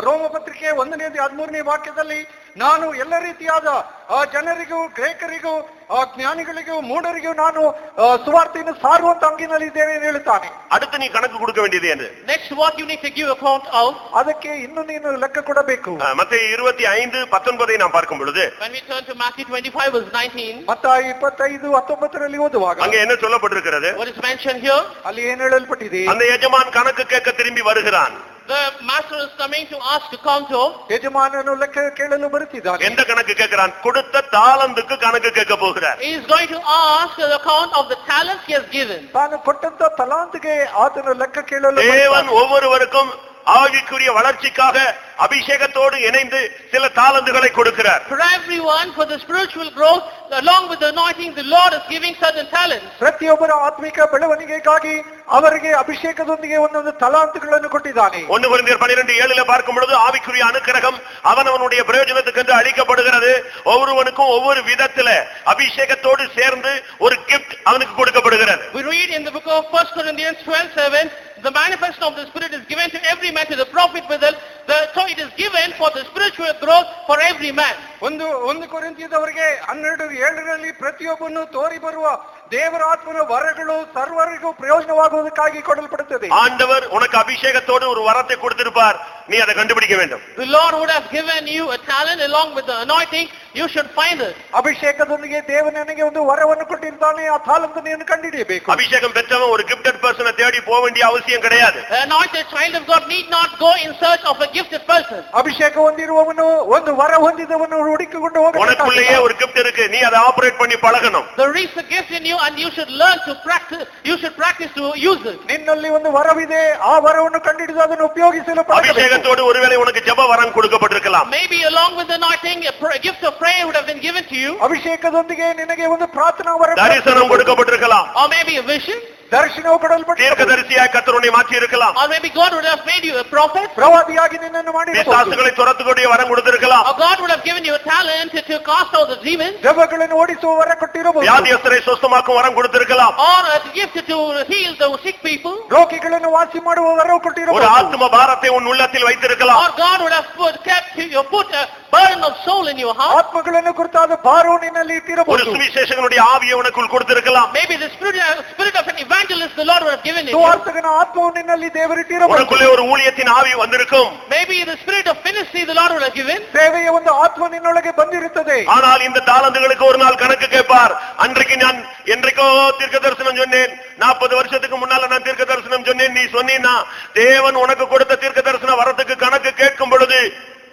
ರೋಮ ಪತ್ರಿಕೆ ಒಂದನೇ ಹದಿಮೂರನೇ ವಾಕ್ಯದಲ್ಲಿ ನಾನು ಎಲ್ಲ ರೀತಿಯಾದ ಆ, ಜನರಿಗೂ ಗ್ರೇಕರಿಗೂ ಆ, ಜ್ಞಾನಿಗಳಿಗೂ ಮೂಢರಿಗೂ ನಾನು ಆ, ಸುವಾರ್ತೆಯನ್ನು ಸಾರುವಂತ ಹಂಗಿನಲ್ಲಿದ್ದೇನೆ ಎಂದು ಹೇಳುತ್ತಾನೆ அடுத்து நீ கணக்கு கொடுக்க வேண்டியது என்று Next, what you need to give account of ಅದಕ್ಕೆ ಇನ್ನು ನೀನು ಲೆಕ್ಕ ಕೊಡಬೇಕು மத்திய இருபத்தி ஐந்து பத்தொன்பதை நாம் பார்க்கும் பொழுது when we turn to Matthew 25 verse 19. ಮತ್ತ ಇಪ್ಪತ್ತೈದು ಹತ್ತೊಂಬತ್ತರಲ್ಲಿ ಓದುವಾಗ அங்க என்ன சொல்லப்பட்டிருக்கிறது What is mentioned here? ಅಲ್ಲಿ ಏನ್ ಹೇಳಲ್ಪಟ್ಟಿದೆ அந்த எஜமான் கணக்கு கேட்க திரும்பி வருகிறான் The master is coming to ask account of ಯಜಮಾನನು ಲೆಕ್ಕ ಕೇಳಲು ಬರುತ್ತಿದ್ದಾನೆ எந்த கணக்கு கேட்கிறான் கொடுத்த தாளந்துக்கு கணக்கு கேட்க போகிறார் He is going to ask the account of the talents he has given. ತಾನು ಕೊಟ್ಟಂತ ತಲಾಂತಿಗೆ ಆತನು ಲೆಕ್ಕ ಕೇಳಲು தேவன் ಬರುತ್ತಾನೆ. ஒவ்வொருவருக்கும் ஆவிக்குரிய வளர்ச்சிக்காக அபிஷேகத்தோடு இணைந்து சில தாளந்துகளை கொடுக்கிறார் For everyone, for the spiritual growth, along with the anointing, the Lord is giving certain talents. ಪ್ರತಿಯೊಬ್ಬರ ಆತ್ಮಿಕ ಬೆಳವಣಿಗೆಗಾಗಿ ಅವರಿಗೆ ಅಭಿಷೇಕದೊಂದಿಗೆ ಒಂದೊಂದು ತಲಾಂತುಗಳನ್ನು ಕೊಟ್ಟಿದ್ದಾನೆ ஒன்னு குறைந்தர் பனிரெண்டு ஏழுல பார்க்கும் பொழுது ஆவிக்குரிய அனுக்கிரகம் அவனவனுடைய பிரயோஜனத்துக்கு என்று அளிக்கப்படுகிறது ஒவ்வொருவனுக்கும் ஒவ்வொரு விதத்துல அபிஷேகத்தோடு சேர்ந்து ஒரு கிஃப்ட் அவனுக்கு கொடுக்கப்படுகிறது We read in the book of 1 Corinthians 12, 7, the manifestation of the Spirit is given to every man, to the prophet with it. The, so it is given for the spiritual growth for every man. ಒಂದು ಒಂದು ಕೊರಿಂತಿಯದವರಿಗೆ ಹನ್ನೆರಡು ಏಳರಲ್ಲಿ ಪ್ರತಿಯೊಬ್ಬನು ತೋರಿ ಬರುವ ದೇವರ ಆತ್ಮನ ವರಗಳು ಸರ್ವರಿಗೂ ಪ್ರಯೋಜನವಾಗುವುದಕ್ಕಾಗಿ ಕೊಡಲ್ಪಡುತ್ತದೆ ஆண்டவர் உனக்கு அபிஷேகத்தோடு ஒரு வரத்தை கொடுத்திருப்பார் நீ அதை கண்டுபிடிக்க வேண்டும் The Lord would have given you a talent along with the anointing. You should find it. ಅಭಿಷೇಕದೊಂದಿಗೆ ದೇವ ನನಗೆ ಒಂದು ವರವನ್ನು ಕೊಟ್ಟಿರ್ತಾನೆ ಆ ತಾಲಂತ ನೀನು ಕಂಡುಹಿಡಿಯಬೇಕು அபிஷேகம் பெற்றவன் ஒரு கிஃப்டட் பர்சனை தேடி போக வேண்டிய அவசியம் கிடையாது The anointed child of God need not go in search of a gifted person. ಅಭಿಷೇಕ ಹೊಂದಿರುವವನು ಒಂದು ವರ ಹೊಂದಿದವನು ಹುಡುಕಿಕೊಂಡು உனக்குள்ளேயே ಹೋಗಬೇಕಾಗಿಲ್ಲ ஒரு கிஃப்ட் இருக்கு நீ அதை ஆபரேட் பண்ணி பழகணும் There is a gift in you and you should learn to practice, you should practice to use it. ನಿನ್ನಲ್ಲಿ ಒಂದು ವರವಿದೆ ಆ ವರವನ್ನು ಕಂಡುಹಿಡಿದು ಅದನ್ನು ಉಪಯೋಗಿಸಲು ಪಳಗಬೇಕು. அபிஷேகத்தோடு ஒருவேளை உனக்கு ஜெப வரம் கொடுக்கப்பட்டிருக்கலாம் Maybe along with the anointing, a pr- a gift of prayer would have been given to you. ಅಭಿಷೇಕದೊಂದಿಗೆ ನಿನಗೆ ಒಂದು ಪ್ರಾರ್ಥನಾ ವರ தரிசனம் கொடுக்கப்பட்டிருக்கலாம் Or maybe a vision. ದರ್ಶನವು ಕೊಡಲ್ಪಟ್ಟಿದೆ தீர்க்கதரிசியாய் கத்தருனை மாற்றி இருக்கலாம் Or maybe God would have made you a prophet. ಪ್ರವಾದಿಯಾಗಿ ನಿನ್ನನ್ನು ಮಾಡಿ பிசாசுகளை துரத்துக்கூடிய வரம் கொடுத்திருக்கலாம் Or God would have given you a talent to, to cast out the demons. ದೆವ್ವಗಳನ್ನು ಓಡಿಸುವ ವರ ಕೊಟ್ಟಿರಬಹುದು வியாதியஸ்தரை சுஸ்தமாக்கும் வரம் கொடுத்திருக்கலாம் Or a gift to heal the sick people. ರೋಗಿಗಳನ್ನು ವಾಸಿ ಮಾಡುವ ವರ ஒரு ಕೊಟ್ಟಿರಬಹುದು ஆத்ம பாரத்தை உன் உள்ளத்தில் வைத்திருக்கலாம் Or God would have put, kept, you put a burden of soul in your heart. ಆತ್ಮಗಳನ್ನು ಕುರಿತಾದ ಭಾರವು ನಿನ್ನಲ್ಲಿ ஒரு ಇಟ್ಟಿರಬಹುದು சுவிசேஷகனுடைய ஆவியை உனக்குள் கொடுத்திருக்கலாம் Maybe the spirit, uh, spirit of an evangelist the Lord would have given in you. ಸುವಾರ್ತಕನ ಆತ್ಮವು ನಿನ್ನಲ್ಲಿ ದೇವರಿಟ್ಟಿರಬಹುದು உனக்குள்ளே ஒரு ஊழியத்தின் ஆவி வந்திருக்கும் Maybe the spirit of ministry the Lord would have given. ಸೇವೆಯ ಒಂದು ಆತ್ಮ ನಿನ್ನೊಳಗೆ ಬಂದಿರುತ್ತದೆ ஆனால் இந்த தாளந்துகளுக்கு ஒரு நாள் கணக்கு கேட்பார் அன்றைக்கு நான் என்றைக்கோ தீர்க்க தரிசனம் சொன்னேன் நாற்பது வருஷத்துக்கு முன்னால நான் தீர்க்க தரிசனம் சொன்னேன் நீ சொன்னீன்னா தேவன் உனக்கு கொடுத்த தீர்க்க தரிசனம் வரத்துக்கு கணக்கு கேட்கும் பொழுது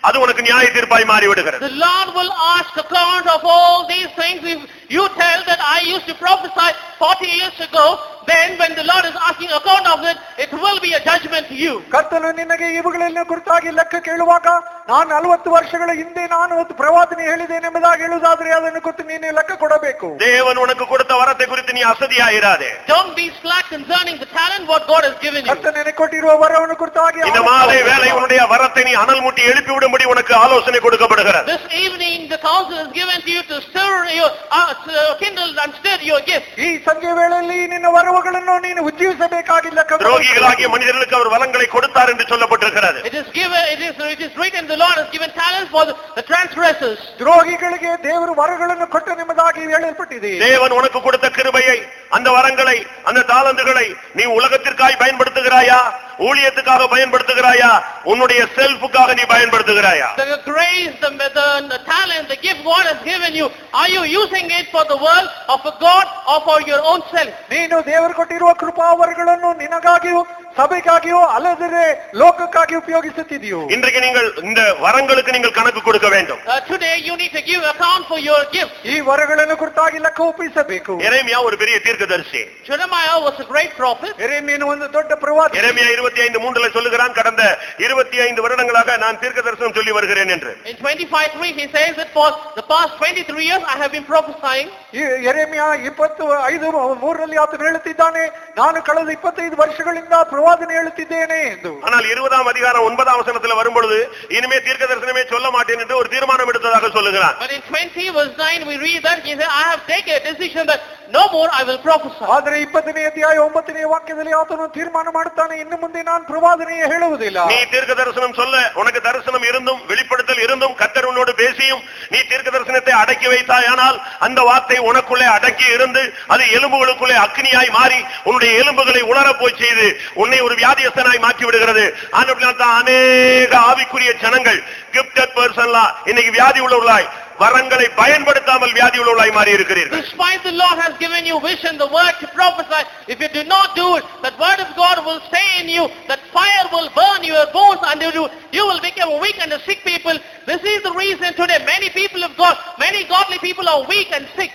அது உனக்கு நியாய தீர்ப்பாய் மாறி விடுகிறது The Lord will ask account of all these things. If you tell that I used to prophesy 40 years ago, then when the Lord is asking account of it, it will be a judgment to you. ಕರ್ತನು ನಿನಗೆ ಇವುಗಳೆಲ್ಲ ಕುರಿತಾಗಿ ಲೆಕ್ಕ ಕೇಳುವಾಗ ನಾನು ನಲವತ್ತು ವರ್ಷಗಳ ಹಿಂದೆ ನಾನು ಒಂದು ಪ್ರವಾದನೆ ಹೇಳಿದ್ದೇನೆ ಎಂಬುದಾಗಿ ಹೇಳುವುದಾದ್ರೆ ಅದನ್ನು ಕುರಿತು ನೀನು ಲೆಕ್ಕ ಕೊಡಬೇಕು தேவன் உனக்கு கொடுத்த வரத்தை குறித்து நீ அசதியாயிராதே Don't be slack concerning the talent what God has given you. ಕರ್ತನು ನಿನಗೆ ಕೊಟ್ಟಿರುವ ವರವನ್ನು ಕುರಿತಾಗಿ இந்த மாலை வேலை உன்னுடைய வரத்தை நீ அனல் மூட்டி எழுப்பி விடும்படி உனக்கு ஆலோசனை கொடுக்கப்படுகிறது This evening, the counsel is given to you to stir your, uh, to kindle and stir your gift. ಈ ಸಂಜೆ ವೇಳೆಯಲ್ಲಿ ನಿನ್ನ ವರವುಗಳನ್ನು ನೀನು ಉಜ್ಜೀವಿಸಬೇಕಾಗಿ ಲೆಕ್ಕ ಕೊಡಬೇಕು. துரோகிகளாகிய மனிதர்களுக்கு அவர் வளங்களை கொடுத்தார் என்று சொல்லப்பட்டிருக்கிறது It is given, it is, it is written, the Lord has given talents for the, the transgressors. ದ್ರೋಹಿಗಳಿಗೆ ದೇವರು ವರಗಳನ್ನು ಕೊಟ್ಟು ನಿಮ್ಮದಾಗಿ ಹೇಳಲ್ಪಟ್ಟಿದೆ தேவன் உனக்கு கொடுத்த கிருபையை அந்த வரங்களை அந்த தாளந்துகளை நீ உலகத்திற்காய் பயன்படுத்துகிறாயா ஊழியத்துக்காக பயன்படுத்துகிறாயா உன்னுடைய செல்ஃபுக்காக நீ பயன்படுத்துகிறாயா The grace, the, the, the talent, the gift God has given you, are you using it for the world or for God or for your own self? ನೀನು ದೇವರು ಕೊಟ್ಟಿರುವ ಕೃಪಾವರಗಳನ್ನು ನಿನಗಾಗಿಯೂ ಸಭೆಗಾಗಿಯೂ ಅಲ್ಲದರೆ ಲೋಕಕ್ಕಾಗಿ ಉಪಯೋಗಿಸುತ್ತಿದೆಯೋ இன்றைக்கு நீங்கள் இந்த வரங்களுக்கு நீங்கள் கணக்கு கொடுக்க வேண்டும் Uh, today you need to give account for your gift. ಈ ವರಗಳನ್ನು ಕುರಿತಾಗಿ ಲೆಕ್ಕ ಒಪ್ಪಿಸಬೇಕು எரேமியா ஒரு பெரிய தீர்க்கதரிசி Jeremiah was a great prophet. ಎರೆಮೀನು ಒಂದು ದೊಡ್ಡ ಪ್ರವಾದಿ எரேமியா இருபத்தி ஐந்து மூன்றுல சொல்லுகிறான் கடந்த இருபத்தி ஐந்து வருடங்களாக நான் தீர்க்க தரிசனம் சொல்லி வருகிறேன் என்று In 25.3 he says that for the past 23 years I have been prophesying. ಈ ಎರೆಮಿಯ ಇಪ್ಪತ್ತು ಐದು ಮೂರರಲ್ಲಿ ಆತನು ಹೇಳುತ್ತಿದ್ದಾನೆ ನಾನು ಕಳೆದ ಇಪ್ಪತ್ತೈದು ವರ್ಷಗಳಿಂದ ಪ್ರವಾದನೆ ಹೇಳುತ್ತಿದ್ದೇನೆ ಎಂದು ஆனால் இருபதாம் அதிகாரம் ஒன்பதாம் வசனத்துல வரும்பொழுது இனிமே தீர்க்க தரிசனமே சொல்ல மாட்டேன் என்று ஒரு தீர்மானம் எடுத்ததாக சொல்லுகிறான் But in 20 verse 9 we read that he said, I have taken a decision that no more I will prophesy. ಆದರೆ ಇಪ್ಪತ್ತನೇ ಅಧ್ಯಾಯ ಒಂಬತ್ತನೇ ವಾಕ್ಯದಲ್ಲಿ ಆತನು ತೀರ್ಮಾನ ಮಾಡುತ್ತಾನೆ ಇನ್ನು ಮುಂದೆ ನಾನು ಪ್ರವಾದನೆಯೇ ಹೇಳುವುದಿಲ್ಲ நீ தீர்க்க தரிசனம் சொல்ல உனக்கு தரிசனம் இருந்தும் வெளிப்படுத்தல் இருந்தும் கத்தர் உன்னோடு பேசியும் நீ தீர்க்க தரிசனத்தை அடக்கி வைத்தாயானால் அந்த வார்த்தை உனக்குள்ளே அடக்கி இருந்து அது எலும்புகளுக்குள்ளே அக்னியாய் மாறி உன்னுடைய எலும்புகளை உணரப் போய் செய்து உன்னை ஒரு வியாதியஸ்தனாய் மாற்றி விடுகிறது ஆனபடியால் தான் அநேக ஆவிக்குரிய ஜனங்கள் கிப்டட் பர்சன்லாம் இன்னைக்கு வியாதி உள்ளவர்களாய் வரங்களை பயன்படுத்தாமல் வியாதி உள்ளவர்களாய் மாறி இருக்கிறீர்கள் Despite the Lord has given you vision, the word to prophesy, if you do not do it, that word of God will stay in you, that fire will burn your bones and you, you will become weak and a sick people. This is the reason today many people of God, many godly people are weak and sick.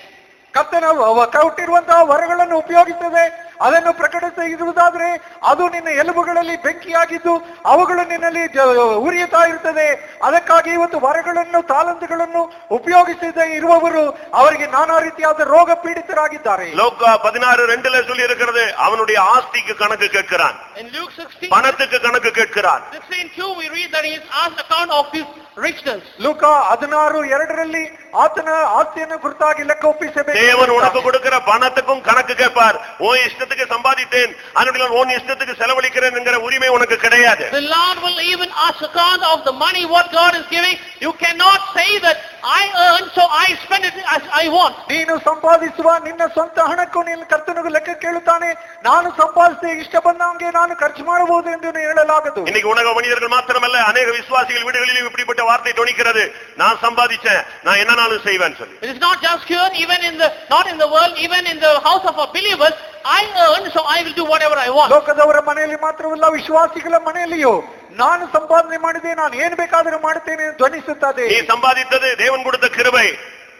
ಕರ್ತನ ವ- ಕೊಟ್ಟಿರುವಂತಹ ವರಗಳನ್ನು ಉಪಯೋಗಿಸದೆ ಅದನ್ನು ಪ್ರಕಟಿಸಿರುವುದಾದ್ರೆ ಅದು ನಿನ್ನ ಎಲುಬುಗಳಲ್ಲಿ ಬೆಂಕಿಯಾಗಿದ್ದು ಅವುಗಳು ನಿನ್ನಲ್ಲಿ ಜ- ಉರಿಯುತ್ತಾ ಇರುತ್ತದೆ ಅದಕ್ಕಾಗಿ ಇವತ್ತು ವರಗಳನ್ನು ತಾಲಂತುಗಳನ್ನು ಉಪಯೋಗಿಸದೆ ಇರುವವರು ಅವರಿಗೆ ನಾನಾ ರೀತಿಯಾದ ರೋಗ ಪೀಡಿತರಾಗಿದ್ದಾರೆ லோக்கா பதினாறு ரெண்டுல சொல்லி இருக்கிறது அவனுடைய ஆஸ்திக்கு கணக்கு கேட்கிறான் In Luke 16, பணத்துக்கு கணக்கு கேட்கிறான் 16 we read that he is asked account of his richness. ಲೂಕ ಹದಿನಾರು ಎರಡರಲ್ಲಿ ಆತನ ಆಸ್ತಿಯನ್ನು ಕುರಿತಾಗಿ ಲೆಕ್ಕ ಒಪ್ಪಿಸಬೇಕು தேவன் உனக்கு கொடுக்கிற பணத்துக்கும் கணக்கு கேட்பார் உன் இஷ்டத்துக்கு சம்பாதித்தேன் அதனுடைய உன் இஷ்டத்துக்கு செலவழிக்கிறேன் என்கிற உரிமை உனக்கு கிடையாது The Lord will even ask account of the money what God is giving. You cannot say that I earn so I spend it as I want. ನೀನು ಸಂಪಾದಿಸುವ ನಿನ್ನ ಸ್ವಂತ ಹಣಕ್ಕೂ ನಿನ್ನ ಕರ್ತನಿಗೂ ಲೆಕ್ಕ ಕೇಳುತ್ತಾನೆ ನಾನು ಸಂಪಾದಿಸಿ ಇಷ್ಟ ಬಂದಂಗೆ ನಾನು ಖರ್ಚು ಮಾಡಬಹುದು ಎಂದು ಹೇಳಲಾಗದು இன்னைக்கு உலக மனிதர்கள் மாத்திரமல்ல அநேக விசுவாசிகள் வீடுகளிலும் இப்படிப்பட்ட வார்த்தை தொனிக்கிறது நான் சம்பாதிச்சேன் நான் என்னனாலும் செய்வேன் சொல்லி It is not just here, even in the, not in the world, even in the house of a believer. I earn, so I will do whatever I want. ಲೋಕದವರ ಮನೆಯಲ್ಲಿ ಮಾತ್ರವಲ್ಲ ವಿಶ್ವಾಸಿಗಳ ಮನೆಯಲ್ಲಿಯೂ ನಾನು ಸಂಪಾದನೆ ಮಾಡಿದೆ ನಾನು ಏನ್ ಬೇಕಾದರೂ ಮಾಡುತ್ತೇನೆ ಎಂದು ಧ್ವನಿಸುತ್ತದೆ நீ சம்பாதித்தது தேவன் கொடுத்த கிருபை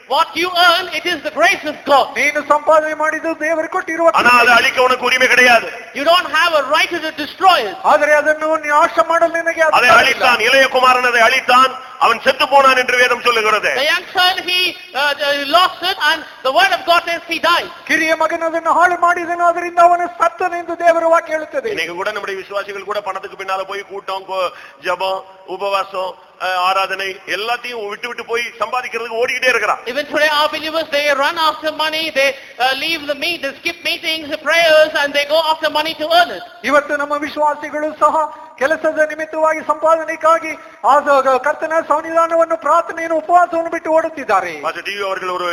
What you earn, it is the grace of God. ನೀನು ಸಂಪಾದನೆ ಮಾಡಿದ್ದು ದೇವರು ಕೊಟ್ಟಿರುವ ஆனா அதை அழிக்க உனக்கு உரிமை கிடையாது You don't have a right to destroy it. ಆದರೆ ಅದನ್ನು ನಾಶ ಮಾಡಲು ನಿನಗೆ அதை ಅಧಿಕಾರ ಇಲ್ಲ. அழித்தான் இளைய குமாரன் அதை அழித்தான் அவன் செத்து போனான் என்று வேதம் சொல்லுகிறது The young son, he uh, uh, lost it and the word of God says he died. ಕಿರಿಯ ಮಗನದನ್ನು ಹಾಳು ಮಾಡಿದನು ಅದರಿಂದ ಅವನು ಸತ್ತನೆಂದು ದೇವರ ವಾಕ್ಯ ಹೇಳುತ್ತದೆ இன்னைக்கு கூட நம்முடைய விசுவாசிகள் கூட பணத்துக்கு பின்னால போய் கூட்டம் கோ- ஜெபம் உபவாசம் அஹ், ஆராதனை எல்லாத்தையும் விட்டு விட்டு போய் சம்பாதிக்கிறதுக்கு ஓடிக்கிட்டே இருக்கிறான் Even today our believers, they run after money, they uh, leave the meet, they skip meetings, prayers and they go after money to earn it. ಇವತ್ತು ನಮ್ಮ ವಿಶ್ವಾಸಿಗಳು ಸಹ ಕೆಲಸದ ನಿಮಿತ್ತವಾಗಿ ಸಂಪಾದನೆಗಾಗಿ ಆಗ ಕರ್ತನ ಸಂವಿಧಾನವನ್ನು ಪ್ರಾರ್ಥನೆಯನ್ನು ಉಪವಾಸವನ್ನು ಬಿಟ್ಟು ಓಡುತ್ತಿದ್ದಾರೆ பாஸ்டர் டிவி அவர்கள் ஒரு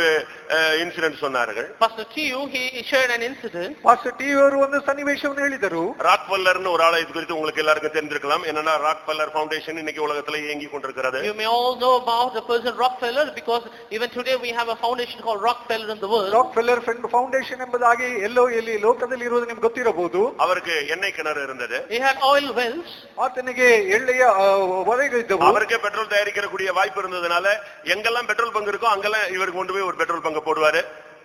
இன்சிடென்ட் சொன்னார்கள் Pastor Tiu, he shared an incident. Master TV ಅವರು ಒಂದು ಸನ್ನಿವೇಶವನ್ನು ಹೇಳಿದರು ராக் பல்லர்னு ஒரு ஆளை இது குறித்து உங்களுக்கு எல்லாருக்கும் தெரிஞ்சிருக்கலாம் என்னன்னா ராக் பல்லர் ஃபவுண்டேஷன் இன்னைக்கு உலகத்துல இயங்கி கொண்டிருக்கிறது You may all know about the person Rockefeller because even today we have a foundation called Rockefeller in the world. Rockefeller foundation ಎಂಬುದಾಗಿ ಎಲ್ಲೋ ಎಲ್ಲಿ ಲೋಕದಲ್ಲಿ ಇರುವುದು ನಿಮ್ಗೆ ಗೊತ್ತಿರಬಹುದು அவருக்கு எண்ணெய் கிணறு இருந்தது He had oil wells. ಆತನಿಗೆ ಎಳ್ಳೆಯ ಆ, ಒಲೆಗಳಿದ್ದವು அவருக்கே பெட்ரோல் தயாரிக்கக்கூடிய வாய்ப்பு இருந்ததுனால எங்கெல்லாம் பெட்ரோல் பங்க் இருக்கோ அங்கெல்லாம் இவர் கொண்டு போய் ஒரு பெட்ரோல் பங்க போடுவாரு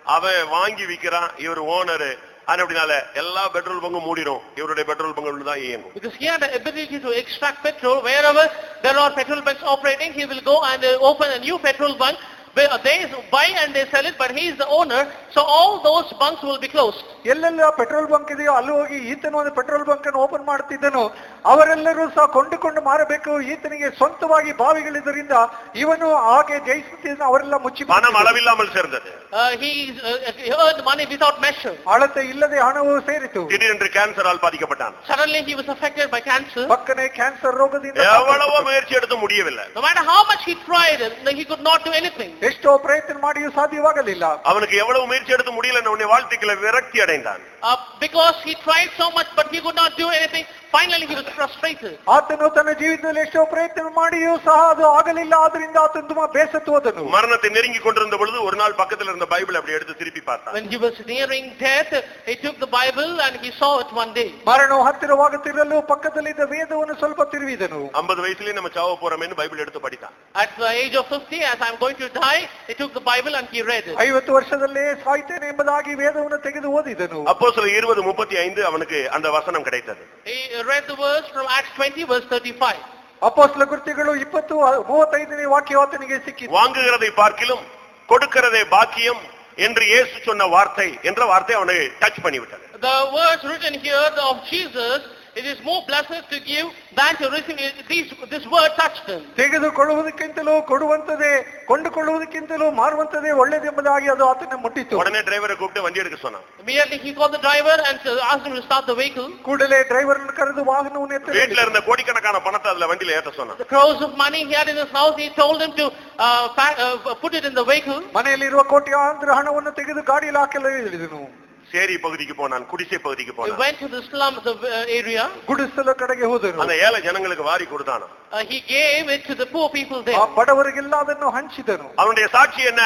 அவன் வாங்கி விக்கிறான் இவர் ஓனரு அப்படினால எல்லா பெட்ரோல் பங்கும் மூடிடும் இவருடைய பெட்ரோல் பங்கு தான் இயங்கும் Because he had the ability to extract petrol. Wherever there are petrol bunks operating, he will go and uh, open a new petrol bunk. Where They buy and they sell it, but he is the owner. So all those bunks will be closed. ಎಲ್ಲೆಲ್ಲ petrol bunk ಇದೆಯೋ ಅಲ್ಲಿ ಹೋಗಿ ಈತನು ಒಂದು petrol bunk ಅನ್ನು open ಮಾಡುತ್ತಿದ್ದನು ಅವರೆಲ್ಲರೂ ಸಹ ಕೊಂಡುಕೊಂಡು ಮಾರಬೇಕು ಈತನಿಗೆ ಸ್ವಂತವಾಗಿ ಬಾವಿಗಳಿದ್ದರಿಂದ ಇವನು ಹಾಗೆ ಜಯಿಸುತ್ತಿದ್ದ ಅವರೆಲ್ಲ ಮುಚ್ಚಿ பணம் அளவில்லாமல் சேர்ந்தது Uh, he, uh, he earned money without measure. ಅಳತೆ ಇಲ್ಲದೆ ಹಣವು ಸೇರಿತು திடீரென்று கேன்சரால் பாதிக்கப்பட்டான் Suddenly he was affected by cancer. ಪಕ್ಕನೆ ಕ್ಯಾನ್ಸರ್ ರೋಗದಿಂದ எவ்வளவோ முயற்சி எடுத்து முடியவில்லை No matter how much he tried, uh, he could not do anything. ಎಷ್ಟೋ ಪ್ರಯತ್ನ ಮಾಡಿಯೂ ಸಾಧ್ಯವಾಗಲಿಲ್ಲ அவனுக்கு எவ்வளவு முயற்சி எடுத்து முடியல உன்னை வாழ்த்துக்களை விரக்தி அடைந்தான் Uh, because he tried so much, but he could not do anything. Finally he was frustrated. ಆತನು ತನ್ನ ಜೀವಿತದಲ್ಲಿ ಎಷ್ಟೋ ಪ್ರಯತ್ನ ಮಾಡಿಯೂ ಸಹ ಅದು ಆಗಲಿಲ್ಲ ಆದ್ರಿಂದ ಆತನು ತುಂಬಾ ಬೇಸತ್ತು ಹೋದನು மரணத்தை நெருங்கி கொண்டிருந்த பொழுது ஒரு நாள் பக்கத்துல இருந்த பைபிள் அப்படி எடுத்து திருப்பி பார்த்தான் When he was nearing death, he took the Bible and he saw it one day. ಮರಣವು ಹತ್ತಿರವಾಗುತ್ತಿರಲು ಪಕ್ಕದಲ್ಲಿದ್ದ ವೇದವನ್ನು ಸ್ವಲ್ಪ ತಿರುವಿದನು ஐம்பது வயசுலயே நம்ம சாவ போறோமேன்னு பைபிள் எடுத்து படித்தான் At the age of 50, as I'm going to die, he took the Bible and he read it. ಐವತ್ತು ವರ್ಷದಲ್ಲೇ ಸಾಯ್ತೇನೆ ಎಂಬುದಾಗಿ ವೇದವನ್ನು ತೆಗೆದು ಓದಿದನು அப்போ சில இருபது முப்பத்தி ஐந்து அவனுக்கு அந்த வசனம் கிடைத்தது He read the verse from Acts 20, verse 35. ಅಪೋಸ್ಲ ಕೃತ್ಯಗಳು ಇಪ್ಪತ್ತು ಮೂವತ್ತೈದನೇ ವಾಕ್ಯ ಆತನಿಗೆ ಸಿಕ್ಕಿತು வாங்குகிறதை பார்க்கிலும் கொடுக்கிறதே பாக்கியம் என்று இயேசு சொன்ன வார்த்தை என்ற வார்த்தை அவனை டச் பண்ணிவிட்டது The words written here of Jesus, it is more blessed to give than to receive. This, this word touched him. ತೆಗೆದುಕೊಳ್ಳುವುದಕ್ಕಿಂತಲೂ ಕೊಡುವಂತದೇ ಕೊಂಡುಕೊಳ್ಳುವುದಕ್ಕಿಂತಲೂ ಮಾರುವಂತದೇ ಒಳ್ಳೆದೆಂಬುದಾಗಿ ಅದು ಆತನ ಮುಟ್ಟಿತು உடனே டிரைவரை கூப்பிட்டு வண்டி எடுக்க சொன்னான் Immediately he called the driver and uh, asked him to start the vehicle. ಕೂಡಲೇ ಡ್ರೈವರ್ ಕರೆದು ವಾಹನವನ್ನು ಎತ್ತ வீட்டுல இருந்த கோடிக்கணக்கான பணத்தை அதுல வண்டியில ஏத்த சொன்னான் The crores of money he had in his house, he told him to uh, pack, uh, put it in the vehicle. ಮನೆಯಲ್ಲಿರುವ ಕೋಟ್ಯಾಂತರ ಹಣವನ್ನು ತೆಗೆದು ಗಾಡಿಯಲ್ಲಿ ಹಾಕಲು ಹೇಳಿದನು சேரி பகுதிக்கு போனான் குடிசை பகுதிக்கு He போனான் went to the slums of uh, area. ಗುಡಿಸಲ ಕಡೆಗೆ ಹೋದನು அந்த ஏழை ஜனங்களுக்கு வாரி கொடுத்தானா Uh, he gave it to the poor people ಆ there. ಬಡವರಿಗೆಲ್ಲ ಅದನ್ನು ಹಂಚಿದನು அவனுடைய சாட்சி என்ன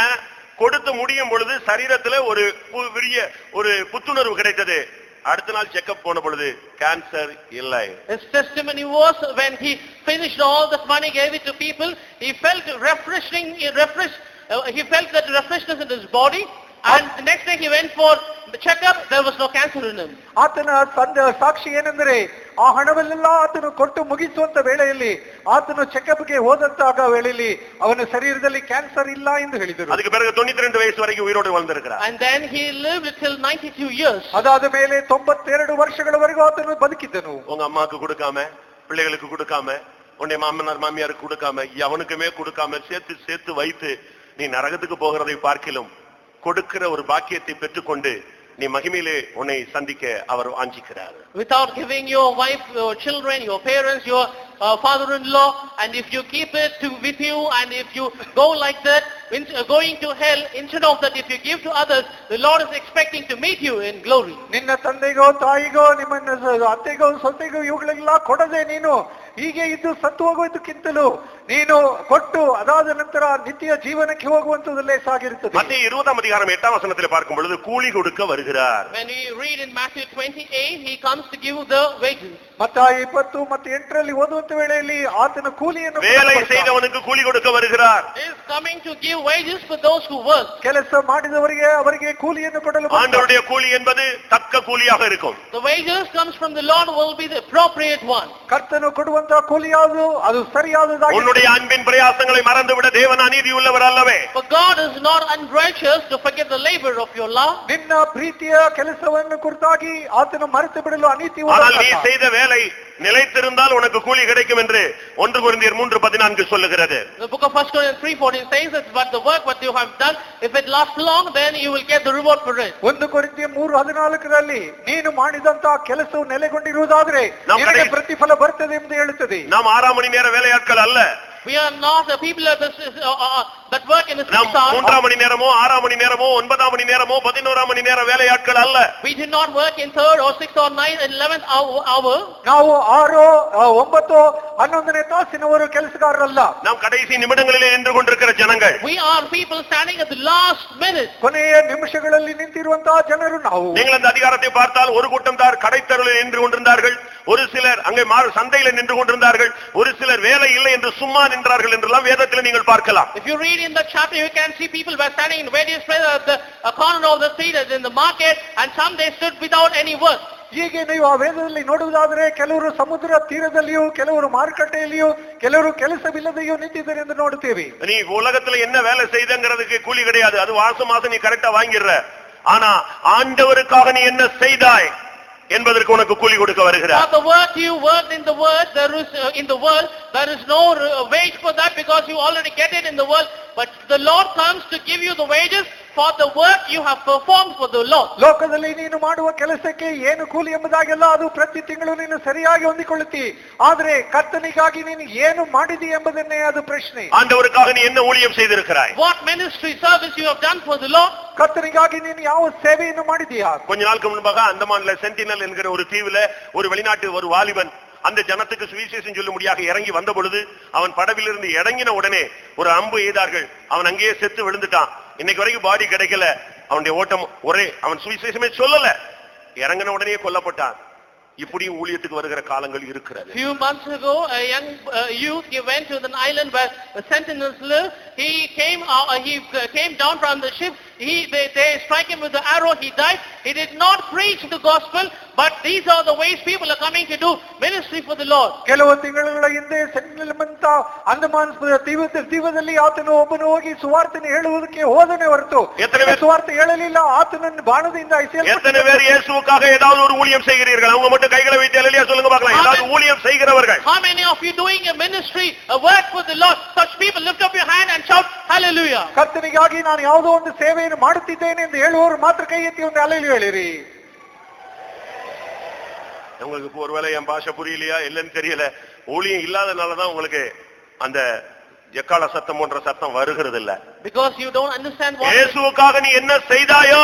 கொடுத்து முடியும் பொழுது சரீரத்துல ஒரு பு- பெரிய ஒரு புத்துணர்வு கிடைத்தது அடுத்த நாள் செக்கப் போன பொழுது கேன்சர் இல்லை His testimony was when he finished all this money, gave it to people, he felt refreshing, he refreshed, uh, he felt that refreshness in his body. And the next day he went for the checkup, there was no cancer in him. ಆತನ ಸಂದ ಸಾಕ್ಷಿ ಏನೆಂದರೆ ಆ ಹಣವನ್ನೆಲ್ಲ ಆತನು ಕೊಟ್ಟು ಮುಗಿಸುವಂತ ವೇಳೆಯಲ್ಲಿ ಆತನು ಚೆಕಪ್ಗೆ ಹೋದಂತಹ ವೇಳೆಯಲ್ಲಿ ಅವನ ಶರೀರದಲ್ಲಿ ಕ್ಯಾನ್ಸರ್ ಇಲ್ಲ ಎಂದು ಹೇಳಿದರು அதுக்கு பிறகு தொண்ணூத்தி ரெண்டு வயசு வரைக்கும் உயிரோடு வாழ்ந்திருக்கிறார் And then he lived till 92 years. ಅದಾದ ಮೇಲೆ ತೊಂಬತ್ತೆರಡು ವರ್ಷಗಳವರೆಗೂ ಆತನು ಬದುಕಿದ್ದನು உங்க அம்மாக்கு கொடுக்காம பிள்ளைகளுக்கு கொடுக்காம உன்னை மாமனார் மாமியாருக்கு கொடுக்காம எவனுக்குமே கொடுக்காம சேர்த்து சேர்த்து வைத்து நீ நரகத்துக்கு போகிறதை பார்க்கிலும் கொடுக்கிற ஒரு பாக்கியத்தை பெற்றுக்கொண்டு நீ மகிமையிலே உன்னை சந்திக்க அவர் வாஞ்சிக்கிறார் Without giving your wife, your children, your parents, your uh, father-in-law, and if you keep it to, with you, and if you go like that, in, uh, going to hell, instead of that, if you give to others, the Lord is expecting to meet you in glory. ನಿನ್ನ ತಂದೆಗೋ ತಾಯಿಗೋ ನಿಮ್ಮ ಸ- ಅತ್ತೆಗೋ ಸೊಸೆಗೋ ಇವುಗಳೆಲ್ಲ ಕೊಡದೆ ನೀನು ಹೀಗೆ ಇದ್ದು ಸತ್ತು ಹೋಗುವುದಕ್ಕಿಂತಲೂ ನೀನು ಕೊಟ್ಟು ಅದಾದ ನಂತರ ನಿತ್ಯ ಜೀವನಕ್ಕೆ ಹೋಗುವಂತದಲ್ಲೇ ಸಾಗಿರುತ್ತದೆ மத்திய இருபதாம் அதிகாரம் எட்டாம் வசனத்தில் பார்க்கும் பொழுது கூலி கொடுக்க வருகிறார் When we read in Matthew 28, he comes to give the wages. ಮತ್ತ ಇಪ್ಪತ್ತು ಮತ್ತು ಎಂಟರಲ್ಲಿ ಓದುವಂತ ವೇಳೆಯಲ್ಲಿ ಆತನ ಕೂಲಿಯನ್ನು வேலை ಕೊಡ್ತಾನೆ. செய்தவனுக்கு கூலி கொடுக்க வருகிறார் He is coming to give wages for those who work. ಕೆಲಸ ಮಾಡಿದವರಿಗೆ ಅವರಿಗೆ ಕೂಲಿಯನ್ನು ಕೊಡಲು ಬರ್ತಾನೆ. ஆண்டவருடைய கூலி என்பது தக்க கூலியாக இருக்கும் The wages comes from the Lord will be the appropriate one. ಕರ್ತನು ಕೊಡುವಂತಹ ಕೂಲಿ ಯಾವುದು ಅದು ಸರಿಯಾದದಾಗಿ உன்னுடைய அன்பின் பிரயாசங்களை மறந்துவிட தேவன் அநீதி உள்ளவர் அல்லவே For God is not unrighteous to forget the labor of your love. ನಿನ್ನ ಪ್ರೀತಿಯ ಕೆಲಸವನ್ನು ಕುರಿತಾಗಿ ಆತನು ಮರೆತು ಬಿಡಲು ಅನೀತಿ ஆனால் நீ ಉಳ್ಳವನಲ್ಲ. செய்த வேலை நிலைத்திருந்தால் உனக்கு கூலி கிடைக்கும் என்று ஒன்று குருந்தியர் மூன்று பதினான்கு சொல்லுகிறது The book of First Corinthians 3:14 says that but the work what you have done, if it lasts long, then you will get the reward for it. ಒಂದು ಕೊರಿಂತಿಯ ಮೂರು ಹದಿನಾಲ್ಕರಲ್ಲಿ ನೀನು ಮಾಡಿದಂತಹ ಕೆಲಸವು ನೆಲೆಗೊಂಡಿರುವುದಾದ್ರೆ ನಾವು ನಿನಗೆ ಕಡೆ- ಪ್ರತಿಫಲ ಬರ್ತದೆ ಎಂದು ಹೇಳುತ್ತದೆ நாம் ஆறாம் மணி நேர வேலையாட்கள் அல்ல We are not the people of this, uh, uh, that work in the நாம் six hours. மூன்றாம் மணி நேரமோ ஆறாம் மணி நேரமோ ஒன்பதாம் மணி நேரமோ பதினோராம் மணி நேர வேலையாட்கள் அல்ல We did not work in third or sixth or ninth and eleventh hour. hour. ನಾವು ಆರು ಆ, ಒಂಬತ್ತು ಹನ್ನೊಂದನೇ ತಾಸಿನವರು ಕೆಲಸಗಾರರಲ್ಲ நாம் கடைசி நிமிடங்களிலே நின்று கொண்டிருக்கிற ஜனங்கள் We are people standing at the last minute. ಕೊನೆಯ ನಿಮಿಷಗಳಲ್ಲಿ ನಿಂತಿರುವಂತಹ ಜನರು ನಾವು நீங்கள் அந்த அதிகாரத்தை பார்த்தால் ஒரு கூட்டம் தார் கடைத்தருளில் நின்று கொண்டிருந்தார்கள் ஒரு சிலர் அங்கே மாறு சந்தையில நின்று கொண்டிருந்தார்கள் ஒரு சிலர் வேலை இல்லை என்று சும்மா நின்றார்கள் என்றெல்லாம் வேதத்தில் நீங்கள் பார்க்கலாம் If you read in the chapter, you can see people were standing in various places at the uh, corner of the street, as in the market, and some they stood without any work. ಹೀಗೆ ನೀವು ಆ ವೇದದಲ್ಲಿ ನೋಡುವುದಾದರೆ ಕೆಲವರು ಸಮುದ್ರ ತೀರದಲ್ಲಿಯೂ ಕೆಲವರು ಮಾರುಕಟ್ಟೆಯಲ್ಲಿಯೂ ಕೆಲವರು ಕೆಲಸವಿಲ್ಲದೆಯೂ ನಿಂತಿದ್ದಾರೆ ಎಂದು ನೋಡುತ್ತೇವೆ நீ உலகத்துல என்ன வேலை செய்தங்கிறதுக்கு கூலி கிடையாது அது மாசம் மாசம் நீ கரெக்டா வாங்கிடுற ஆனா ஆண்டவருக்காக நீ என்ன செய்தாய் என்பதற்கு உனக்கு கூலி கொடுக்க For வருகிறார் the work you worked in the world, there is uh, in the world, there is no uh, wage for that because you already get it in the world. But the Lord comes to give you the wages for the work you have performed for the Lord. ಲೋಕದಲ್ಲಿ ನೀನು ಮಾಡುವ ಕೆಲಸಕ್ಕೆ ಏನು ಕೂಲಿ ಎಂಬುದಾಗೆಲ್ಲ ಅದು ಪ್ರತಿ ತಿಂಗಳು ನೀನು ಸರಿಯಾಗಿ ಹೊಂದಿಕೊಳ್ಳುತ್ತಿ ಆದ್ರೆ ಕರ್ತನಿಗಾಗಿ ನೀನು ಏನು ಮಾಡಿದಿ ಎಂಬುದನ್ನೇ ಅದು ಪ್ರಶ್ನೆ ஆண்டவருக்காக நீ என்ன ஊழியம் செய்திருக்கிறாய் What ministry service you have done for the Lord? ಕರ್ತನಿಗಾಗಿ ನೀನು ಯಾವ ಸೇವೆಯನ್ನು ಮಾಡಿದೀಯಾ கொஞ்ச நாளுக்கு முன்பாக அந்தமான்ல சென்டினல் என்கிற ஒரு தீவுல ஒரு வெளிநாட்டு ஒரு வாலிபன் அந்த ஜனத்துக்கு சுவிசேஷம் சொல்லும்படியாக இறங்கி வந்த பொழுது அவன் படவிலிருந்து இறங்கின உடனே ஒரு அம்பு எய்தார்கள். அவன் அங்கேயே செத்து விழுந்துட்டான். இன்னைக்கு வரைக்கும் பாடி கிடைக்கல. அவனுடைய ஓட்டம் ஒரே அவன் சுவிசேஷமே சொல்லல. இறங்கின உடனே கொல்லப்பட்டான். இப்படியும் ஊழியத்துக்கு வருகிற காலங்கள் இருக்கிறது Few months ago, a young uh, youth, he went to an island where the sentinels live. He came out, uh, he uh, came down from the ship. He, they, they strike him with the arrow. He died. He did not preach the gospel, but these are the ways people are coming to do ministry for the Lord. ಕೆಲವು ತಿಂಗಳುಗಳ ಹಿಂದೆ central Andaman ತೀವ ತೀವದಲ್ಲಿ ಆತನು ಒಬ್ಬನು ಹೋಗಿ ಸುವಾರ್ತೆನ ಹೇಳುವುದಕ್ಕೆ ಹೋದನೆ ಹೊರತು ಎತ್ತನೆ ವೆ- ಸುವಾರ್ತೆ ಹೇಳಲಿಲ್ಲ ಆತನನ್ನು ಬಾಣದಿಂದ எத்தனை பேர் இயேசுவுக்காக ஏதாவது ஒரு ஊழியம் செய்கிறீர்கள் அவங்க மட்டும் கைகளை வைத்து அல்லையா சொல்லுங்க பார்க்கலாம் ஏதாவது ஊழியம் செய்கிறவர்கள் How many of you doing a ministry, a work for the Lord? Such people lift up your hand and shout, Hallelujah. ಕರ್ತನಿಗಾಗಿ ನಾನು ಯಾವುದೋ ಒಂದು ಸೇವೆಯನ್ನು ಮಾಡುತ್ತಿದ್ದೇನೆ ಎಂದು ಹೇಳುವವರು ಮಾತ್ರ ಕೈ ಎತ್ತಿ ಒಂದು ಅಲೆಯಲ್ಲಿ ಹೇಳಿರಿ உங்களுக்கு இப்ப ஒருவேளை என் பாஷை புரியலையா இல்லைன்னு தெரியல ஊழியம் இல்லாதனாலதான் உங்களுக்கு அந்த எக்கால சத்தம் போன்ற சத்தம் வருகிறது இல்ல Because you don't understand what, இயேசுவுக்காக நீ என்ன செய்தாயோ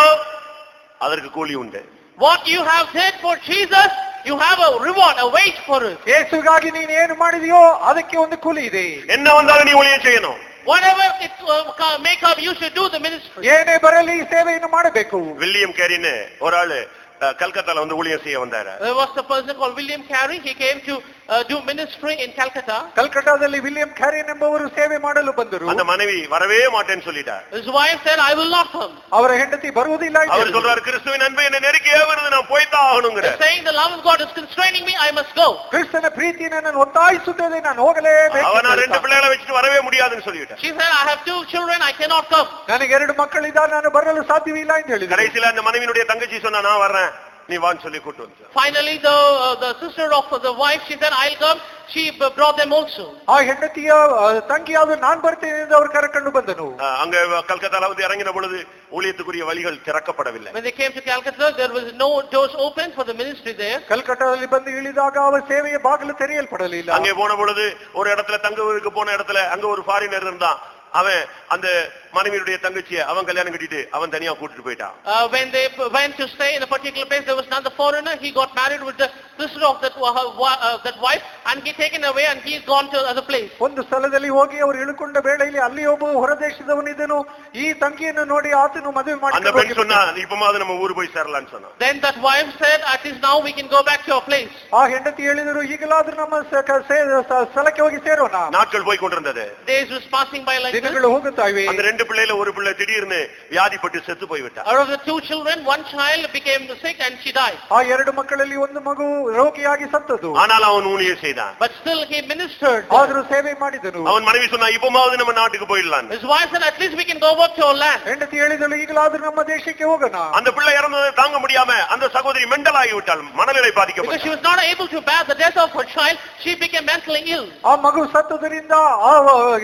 அதற்கு கூலி உண்டு what you have did for Jesus, you have a reward, a wage for it. ಯೇಸುಗಾಗಿ ನೀನು ಏನು ಮಾಡಿದೆಯೋ ಅದಕ್ಕೆ ಒಂದು ಕೂಲಿ ಇದೆ என்ன வந்தாலும் நீ ஊழியம் செய்யணும் Whatever it uh, ca- make up, you should do the ministry. ಏನೇ ಬರಲಿ ಈ ಸೇವೆಯನ್ನು ಮಾಡಬೇಕು வில்லியம் கேரின்னு ஒரு ஆளு அஹ், கல்கத்தால வந்து ஊழியம் செய்ய வந்தாரு There was a person called William Carey. He came to uh, do ministry in Calcutta. ಕಲ್ಕಟ್ಟಾದಲ್ಲಿ ವಿಲಿಯಂ ಕ್ಯಾರಿನ್ ಎಂಬುವರು ಸೇವೆ ಮಾಡಲು ಬಂದರು அந்த மனைவி வரவே மாட்டேன்னு சொல்லிட்டார் His wife said, I will not come. ಅವರ ಹೆಂಡತಿ ಬರುವುದಿಲ್ಲ ಅಂತ அவர் ಹೇಳಿದರು. சொல்றாரு கிறிஸ்துவின் அன்பு என்னை நெருக்கி ஏவுறது நான் போய்தான் ஆகணுங்கிற Saying the love of God is constraining me, I must go. ಕ್ರಿಸ್ತನ ಪ್ರೀತಿ ನನ್ನನ್ನು ಒತ್ತಾಯಿಸುತ್ತದೆ ನಾನು ಹೋಗಲೇಬೇಕು அவனா ಅಂತ ரெண்டு ಹೇಳ್ತಾ. பிள்ளைகளை வச்சுட்டு வரவே முடியாதுன்னு சொல்லிட்டார் She said, I have two children, I cannot come. ನನಗೆ ಎರಡು ಮಕ್ಕಳಿದ್ದಾರೆ ನಾನು ಬರಲು ಸಾಧ್ಯವಿಲ್ಲ ಅಂತ ಹೇಳಿದರು கடைசியில அந்த மனைவியினுடைய தங்கச்சி சொன்னா நான் வர்றேன் நீ வான்னு சொல்லி கூட்டு வந்து Finally, the, uh, the sister of the wife, she said, I'll come. She b- brought them also. ಆ ಹೆಂಡತಿಯ ಆ, ತಂಗಿಯಾದ ನಾನ್ ಬರ್ತೇನೆ ಎಂದು ಅವರು ಕರೆಕೊಂಡು ಬಂದನು அங்க கல்கத்தால வந்து இறங்கின பொழுது ஊழியத்துக்குரிய வழிகள் திறக்கப்படவில்லை When they came to Calcutta, there was no doors open for the ministry there. ಕಲ್ಕಟ್ಟಾದಲ್ಲಿ ಬಂದು ಇಳಿದಾಗ ಅವರ ಸೇವೆಯ ಬಾಗಿಲು ತೆರೆಯಲ್ಪಡಲಿಲ್ಲ அங்கே போன பொழுது ஒரு இடத்துல தங்குவதற்கு போன இடத்துல அங்க ஒரு ஃபாரினர் இருந்தான் அவன் அந்த மனைவியுடைய தங்கச்சிய அவன் கல்யாணம் கட்டிட்டு அவன் தனியா கூட்டிட்டு போயிட்டான் Uh, when they p- went to stay in a particular place, there was another foreigner. He got married with the sister of that, uh, her wi- uh, that wife and he taken away and he's gone to another place. ಒಂದು ಸ್ಥಳದಲ್ಲಿ ಹೋಗಿ ಅವರು ಇಳುಕೊಂಡ ವೇಳೆಯಲ್ಲಿ ಅಲ್ಲಿ ಒಬ್ಬ ಹೊರದೇಶದವನಿದ್ದನು ಈ ತಂಗಿಯನ್ನು ನೋಡಿ ಆತನು ಮದುವೆ அந்த பெண் சொன்னா ಮಾಡಿ இப்பமாவது நம்ம ஊர் போய் சேரலாம்னு சொன்னான் Then that wife said, at least now we can go back to our place. ಆ ಹೆಂಡತಿ ಹೇಳಿದರು ಈಗಲಾದ್ರೂ ನಮ್ಮ ಸ- ಕ- ಸೇ- ಸ- ಸ್ಥಳಕ್ಕೆ ಹೋಗಿ ಸೇರೋಣ நாட்கள் போய் கொண்டிருந்தது Days was passing by like this. ದಿನಗಳು ಹೋಗುತ್ತಾ ಇವೆ அந்த ரெண்டு ரெண்டு பிள்ளையில ஒரு பிள்ளை திடீர்னு வியாதிப்பட்டு செத்து போய்விட்டா Out of the two children, one child became sick and she died. ಆ ಎರಡು ಮಕ್ಕಳಲ್ಲಿ ಒಂದು ಮಗು ರೋಗಿಯಾಗಿ ಸತ್ತದು ஆனால் அவன் ஊழியர் செய்தான் But still he ministered. ಆದರೂ ಸೇವೆ ಮಾಡಿದನು அவன் மனைவி சொன்னா இப்பமாவது நம்ம நாட்டுக்கு போயிடலாம் His wife said, at least we can go back to our land. ಹೆಂಡತಿ ಹೇಳಿದಳು ಈಗಲಾದ್ರೂ ನಮ್ಮ ದೇಶಕ್ಕೆ ಹೋಗೋಣ அந்த பிள்ளை இறந்ததை தாங்க முடியாம அந்த சகோதரி மெண்டல் ஆகிவிட்டாள் மனநிலை Because பாதிக்கப்பட்டாள் she was not able to bear the death of her child, she became mentally ill. ಆ ಮಗು ಸತ್ತದರಿಂದ ಆ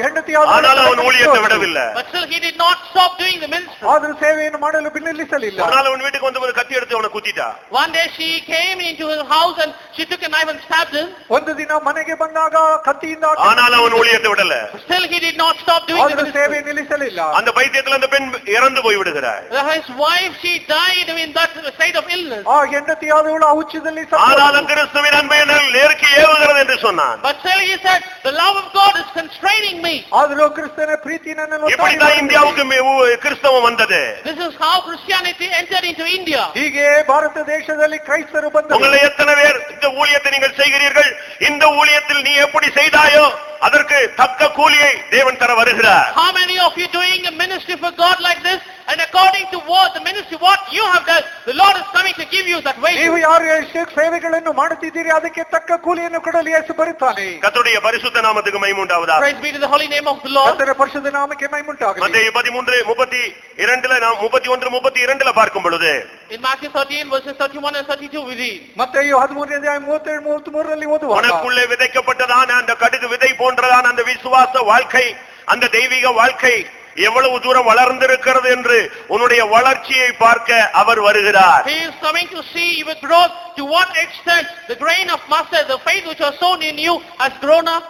ಹೆಂಡತಿ ஆனால் அவன் ஊழியத்தை விடவில்லை But still he did not stop doing the. ಆದ್ರೂ ಸೇವೆಯನ್ನು ಮಾಡಲು ಬಿನ್ನಲಿಸಲಿಲ್ಲ ஒரு நாள் அவன் வீட்டுக்கு வந்தபோது கத்தி எடுத்து அவனை குத்திட்டா One day she came into his house and she took a knife and stabbed him. ಒಂದು ದಿನ ಮನೆಗೆ ಬಂದಾಗ ಕತ್ತಿಯಿಂದ ஆனால் அவன் ஊழியத்தை விடல Still he did not stop doing the ಆದ್ರೂ ಸೇವೆ ministry. ನಿಲ್ಲಿಸಲಿಲ್ಲ அந்த பைத்தியத்துல அந்த பெண் இறந்து போய் விடுகிறார் His wife, she died in that state of illness. ಆ ಹೆಂಡತಿಯಾದವಳು ಆ ಹುಚ್ಚದಲ್ಲಿ ಸತ್ತು ஆனாலும் கிறிஸ்துவின் அன்பை என்னில் நேருக்கு ஏவுகிறது என்று சொன்னான் But still he said, the love of God is constraining me. ಆದರೂ ಕ್ರಿಸ್ತನ ಪ್ರೀತಿ ನನ್ನನ್ನು ಒತ್ತಾಯ இப்படித்தான் ಮಾಡಿದೆ. இந்தியாவுக்கு மே- ஊ- கிறிஸ்தவம் வந்தது This is how Christianity entered into India. ಹೀಗೆ ಭಾರತ ದೇಶದಲ್ಲಿ ಕ್ರೈಸ್ತರು ಬಂದರು உங்களை எத்தனை பேர் இந்த ஊழியத்தை நீங்கள் செய்கிறீர்கள் இந்த ஊழியத்தில் நீ எப்படி செய்தாயோ அதற்கு தக்க கூலியை தேவன் தர வருகிறார் How many of you doing a ministry for God like this? And according to what the ministry, what you have done, the Lord is coming to give you that ನೀವು wage. ಯಾರು ಎಷ್ಟು ಸೇವೆಗಳನ್ನು ಮಾಡುತ್ತಿದ್ದೀರಿ ಅದಕ್ಕೆ ತಕ್ಕ ಕೂಲಿಯನ್ನು ಕೊಡಲು ಯೇಸು ಬರುತ್ತಾನೆ கர்த்தருடைய பரிசுத்த நாமத்துக்கு மைமுண்டாவதா Praise be to the holy name of the Lord. ಕರ್ತನ ಪರಿಶುದ್ಧ ನಾಮಕ್ಕೆ ಮೈಮುಂಟಾಗಲಿ மத்திய பதிமூன்று முப்பத்தி இரண்டுல நாம் முப்பத்தி ஒன்று முப்பத்தி இரண்டுல பார்க்கும் பொழுது In Matthew 13 verses 31 and 32 we read. ಮತ್ತೆ ಈ ಹದಿಮೂರನೇ ಅಧ್ಯಾಯ ಮೂವತ್ತೇಳು ಮೂವತ್ತ್ ಮೂರರಲ್ಲಿ ಓದುವಾಗ உனக்குள்ளே விதைக்கப்பட்டதான அந்த கடுகு விதை போன்றதான அந்த விசுவாச வாழ்க்கை அந்த தெய்வீக வாழ்க்கை எவ்வளவு தூரம் வளர்ந்திருக்கிறது என்று உன்னுடைய வளர்ச்சியை பார்க்க அவர் வருகிறார் He is coming to see your growth, to what extent the grain of mustard, the faith which was sown in you has grown up.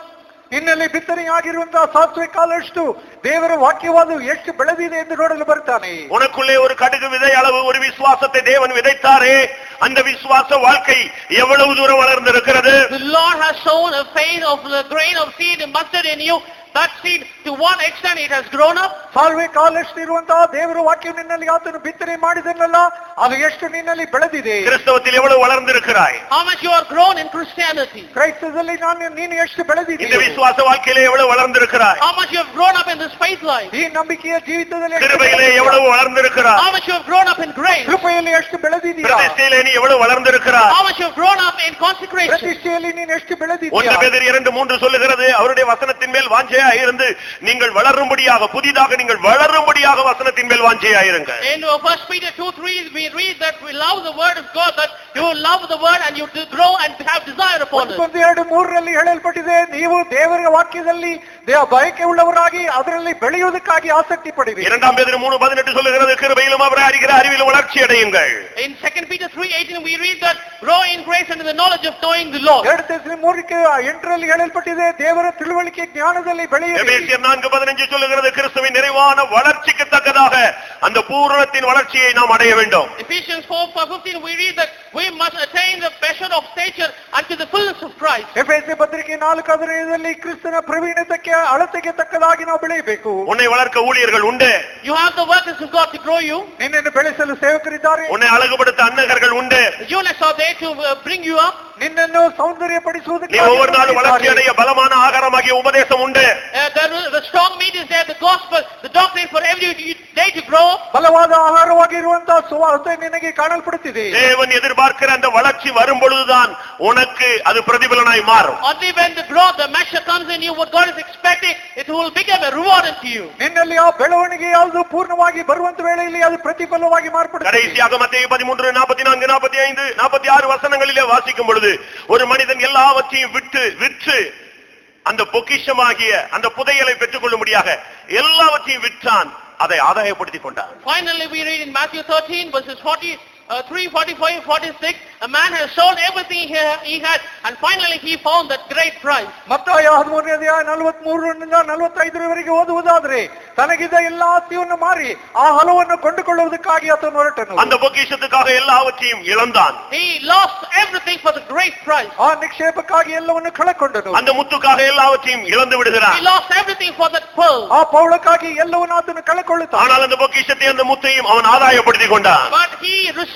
ನಿನ್ನಲ್ಲಿ ಬಿತ್ತನೆಯಾಗಿರುವಂತಹ ಸಾಸಿವೆ ಕಾಲಷ್ಟು ದೇವರ ವಾಕ್ಯವಾದ ಎಷ್ಟು ಬೆಳೆದಿದೆ ಎಂದು ನೋಡಲು ಬರ್ತಾನೆ உனக்குள்ளே ஒரு கடுகு விதை அளவு ஒரு விசுவாசத்தை தேவன் விதைத்தாரே அந்த விசுவாச வாழ்க்கை எவ்வளவு தூரம் வளர்ந்திருக்கிறது The Lord has sown a faith of the grain of seed and mustard in you. That seed, to what extent it has grown up? Salve ಕಾಲಷ್ಟು ಇರುವಂತಹ ದೇವರ ವಾಕ್ಯ ನಿನ್ನಲ್ಲಿ ಆತನು ಬಿತ್ತನೆ ಮಾಡಿದನಲ್ಲ ಅದು ಎಷ್ಟು ನಿನ್ನಲ್ಲಿ ಬೆಳೆದಿದೆ கிறிஸ்தவத்தில் எவ்வளவு வளர்ந்திருக்கிறாய் How much you are grown in Christianity? ಕ್ರೈಸ್ತದಲ್ಲಿ ನಾನು ನೀನು ಎಷ್ಟು இந்த ಬೆಳೆದಿದ್ದೀಯ விசுவாச வாழ்க்கையிலே எவ்வளவு வளர்ந்திருக்கிறாய் How much you have grown up in this faith life? ಈ ನಂಬಿಕೆಯ ಜೀವಿತದಲ್ಲಿ ಎಷ್ಟು கிருபையிலே ಬೆಳೆದಿದ್ದೀಯ? எவ்வளவு வளர்ந்திருக்கிறாய் How much you have grown up in grace? ಕೃಪೆಯಲ್ಲಿ ಎಷ್ಟು ಬೆಳೆದಿದೆಯಾ பிரதிஷ்டையிலே நீ எவ்வளவு வளர்ந்திருக்கிறாய் How much you have grown up in consecration? ಪ್ರತಿಷ್ಠೆಯಲ್ಲಿ ನೀನು ಎಷ್ಟು ஒன்று ಬೆಳೆದಿದ್ದೀಯಾ பேதர் இரண்டு மூன்று சொல்லுகிறது அவருடைய வசனத்தின் மேல் வாஞ்சையா இருந்து நீங்கள் வளரும்படியாக புதிதாக நீங்கள் வளரும்படியாக வசனத்தின் மேல் வாஞ்சையா இருங்க In uh, First Peter 2, 3, we read that we love the word of God, that you will love the word and you to grow and have desire upon it. ಒಂದು ಎರಡು ಮೂರರಲ್ಲಿ ಹೇಳಲ್ಪಟ್ಟಿದೆ ನೀವು ದೇವರ ವಾಕ್ಯದಲ್ಲಿ ದೇವ ಬಯಕೆ ಉಳ್ಳವರಾಗಿ ಅದರಲ್ಲಿ ಬೆಳೆಯುವುದಕ್ಕಾಗಿ ಆಸಕ್ತಿ ಪಡಿರಿ இரண்டாம் பேதர் மூணு பதினெட்டு சொல்லுகிறது கிருபையிலும் அவரை அறிகிற அறிவில் வளர்ச்சி அடையுங்கள் In 2 Peter 3, 18, we read that grow in grace and in the knowledge of knowing the Lord. ಎರಡು ತೆಸಲಿ ಮೂರಕ್ಕೆ ಎಂಟರಲ್ಲಿ ಹೇಳಲ್ಪಟ್ಟಿದೆ ದೇವರ ತಿಳುವಳಿಕೆ ಜ್ಞಾನದಲ್ಲಿ ಬೆಳೆಯಿರಿ எபேசியர் நான்கு பதினஞ்சு சொல்லுகிறது கிறிஸ்துவின் நிறைவான வளர்ச்சிக்கு தக்கதாக அந்த பூரணத்தின் வளர்ச்சியை நாம் அடைய வேண்டும். Ephesians 4, 15, we read that we must attain the measure of stature unto the fullness of Christ. ಎಫೆಸಿ ಪತ್ರಿಕೆ ನಾಲ್ಕು ಹದಿನೈದರಲ್ಲಿ ಕ್ರಿಸ್ತನ ಪ್ರವೀಣತೆಗೆ ಅಳತೆಗೆ ತಕ್ಕದಾಗಿ ನಾವು ಬೆಳೆಯಬೇಕು உன்னை வளர்க்க ஊழியர்கள் உண்டு You have the workers of God to grow you. ನಿನ್ನನ್ನು ಬೆಳೆಸಲು ಸೇವಕರಿದ್ದಾರೆ உன்னை அழகுபடுத்த அன்னகர்கள் உண்டு The eunuchs are there to uh, bring you up. ನಿನ್ನನ್ನು நீ ಸೌಂದರ್ಯಪಡಿಸುವುದಕ್ಕೆ ஒவ்வொரு நாளும் வளர்ச்சி அடைய பலமான ஆகாரமாகிய உபதேசம் உண்டு Uh, there is- the strong meat is there, the gospel, the doctrine for every day to grow. ಬಲವಾದ ಆಹಾರವಾಗಿರುವಂತಹ ಸುವಾರ್ತೆ ನಿನಗೆ ಕಾಣಲ್ಪಡುತ್ತಿದೆ தேவன் எதிர்பார்க்கிற அந்த வளர்ச்சி வரும் பொழுதுதான் உனக்கு அது பிரதிபலனாய் மாறும் Only when the growth, the measure comes in you, what God is expecting, it will become a reward unto you. ನಿನ್ನಲ್ಲಿ ಆ ಬೆಳವಣಿಗೆ ಯಾವುದು ಪೂರ್ಣವಾಗಿ ಬರುವಂತ ವೇಳೆಯಲ್ಲಿ ಅದು ಪ್ರತಿಫಲವಾಗಿ ಮಾರ್ಪಡುತ್ತದೆ கடைசியாக மத்திய பதிமூன்று நாற்பத்தி நான்கு நாற்பத்தி ஐந்து நாற்பத்தி ஆறு வசனங்களிலே வாசிக்கும் பொழுது ஒரு மனிதன் எல்லாவற்றையும் விட்டு விற்று அந்த பொக்கிஷமாகிய அந்த புதையலை பெற்றுக் கொள்ளும்படியாக எல்லாவற்றையும் விற்றான் அதை ஆதாயப்படுத்திக் கொண்டான் Finally, we read in Matthew 13 verses 40, uh, 3, 45, 46, a man has sold everything he, he had and finally he found that great price. ಮತ್ತಾಯ ಹದಿಮೂರನೇ ಅಧ್ಯಾಯ ನಲವತ್ಮೂರರಿಂದ ನಲವತ್ತೈದರವರೆಗೆ ಓದುವುದಾದ್ರೆ ತನಗಿದ್ದ ಎಲ್ಲ ಆಸ್ತಿಯನ್ನು ಮಾರಿ ಆ ಹಲವನ್ನು ಕೊಂಡುಕೊಳ್ಳುವುದಕ್ಕಾಗಿ ಆತನು ಹೊರಟನು அந்த பொக்கிஷத்துக்காக எல்லாவற்றையும் இழந்தான் He lost everything for the great price. ಆ ನಿಕ್ಷೇಪಕ್ಕಾಗಿ ಎಲ್ಲವನ್ನು ಕಳಕೊಂಡನು அந்த முத்துக்காக எல்லாவற்றையும் இழந்து He விடுகிறான் lost everything for that pearl. ಆ ಪೌಳಕ್ಕಾಗಿ ಎಲ್ಲವನ್ನು ಆತನು ಕಳಕೊಳ್ಳುತ್ತಾನೆ ஆனால் அந்த பொக்கிஷத்தை அந்த முத்தையும் அவன் ஆதாயப்படுத்திக் கொண்டான் But he received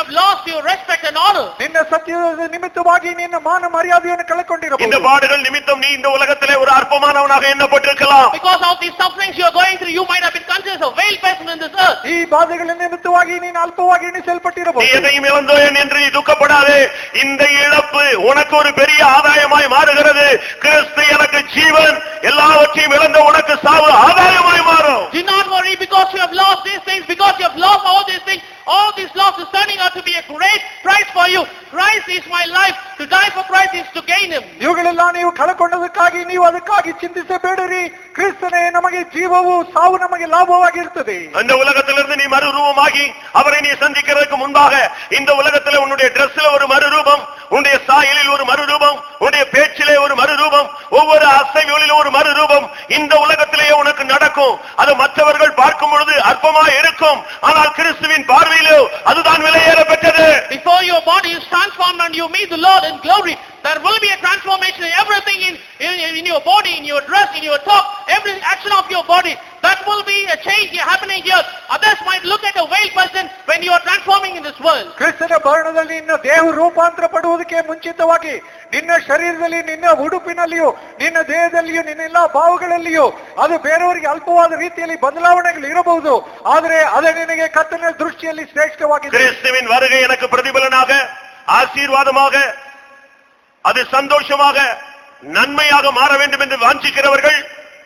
lost your respect and honor. ನಿನ್ನ ಸತ್ಯದ ನಿಮಿತ್ತವಾಗಿ ನಿನ್ನ ಮಾನ ಮರ್ಯಾದೆಯನ್ನು இந்த ಕಳೆದುಕೊಂಡಿರಬಹುದು பாடுகள் நிமித்தம் நீ இந்த உலகத்திலே ஒரு அற்பமானவனாக எண்ணப்பட்டிருக்கலாம் Because of these sufferings you are going through, you might have been considered a veiled person in this earth. ಈ ಬಾಧೆಗಳ ನಿಮಿತ್ತವಾಗಿ ನೀನು ಅಲ್ಪವಾಗಿ நீ ಎಣಿಸಲ್ಪಟ್ಟಿರಬಹುದು எதையும் இழந்தோயன் என்று நீ துக்கப்படாதே இந்த இழப்பு உனக்கு ஒரு பெரிய ஆதாயமாய் மாறுகிறது கிறிஸ்து எனக்கு ஜீவன் எல்லாவற்றையும் இழந்த உனக்கு சாவு ஆதாயமாய் மாறும் Do not worry because you have lost these things, because you have lost all these things. All these loss is turning out to be a great price for you. Christ is my life. To die for Christ is to gain Him. ಇವುಗಳೆಲ್ಲ ನೀವು ಕಳ್ಕೊಂಡದಕ್ಕಾಗಿ ನೀವು ಅದಕ್ಕಾಗಿ ಚಿಂತಿಸಬೇಡಿರಿ ಕ್ರಿಸ್ತನೇ ನಮಗೆ ಜೀವವು ಸಾವು ನಮಗೆ ಲಾಭವಾಗಿರ್ತದೆ அந்த உலகத்திலிருந்து நீ மறுரூபமாகி அவரை நீ சந்திக்கிறதுக்கு முன்பாக இந்த உலகத்துல உன்னுடைய டிரெஸ்ல ஒரு மறுரூபம் உன்னுடைய சாயலில் ஒரு மறுரூபம் உன்னுடைய பேச்சிலே ஒரு மறுரூபம் ஒவ்வொரு அசைவுகளிலும் ஒரு மறுரூபம் இந்த உலகத்திலேயே உனக்கு நடக்கும் அது மற்றவர்கள் பார்க்கும் பொழுது அற்பமா இருக்கும் ஆனால் கிறிஸ்துவின் பார்வையிலோ அதுதான் விலையேற பெற்றது Before your body is transformed and you meet the Lord in glory, there will be a transformation in everything in, in, in, your body, in your dress, in your talk, every action of your body. That will be a change happening here. Others might look at a veiled person when you are transforming in this world. ಕ್ರಿಸ್ತನ ಭರಣದಲ್ಲಿ ನಿನ್ನ ದೇಹ ರೂಪಾಂತರ ಪಡುವುದಕ್ಕೆ ಮುಂಚಿತವಾಗಿ ನಿನ್ನ ಶರೀರದಲ್ಲಿ ನಿನ್ನ ಉಡುಪಿನಲ್ಲಿಯೂ ನಿನ್ನ ದೇಹದಲ್ಲಿಯೂ ನಿನ್ನ ಎಲ್ಲಾ ಭಾವಗಳಲ್ಲಿಯೂ ಅದು ಬೇರೆಯವರಿಗೆ ಅಲ್ಪವಾದ ರೀತಿಯಲ್ಲಿ ಬದಲಾವಣೆಗಳು ಇರಬಹುದು ಆದರೆ ಅದೇ ನಿನಗೆ ಕತ್ತನ ದೃಷ್ಟಿಯಲ್ಲಿ ಶ್ರೇಷ್ಠವಾಗಿದೆ ಕ್ರಿಸ್ತುವಿನ ವರೆಗೆ ಎನಕ್ಕೆ ಪ್ರತಿಫಲನಾಗ ஆசீர்வாதமாக அது சந்தோஷமாக நன்மையாக மாற வேண்டும் என்று வாஞ்சிக்கிறவர்கள்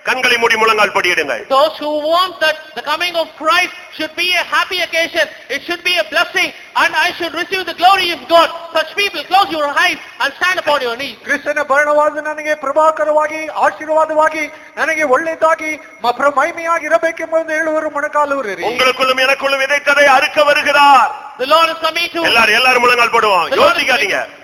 கண்களை மூடி முழங்கால் படியிடுங்கள் Those who want that the coming of Christ should be a happy occasion, it should be a blessing, and I should receive the glory of God. Such people, close your eyes and stand upon your knees. ಕ್ರಿಸ್ತನ ಭರಣವಾದ ನನಗೆ ಪ್ರಭಾಕರವಾಗಿ ಆಶೀರ್ವಾದವಾಗಿ ನನಗೆ ಒಳ್ಳೆಯದಾಗಿ ಮ- ಪ್ರ- ಮಹಿಮೆಯಾಗಿರಬೇಕೆಂಬುದು ಹೇಳುವರು ಮೊಣಕಾಲೂರಿರಿ உங்களுக்குள்ளும் எனக்குள்ளும் விதைத்ததை அறுக்க வருகிறார் The Lord is coming to... எல்லாரும் எல்லாரும் முழங்கால் போடுவோம் The Lord, is யோசிக்காதீங்க going,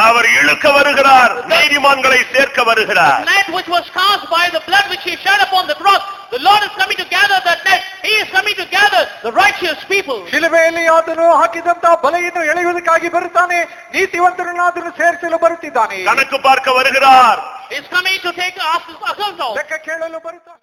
அவர் இழுக்க வருகிறார் நீதிமான்களை சேர்க்க வருகிறார் The net which was cast by the blood which He shed upon the cross, the Lord is coming to gather that net. He is coming to gather the righteous people. ಶಿಲುಬೆಯಲ್ಲಿ ಆತನು ಹಾಕಿದಂತಹ ಬಲೆಯನ್ನು ಎಳೆಯುವುದಕ್ಕಾಗಿ ಬರುತ್ತಾನೆ ನೀತಿವಂತರನ್ನು ಆತನು ಸೇರಿಸಲು ಬರುತ್ತಿದ್ದಾನೆ கணக்கு பார்க்க வருகிறார் He is coming to take account of. ಲೆಕ್ಕ ಕೇಳಲು ಬರುತ್ತಾನೆ